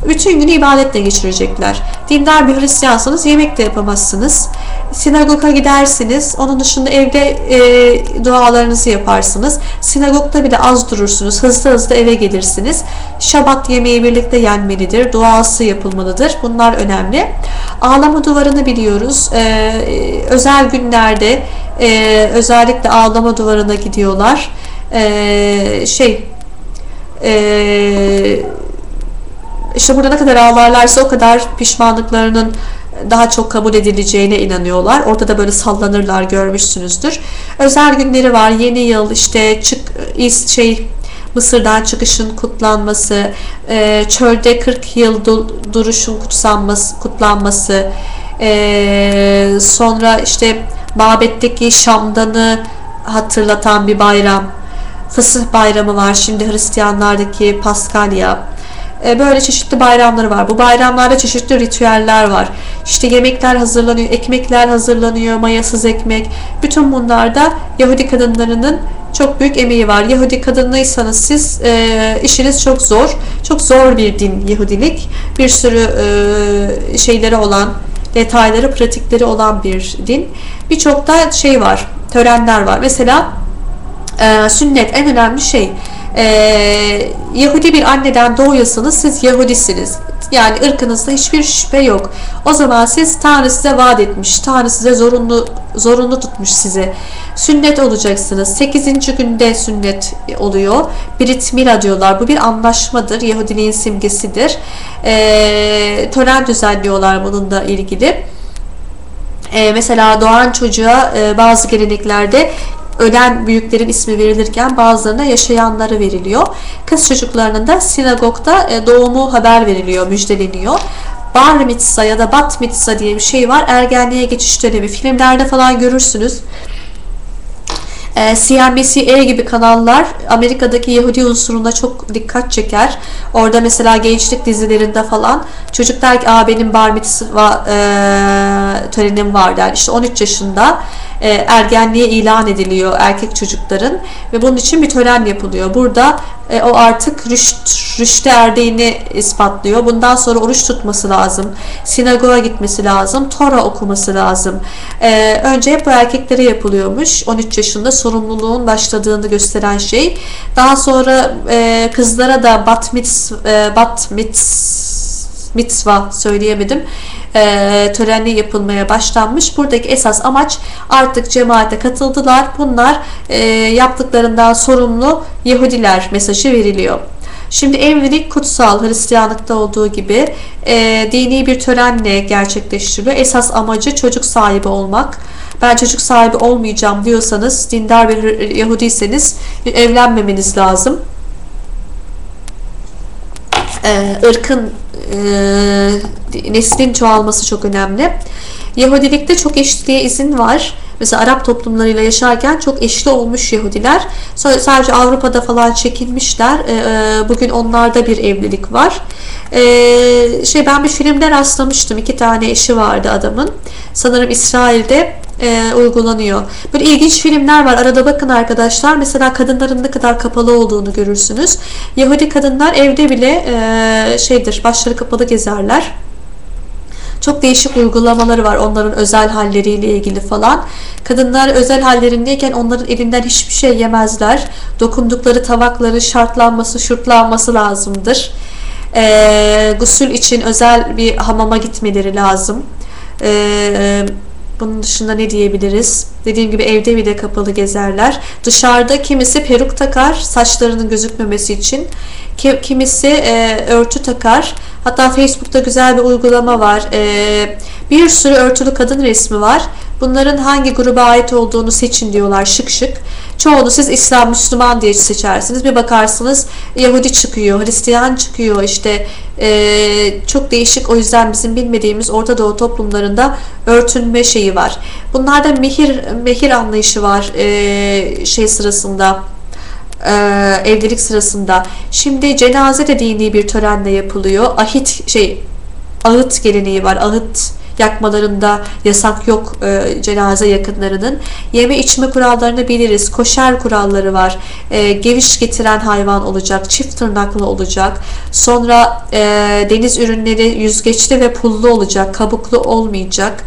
Bütün günü ibadetle geçirecekler. Dindar bir Hristiyansanız yemek de yapamazsınız. Sinagoga gidersiniz. Onun dışında evde e, dualarınızı yaparsınız. Sinagogda bile az durursunuz. Hızlı hızlı eve gelirsiniz. Şabat yemeği birlikte yenmelidir. Duası yapılmalıdır. Bunlar önemli. Ağlama duvarını biliyoruz. E, özel günlerde e, özellikle ağlama duvarına gidiyorlar. E, şey eee işte burada ne kadar ağlarlarsa o kadar pişmanlıklarının daha çok kabul edileceğine inanıyorlar. Orada da böyle sallanırlar görmüşsünüzdür. Özel günleri var. Yeni yıl işte çık is şey Mısır'dan çıkışın kutlanması, e, çölde 40 yıl duruşun kutsanması, kutlanması, e, sonra işte Babet'teki Şamdan'ı hatırlatan bir bayram. Fısıh bayramı var. Şimdi Hristiyanlardaki Paskalya. E, böyle çeşitli bayramları var. Bu bayramlarda çeşitli ritüeller var. İşte yemekler hazırlanıyor, ekmekler hazırlanıyor, mayasız ekmek. Bütün bunlarda Yahudi kadınlarının çok büyük emeği var. Yahudi kadınlıysanız siz e, işiniz çok zor. Çok zor bir din Yahudilik. Bir sürü e, şeyleri olan, detayları, pratikleri olan bir din. Birçok da şey var, törenler var. Mesela e, sünnet en önemli şey e, Yahudi bir anneden doğuyorsanız siz Yahudisiniz. Yani ırkınızda hiçbir şüphe yok. O zaman siz Tanrı size vaat etmiş. Tanrı size zorunlu zorunlu tutmuş sizi. Sünnet olacaksınız. 8. günde sünnet oluyor. Brit Mila diyorlar. Bu bir anlaşmadır. Yahudiliğin simgesidir. E, tören düzenliyorlar bununla ilgili. E, mesela doğan çocuğa e, bazı geleneklerde ölen büyüklerin ismi verilirken bazılarına yaşayanları veriliyor. Kız çocuklarının da sinagogda e, doğumu haber veriliyor, müjdeleniyor. Bar mitzva ya da bat mitzva diye bir şey var. Ergenliğe geçiş dönemi. Filmlerde falan görürsünüz. E, CNBC gibi kanallar Amerika'daki Yahudi unsuruna çok dikkat çeker. Orada mesela gençlik dizilerinde falan çocuk der ki Aa, benim bar mitzva e, törenim var der. İşte 13 yaşında e, ergenliğe ilan ediliyor erkek çocukların ve bunun için bir tören yapılıyor. Burada e, o artık rüşt, rüşte erdiğini ispatlıyor. Bundan sonra oruç tutması lazım. Sinagoga gitmesi lazım. Tora okuması lazım. E, önce hep bu erkeklere yapılıyormuş. 13 yaşında sorumluluğun başladığını gösteren şey. Daha sonra e, kızlara da bat mitz, e, bat mitz mitzva söyleyemedim e, törenli yapılmaya başlanmış. Buradaki esas amaç artık cemaate katıldılar. Bunlar e, yaptıklarından sorumlu Yahudiler mesajı veriliyor. Şimdi evlilik kutsal Hristiyanlıkta olduğu gibi e, dini bir törenle gerçekleştiriliyor. Esas amacı çocuk sahibi olmak. Ben çocuk sahibi olmayacağım diyorsanız, dindar bir Yahudiyseniz evlenmemeniz lazım. E, ırkın e, neslin çoğalması çok önemli. Yahudilikte çok eşitliğe izin var. Mesela Arap toplumlarıyla yaşarken çok eşli olmuş Yahudiler. Sadece Avrupa'da falan çekilmişler. E, e, bugün onlarda bir evlilik var. E, şey ben bir filmde rastlamıştım. İki tane eşi vardı adamın. Sanırım İsrail'de e, uygulanıyor. Böyle ilginç filmler var. Arada bakın arkadaşlar. Mesela kadınların ne kadar kapalı olduğunu görürsünüz. Yahudi kadınlar evde bile e, şeydir başları kapalı gezerler. Çok değişik uygulamaları var onların özel halleriyle ilgili falan. Kadınlar özel hallerindeyken onların elinden hiçbir şey yemezler. Dokundukları tabakları şartlanması, şurtlanması lazımdır. E, gusül için özel bir hamama gitmeleri lazım. E, bunun dışında ne diyebiliriz? Dediğim gibi evde bile kapalı gezerler. Dışarıda kimisi peruk takar saçlarının gözükmemesi için. Kimisi e, örtü takar. Hatta Facebook'ta güzel bir uygulama var. E, bir sürü örtülü kadın resmi var. Bunların hangi gruba ait olduğunu seçin diyorlar şık şık. Çoğunu siz İslam, Müslüman diye seçersiniz. Bir bakarsınız Yahudi çıkıyor, Hristiyan çıkıyor. İşte e, çok değişik o yüzden bizim bilmediğimiz Orta Doğu toplumlarında örtünme şeyi var. Bunlarda mehir, mehir anlayışı var e, şey sırasında e, evlilik sırasında. Şimdi cenaze de dini bir törenle yapılıyor. Ahit şey ağıt geleneği var. Ağıt yakmalarında yasak yok e, cenaze yakınlarının. Yeme içme kurallarını biliriz. Koşer kuralları var. E, geviş getiren hayvan olacak. Çift tırnaklı olacak. Sonra e, deniz ürünleri yüzgeçli ve pullu olacak. Kabuklu olmayacak.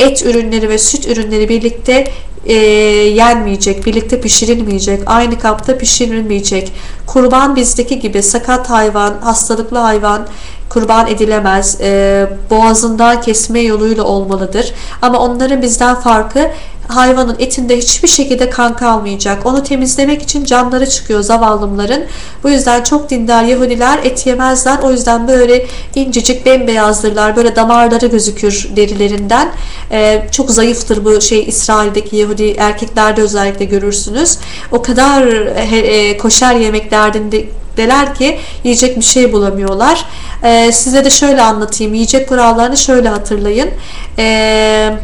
Et ürünleri ve süt ürünleri birlikte e, yenmeyecek, birlikte pişirilmeyecek, aynı kapta pişirilmeyecek. Kurban bizdeki gibi sakat hayvan, hastalıklı hayvan kurban edilemez. E, boğazından kesme yoluyla olmalıdır. Ama onların bizden farkı hayvanın etinde hiçbir şekilde kan kalmayacak. Onu temizlemek için canları çıkıyor zavallımların. Bu yüzden çok dindar Yahudiler et yemezler. O yüzden böyle incecik bembeyazdırlar. Böyle damarları gözükür derilerinden. Ee, çok zayıftır bu şey İsrail'deki Yahudi erkeklerde özellikle görürsünüz. O kadar e, e, koşar yemek derdinde deler ki yiyecek bir şey bulamıyorlar. Ee, size de şöyle anlatayım. Yiyecek kurallarını şöyle hatırlayın. Eee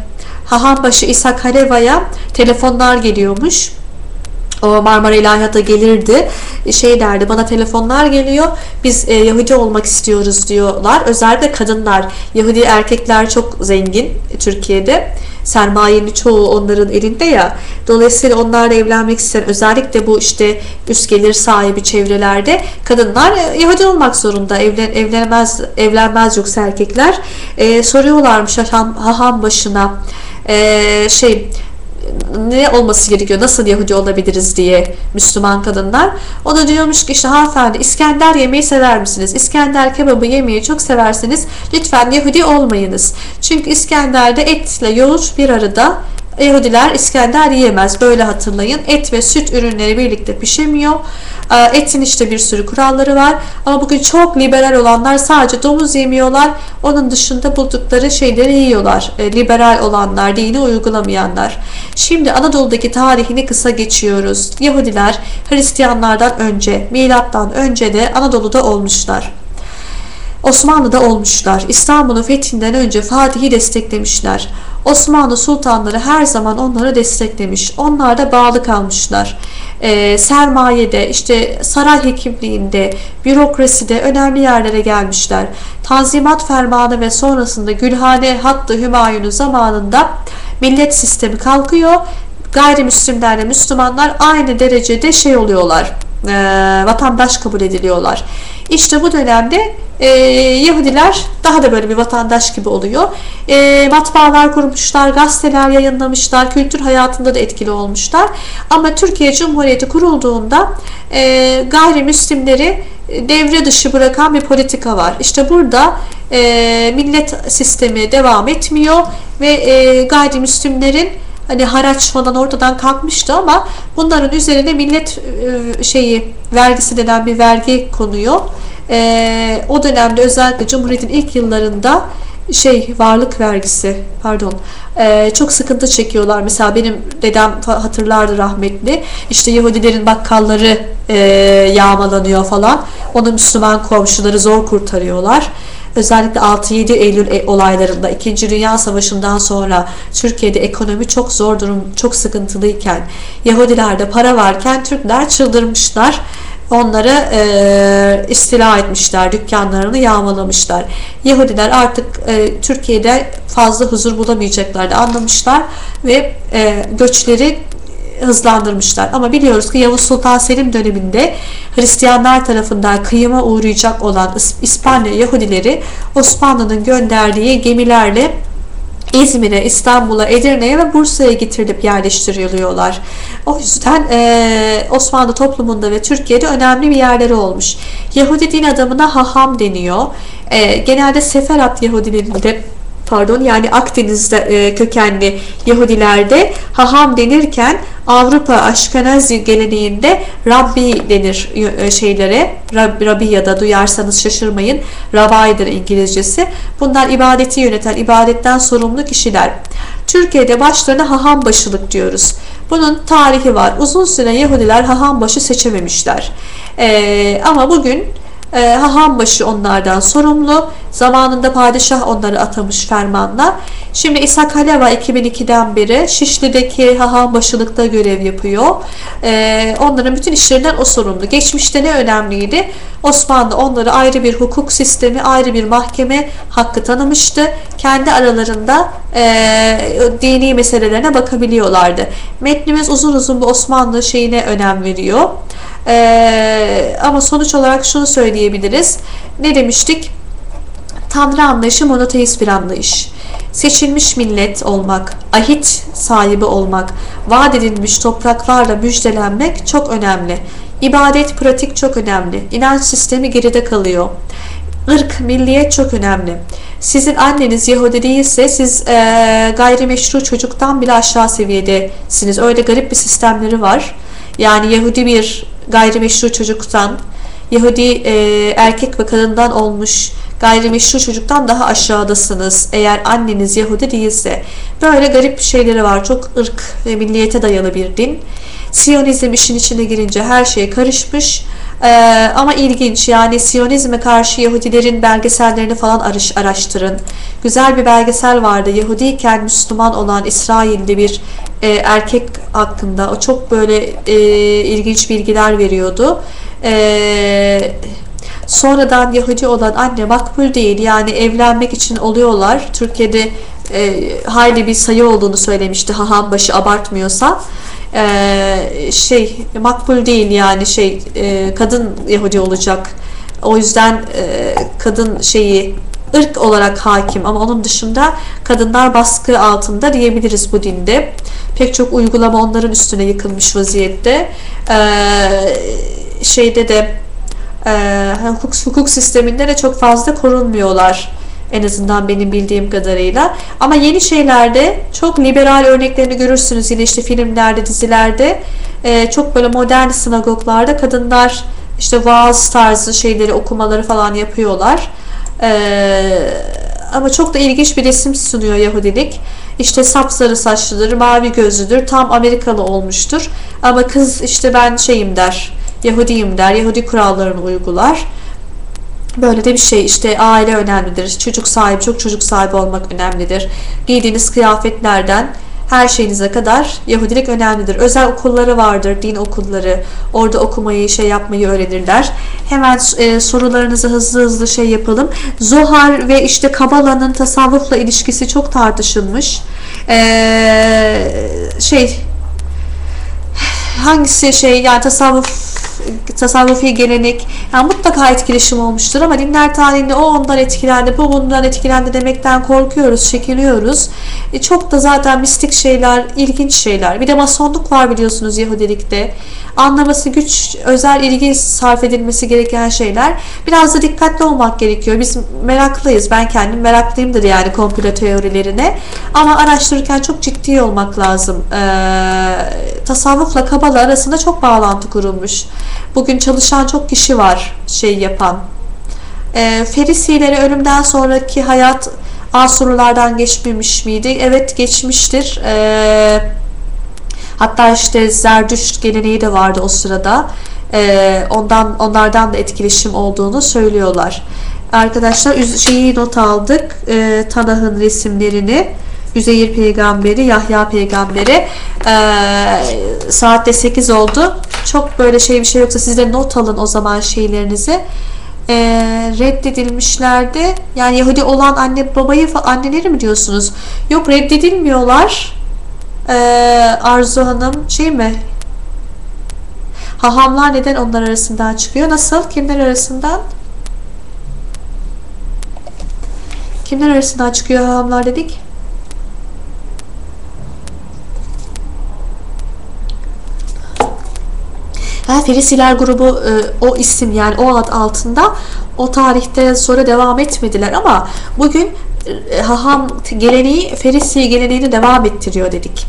Hahanbaşı İshak Haleva'ya telefonlar geliyormuş. O Marmara İlahiyat'a gelirdi. Şey derdi bana telefonlar geliyor. Biz e, Yahudi olmak istiyoruz diyorlar. Özellikle kadınlar. Yahudi erkekler çok zengin Türkiye'de. Sermayenin çoğu onların elinde ya. Dolayısıyla onlarla evlenmek isteyen özellikle bu işte üst gelir sahibi çevrelerde kadınlar e, Yahudi olmak zorunda. Evlen, evlenmez evlenmez yoksa erkekler. E, soruyorlarmış haham, haham başına e, şey ne olması gerekiyor, nasıl Yahudi olabiliriz diye Müslüman kadınlar. O da diyormuş ki işte hanımefendi İskender yemeği sever misiniz? İskender kebabı yemeyi çok severseniz lütfen Yahudi olmayınız. Çünkü İskender'de etle yoğurt bir arada Yahudiler İskender yiyemez. Böyle hatırlayın. Et ve süt ürünleri birlikte pişemiyor. Ee, etin işte bir sürü kuralları var. Ama bugün çok liberal olanlar sadece domuz yemiyorlar. Onun dışında buldukları şeyleri yiyorlar. Ee, liberal olanlar, dini uygulamayanlar. Şimdi Anadolu'daki tarihini kısa geçiyoruz. Yahudiler Hristiyanlardan önce, milattan önce de Anadolu'da olmuşlar. Osmanlı'da olmuşlar. İstanbul'un fethinden önce Fatih'i desteklemişler. Osmanlı sultanları her zaman onları desteklemiş. Onlar da bağlı kalmışlar. E, sermayede, işte saray hekimliğinde, bürokraside önemli yerlere gelmişler. Tanzimat fermanı ve sonrasında Gülhane Hattı Hümayun'un zamanında millet sistemi kalkıyor. Gayrimüslimlerle Müslümanlar aynı derecede şey oluyorlar e, vatandaş kabul ediliyorlar. İşte bu dönemde e, Yahudiler daha da böyle bir vatandaş gibi oluyor. E, matbaalar kurmuşlar, gazeteler yayınlamışlar, kültür hayatında da etkili olmuşlar. Ama Türkiye Cumhuriyeti kurulduğunda e, gayrimüslimleri devre dışı bırakan bir politika var. İşte burada e, millet sistemi devam etmiyor ve e, gayrimüslimlerin hani haraç falan ortadan kalkmıştı ama bunların üzerine millet e, şeyi vergisi denen bir vergi konuyor. E, o dönemde özellikle Cumhuriyet'in ilk yıllarında şey varlık vergisi pardon e, çok sıkıntı çekiyorlar. Mesela benim dedem hatırlardı rahmetli. İşte Yahudilerin bakkalları e, yağmalanıyor falan. Onu Müslüman komşuları zor kurtarıyorlar özellikle 6-7 Eylül e, olaylarında 2. Dünya Savaşı'ndan sonra Türkiye'de ekonomi çok zor durum, çok sıkıntılıyken Yahudilerde para varken Türkler çıldırmışlar. Onları e, istila etmişler, dükkanlarını yağmalamışlar. Yahudiler artık e, Türkiye'de fazla huzur bulamayacaklardı anlamışlar ve e, göçleri hızlandırmışlar. Ama biliyoruz ki Yavuz Sultan Selim döneminde Hristiyanlar tarafından kıyıma uğrayacak olan İspanya Yahudileri Osmanlı'nın gönderdiği gemilerle İzmir'e, İstanbul'a, Edirne'ye ve Bursa'ya getirilip yerleştiriliyorlar. O yüzden e, Osmanlı toplumunda ve Türkiye'de önemli bir yerleri olmuş. Yahudi din adamına haham deniyor. E, genelde Seferat Yahudilerinde pardon yani Akdeniz'de e, kökenli Yahudilerde haham denirken Avrupa Aşkenazi geleneğinde Rabbi denir e, şeylere. Rabbi, Rabbi ya da duyarsanız şaşırmayın. Rabbi'dir İngilizcesi. Bunlar ibadeti yöneten, ibadetten sorumlu kişiler. Türkiye'de başlarına haham başılık diyoruz. Bunun tarihi var. Uzun süre Yahudiler haham başı seçememişler. Ee, ama bugün e, ee, Hahambaşı onlardan sorumlu. Zamanında padişah onları atamış fermanla. Şimdi İshak Haleva 2002'den beri Şişli'deki Hahambaşılıkta görev yapıyor. E, onların bütün işlerinden o sorumlu. Geçmişte ne önemliydi? Osmanlı onları ayrı bir hukuk sistemi, ayrı bir mahkeme hakkı tanımıştı. Kendi aralarında e, dini meselelerine bakabiliyorlardı. Metnimiz uzun uzun bu Osmanlı şeyine önem veriyor. Ee, ama sonuç olarak şunu söyleyebiliriz. Ne demiştik? Tanrı anlayışı monoteist bir anlayış. Seçilmiş millet olmak, ahit sahibi olmak, vaat edilmiş topraklarla müjdelenmek çok önemli. İbadet, pratik çok önemli. İnanç sistemi geride kalıyor. Irk, milliyet çok önemli. Sizin anneniz Yahudi değilse siz e, gayrimeşru çocuktan bile aşağı seviyedesiniz. Öyle garip bir sistemleri var. Yani Yahudi bir gayrimeşru çocuktan, Yahudi e, erkek ve kadından olmuş gayrimeşru çocuktan daha aşağıdasınız eğer anneniz Yahudi değilse. Böyle garip şeyleri var. Çok ırk ve milliyete dayalı bir din. Siyonizm işin içine girince her şey karışmış. Ee, ama ilginç yani Siyonizme karşı Yahudilerin belgesellerini falan araştırın. Güzel bir belgesel vardı. Yahudiyken Müslüman olan İsrail'de bir e, erkek hakkında. O çok böyle e, ilginç bilgiler veriyordu. E, sonradan Yahudi olan anne makbul değil. Yani evlenmek için oluyorlar. Türkiye'de e, hayli bir sayı olduğunu söylemişti. Haham başı abartmıyorsa e, şey makbul değil yani şey e, kadın Yahudi olacak. O yüzden e, kadın şeyi ırk olarak hakim ama onun dışında kadınlar baskı altında diyebiliriz bu dinde. Pek çok uygulama onların üstüne yıkılmış vaziyette. E, şeyde de e, hukuk, hukuk sisteminde de çok fazla korunmuyorlar. En azından benim bildiğim kadarıyla. Ama yeni şeylerde çok liberal örneklerini görürsünüz yine işte filmlerde, dizilerde. E, çok böyle modern sinagoglarda kadınlar işte vaaz tarzı şeyleri okumaları falan yapıyorlar. E, ama çok da ilginç bir resim sunuyor Yahudilik. İşte sapsarı saçlıdır, mavi gözlüdür, tam Amerikalı olmuştur. Ama kız işte ben şeyim der, Yahudiyim der, Yahudi kurallarını uygular. Böyle de bir şey işte aile önemlidir. Çocuk sahibi, çok çocuk sahibi olmak önemlidir. Giydiğiniz kıyafetlerden her şeyinize kadar Yahudilik önemlidir. Özel okulları vardır, din okulları. Orada okumayı, şey yapmayı öğrenirler. Hemen e, sorularınızı hızlı hızlı şey yapalım. Zohar ve işte Kabala'nın tasavvufla ilişkisi çok tartışılmış. Ee, şey hangisi şey yani tasavvuf tasavvufi gelenek yani mutlaka etkileşim olmuştur ama dinler tarihinde o ondan etkilendi, bu bundan etkilendi demekten korkuyoruz, çekiniyoruz. E çok da zaten mistik şeyler, ilginç şeyler. Bir de masonluk var biliyorsunuz Yahudilikte. Anlaması güç, özel ilgi sarf edilmesi gereken şeyler. Biraz da dikkatli olmak gerekiyor. Biz meraklıyız. Ben kendim meraklıyımdır yani komplo teorilerine. Ama araştırırken çok ciddi olmak lazım. Ee, tasavvufla kabala arasında çok bağlantı kurulmuş. Bugün çalışan çok kişi var şey yapan. E, Ferisileri ölümden sonraki hayat Asurlulardan geçmemiş miydi? Evet geçmiştir. E, hatta işte Zerdüşt geleneği de vardı o sırada. E, ondan onlardan da etkileşim olduğunu söylüyorlar. Arkadaşlar şeyi not aldık. E, Tanah'ın resimlerini. Üzeyir peygamberi, Yahya peygamberi. Ee, saatte 8 oldu. Çok böyle şey bir şey yoksa siz not alın o zaman şeylerinizi. Ee, reddedilmişlerdi. Yani Yahudi olan anne babayı anneleri mi diyorsunuz? Yok reddedilmiyorlar. Ee, Arzu Hanım şey mi? Hahamlar neden onlar arasından çıkıyor? Nasıl? Kimler arasından? Kimler arasından çıkıyor hahamlar dedik? Ferisiler grubu e, o isim yani o ad altında o tarihte sonra devam etmediler ama bugün e, haham geleneği Ferisi geleneğini devam ettiriyor dedik.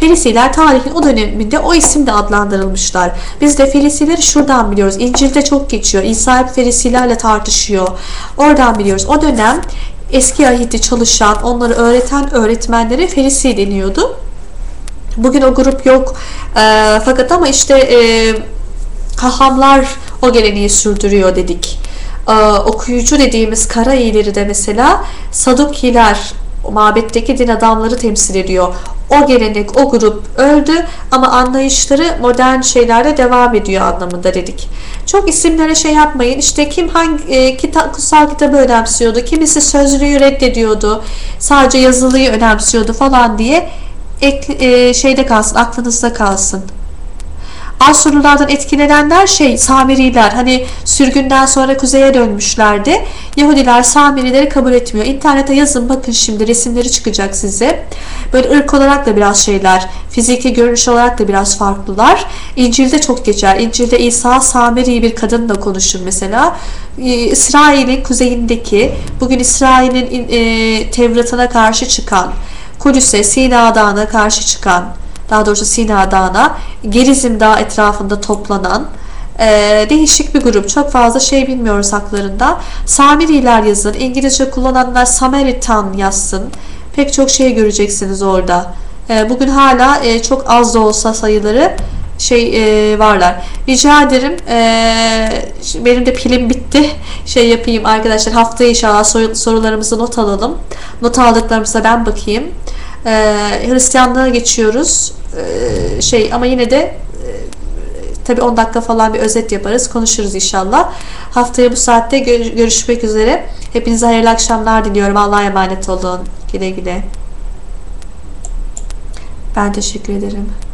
Ferisiler tarihin o döneminde o isimde adlandırılmışlar. Biz de Ferisileri şuradan biliyoruz. İncil'de çok geçiyor. İsa hep Ferisilerle tartışıyor. Oradan biliyoruz. O dönem eski ahit'te çalışan, onları öğreten öğretmenlere Ferisi deniyordu. Bugün o grup yok. E, fakat ama işte e, hahamlar o geleneği sürdürüyor dedik. Ee, okuyucu dediğimiz kara iyileri de mesela Sadukiler, mabetteki din adamları temsil ediyor. O gelenek, o grup öldü ama anlayışları modern şeylerde devam ediyor anlamında dedik. Çok isimlere şey yapmayın. İşte kim hangi e, kitap, kutsal kitabı önemsiyordu, kimisi sözlüğü reddediyordu, sadece yazılıyı önemsiyordu falan diye ek, e, şeyde kalsın, aklınızda kalsın. Asurlulardan etkilenenler şey Samiriler hani sürgünden sonra kuzeye dönmüşlerdi. Yahudiler Samirileri kabul etmiyor. İnternete yazın bakın şimdi resimleri çıkacak size. Böyle ırk olarak da biraz şeyler, fiziki görünüş olarak da biraz farklılar. İncil'de çok geçer. İncil'de İsa Samiri bir kadınla konuşur mesela. Ee, İsrail'in kuzeyindeki, bugün İsrail'in e, Tevrat'ına karşı çıkan, Kudüs'e, Sina Dağı'na karşı çıkan, daha doğrusu Sina Dağı'na Gerizim Dağı etrafında toplanan e, değişik bir grup. Çok fazla şey bilmiyoruz haklarında. Samiriler yazın. İngilizce kullananlar Samaritan yazsın. Pek çok şey göreceksiniz orada. E, bugün hala e, çok az da olsa sayıları şey e, varlar. Rica ederim. E, benim de pilim bitti. Şey yapayım arkadaşlar. Haftaya inşallah sorularımızı not alalım. Not aldıklarımıza ben bakayım. E, Hristiyanlığa geçiyoruz. E, şey ama yine de e, tabi 10 dakika falan bir özet yaparız. Konuşuruz inşallah. Haftaya bu saatte görüşmek üzere. Hepinize hayırlı akşamlar diliyorum. Allah'a emanet olun. Güle güle. Ben teşekkür ederim.